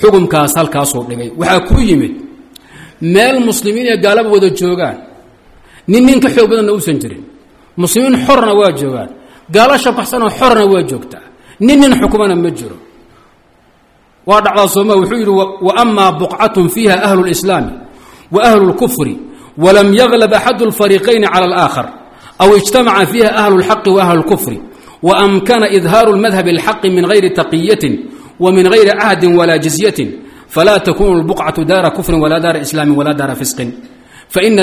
Xukumkaas halkaasuu dhigay. Waxaa ku yimid meel muslimiin ee gaalaba wada joogaan nin nin ka xoog badanna uusan jirin muslimiin xorna waa joogaan gaalo shabaxsanoo xorna waa joogtaa nin nin xukumana ma jiro. Waa dhacdaa sooma wuxuu yidhi wa amaa buqcatun fiiha ahlu lislaami wa ahlu lkufri walam yaglab axadu lfariiqayni cala alaakhar aw ijtamaca fiiha ahlu lxaqi wa ahlu lkufri wa amkana idhaaru lmadhabi alxaqi min gayri taqiyatin wa min gayri cahdin walaa jizyatin falaa takunu lbuqcatu daara kufrin walaa daara islaamin walaa daara fisqin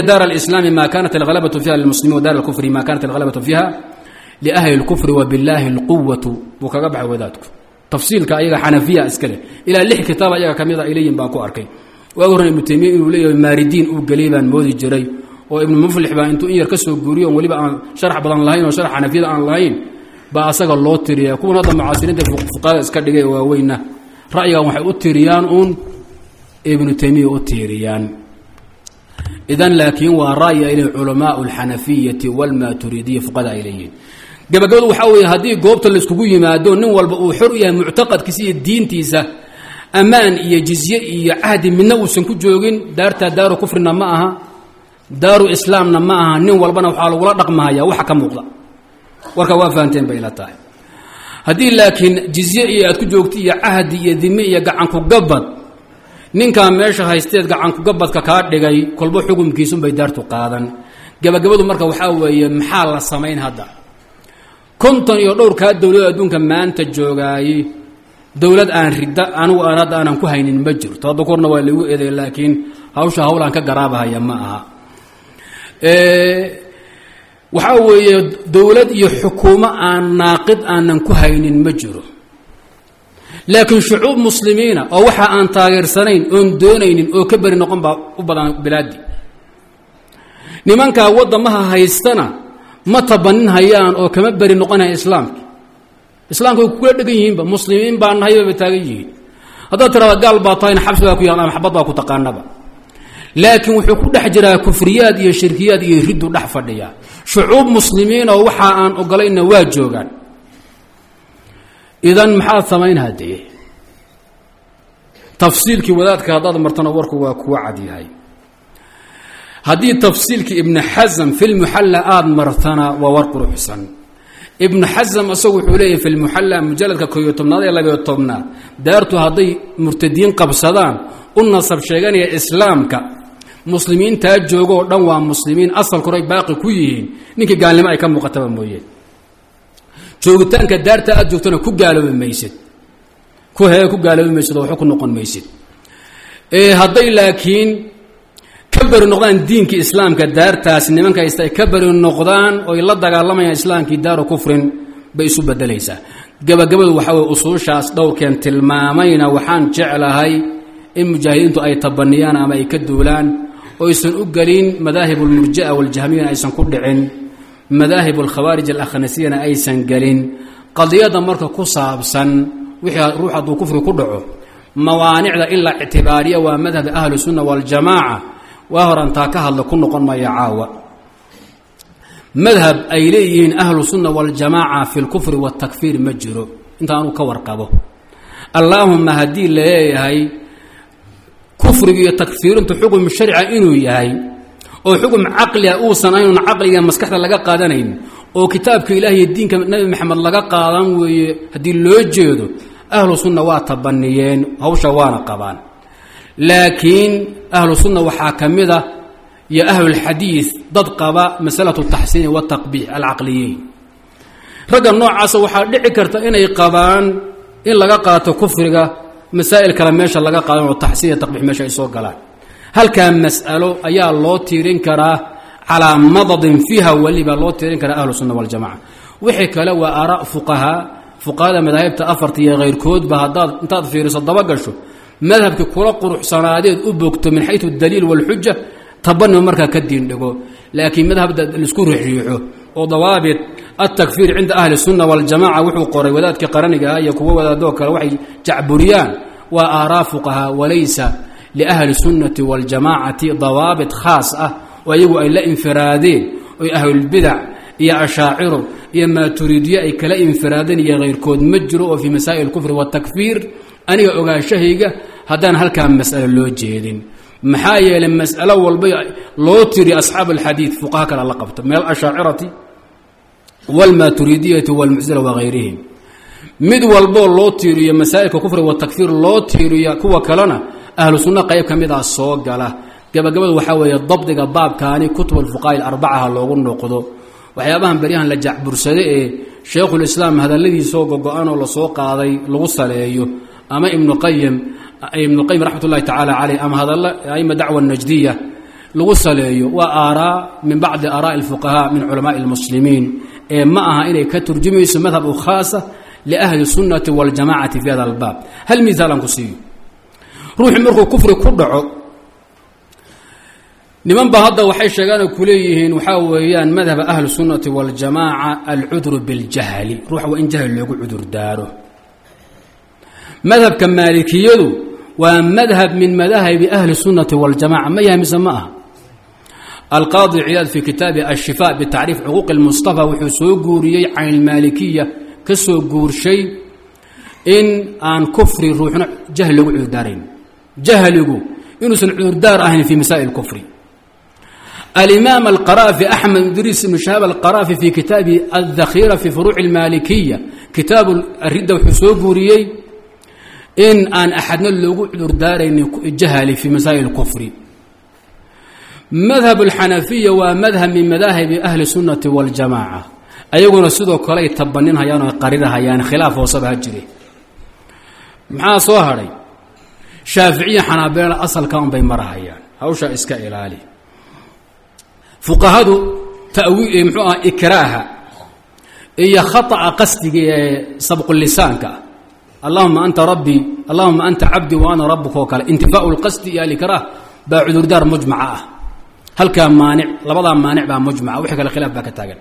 daara alislaami ma kanat alhalabatu fiha lilmuslimiin wa daara alkufri ma kanat alhalabatu fiha liahli اlkufri wabillaahi اlquwatu buu kaga baxay wadaadku tafsiilka ayaga xanafiya iska ilaa lix kitaab ayaga ka mida ay leeyihiin baan ku arkay waagi horna ibnu taymiya inuu leeyahay maaridiin uu geliyay baan moodi jiray oo ibnu muflix baa intuu in yar ka guuriyo on weliba aan sharax badan lahayn oo sharax xanafiyada aan lahayn baa asaga loo tiriya kuwan hadda mucaasiriinta fuqahada iska dhigay waaweynna ra'yigan waxay u tiriyaan uun ibnu taymiya u tiiriyaan idan laakiin waa ra'yi ay leeyihiin culamaau alxanafiyati walmaturidiya fuqada ay leeyihiin. Gabagabadu waxaa weeye haddii goobta laiskugu yimaado nin walba uu xor u yahay muctaqadkiisa iyo diintiisa ammaan iyo jizye iyo cahdi midna uusan ku joogin daartaa daaru kufrina ma aha daaru islaamna ma aha nin walbana waxaa lagula dhaqmahaya waxa ka muuqda. Warka waa fahanteen bay ila tahay. Haddii laakiin jizye iyo aad ku joogto iyo cahdi iyo dime iyo gacankugabad ninkaa meesha haysteed gacankugabadka kaa dhigay kolbo xukumkiisunbay daartu qaadan. Gabagabadu marka waxaa weeye maxaa la samayn hadda? Konton iyo dhowrkaa dowlad adduunka maanta joogaayey dowlad aan ridda anigu aan hadda aanan ku haynin ma jirto. Hadda waa lagu eeday laakiin hawsha hawlaan ka garaabahaya ma aha. Waxaa weeye dowlad iyo xukuumo aan naaqid aanan ku haynin ma jiro laakiin shucuub muslimiina oo waxa aan taageersanayn oon doonaynin oo ka beri noqon baa u badan bilaadi. Nimankaa waddamaha haystana ma tabanin hayaan oo kama beri noqonaya islaamka. Islaamka way kula dhegan yihiinba muslimiin baa nahay bayba taagan yihiin. Haddaad tirahda gaal baa tahayna xabsi baa ku yaal ama xabad baa ku taqaanaba laakiin wuxuu ku dhex jiraa kufriyaad iyo shirkiyaad iyo riddu dhex fadhiya shucuub muslimiin oo waxa aan ogolayna waa joogaan idan maxaad samayn haddee tafsiilkii wadaadka haddaad martana warku waa kuwa cadyahay haddii tafsiilkii ibnu xasm fi lmuxalla aada martana waa war quruxsan. Ibnu xasm isagu wuxuu leeyahy fi lmuxalla mujaladka kooiyo tobnaad ee labayo tobnaad daartu hadday murtadiin qabsadaan u nasab sheeganaya islaamka muslimiintaa joogoo dhan waa muslimiin asalkuray baaqi ku yihiin ninkii gaalnimo ay ka muuqataba mooyeen joogitaanka daarta aad joogtana ku gaaloobi maysid. Ku hee ku gaaloobi maysid oo waxba ku noqon maysid. Hadday laakiin ka beri noqdaan diinka islaamka daartaas nimanka ay ka beri noqdaan oy la dagaalamayaan islaamkii daaru kufrin bay isu bedelaysaa gabagabadu waxaa weye usuushaas dhowrkeen tilmaamayna waxaan jeclahay in mujaahidiintu ay tabaniyaan ama ay ka duulaan oysan u gelin madaahib almurjia waljahmiyana aysan ku dhicin madaahib alkhawaarij alakhnasiyana aysan gelin. Qadiyadda marka ku saabsan wixii ruux hadduu kufri ku dhaco mawaanicda in la ictibaariya waa madhaba ahlu sunna waljamaaca. Waa horantaa ka hadla ku noqon maya caawa. Madhab ay leeyihiin ahlu sunna waljamaaca fi lkufri watakfiir ma jiro. Intaanuu ka warqabo. Allaahumma haddii la leeyahay kufriga iyo takfiirintu xukun sharca inuu yahay oo xukun caqliga uusan aynun caqliga maskaxda laga qaadanayn oo kitaabka ilaah iyo diinka nabi maxamed laga qaadan weeye haddii loo jeedo ahlu sunna waa tabaniyeen hawsha waana qabaan. Laakiin ahlu sunna waxaa ka mid a iyo ahlulxadiid dad qaba masalatu taxsiini wataqbiix alcaqliyiin. Ragga noocaasa waxaa dhici karta inay qabaan in laga qaato kufriga masaa'il kale meesha laga qaadan oo taxsiin iyo taqbiix meesha ay soo galaan halkaa mas'alo ayaa loo tiirin karaa calaa madadin fiiha weliba loo tiirin karaa ahlu sunna waljamaca. Wixii kale waa aaraa fuqahaa fuqahada madaahibta afarta iyo kayrkoodba haddaad intaad fiiriso dabagasho madhabkii kula quruxsanaadeed u bogto min xayu daliil walxuja tabanima markaa ka diindhigo laakiin madhabda la isku riixriixo oo dawaabit altakfiir cinda ahli sunna waljamaca wuxuu qoray wadaadkii qaraniga ah iyo kuwo wadaadoo kale waxay jacburiyaan waa aaraa fuqahaa walaysa liahli sunnati waljamaacati dawaabit khaas ah oo iyagu ay la infiraadeen oy ahlulbidac iyo ashaaciro iyo maaturiidiye ay kala infiraadeen iyo kayrkood ma jiro oo fii masaa'il kufri watakfiir aniga ogaanshahayga haddaan halkaa mas'alo loo jeedin maxaa yeelay mas'alo walba loo tiri asxaab alxadiid fuqaha kale la qabta min alashaacirati wاlmaaturiidiyati wاlmuctila wagayrihim mid walboo loo tiiriyo masaa'ilka kufri watakfiir loo tiiriya kuwa kalena ahlu sunna qayb ka mid ah soo gala. Gabagabada waxaa weeye dabdiga baabkaani kutub alfuqaha ilarbacaha loogu noqdo. Waxyaabahan beryahan la jacbursade ee shaykhulislaam hadalladiisoo gogo-anoo la soo qaaday lagu saleeyo. Ama ibnu qayim ibnu qayim raxmat ullahi tacaala caleyh ama hadalla aima dacwa najdiya lagu saleeyo waa aaraa min bacdi aaraa'i alfuqahaa min culamaai almuslimiin ee ma aha inay ka turjumayso madhab u khaasa liahli sunnati waljamacati fi hada albaab hal misaalan ku siiyo ruuxu markuu kufri ku dhaco niman ba hadda waxay sheegaan oo kuleeyihiin waxaa weeyaan madhaba ahli sunnati waljamaaca alcudru biاljahli ruuxa waa in jahli loogu cudur daaro. Madhabka maalikiyadu waa madhab min madahibi ahli sunnati waljamaca ma yahay mise ma aha? Alqaadi ciyaad fii kitaabi ashifa bitacriif xuquuqi اlmustafa wuxuu soo guuriyey can ilmaalikiya ka soo guurshay in aan kufri ruuxna jahli loogu cudurdaarayn jahligu inuusan cudurdaar ahayn fii masaa'il kufri. Alimaam alqaraafi axmed idriis ibnu shahaab alqaraafi fii kitaabi aldakhiira fii furuuci اlmaalikiya kitaabu ridda wuxuu soo guuriyey in aan axadna loogu cudurdaaraynin jahli fii masaa'il kufri. Madhab alxanafiya waa madhab min madaahibi ahli sunnati waاljamaaca ayaguna sidoo kale ay tabaninhayaan oo qarinahayaan khilaaf hooseba ha jire maxaa soo hadhay shaaficiya xanaabilana asalka unbay marahayaan. Hawshaa iska ilaali. Fuqahadu tawi muxuu aha ikraaha iyo khata'a qasdiga ee sabqulisaanka allahuma anta rabbii allahuma anta cabdii wa ana kale. Intifaau lqasdi iyo alikraah baa cudurdaar mujmaca ah. Halkaa maanic labadaa maanic baa mujmaca. Wixii kale khilaaf baa ka taagan.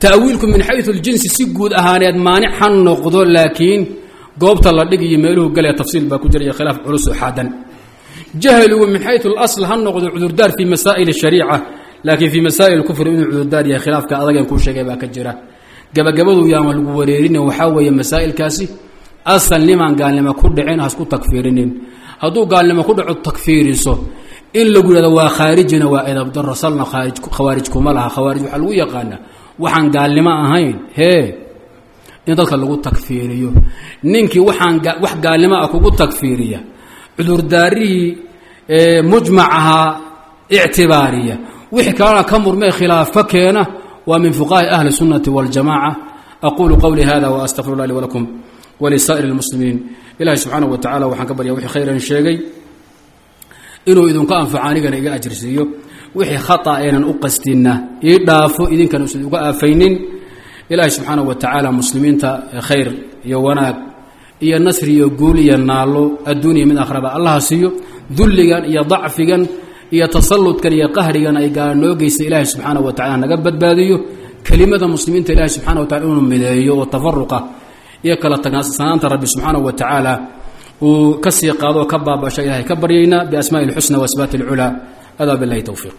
Ta'wiilku min xayu اljinsi si guud ahaaneed maanic ha noqdo laakiin goobta la dhig iyo meeluhu galaya tafsiil baa ku jira iyo khilaaf culus oo xaadan jahligu min xayu اlasl ha noqdo cudurdaar fii masaa'il الshariica laakiin fii masaa'il kufri inuu cudurdaar yahay khilaafka adageen kuu sheegay baa ka jira gabagabadu yaama lagu wareerine waxaa weeye masaa'ilkaasi asal nimaan gaalnimo ku dhicin hasku takfiirinin hadduu gaalnimo ku dhaco takfiiriso in lagu yihahdo waa khaarijina waa edabdaro salna khaarij khawaarij kuma laha khawaarij waxaa lagu yaqaanaa waxaan gaalnimo ahayn hee in dadka lagu takfiiriyo ninkii waxaan wax gaalnimo ah kugu takfiiriya cudurdaarihii mujmac ahaa ictibaariya wixii kalena ka murmee khilaaf ka keena waa min fuqaha'i ahli الsunnati waاljamaca aqulu qowli hada waastaqfir اllah li walakum walisaa'ir اlmuslimiin ilahi subxaanaه wa tacala waxaan ka barya wixii khayran sheegay inuu idinku anfaco anigana iga ajirsiiyo wixii khata aynan u qastinna ii dhaafo idinkana usan uga aafaynin ilaahay subxaanahu wa tacaala muslimiinta khayr iyo wanaag iyo nasri iyo guul iyo naallo adduuniya mid akhraba allaha siiyo dulligan iyo dacfigan iyo tasalludkan iyo qahrigan ay gaala noo geystay ilaahay subxaanahu wa tacala naga badbaadiyo kelimada muslimiinta ilaahay subxana wa tacala inuu mideeyo oo tafaruqa iyo kala tagsanaanta rabbi subxaanahu wa tacaala uu ka sii qaado oo ka baabasho ilahay ka baryaynaa biasmaai اlxusna waasbaati اlculaa adaa bilahi towfiiq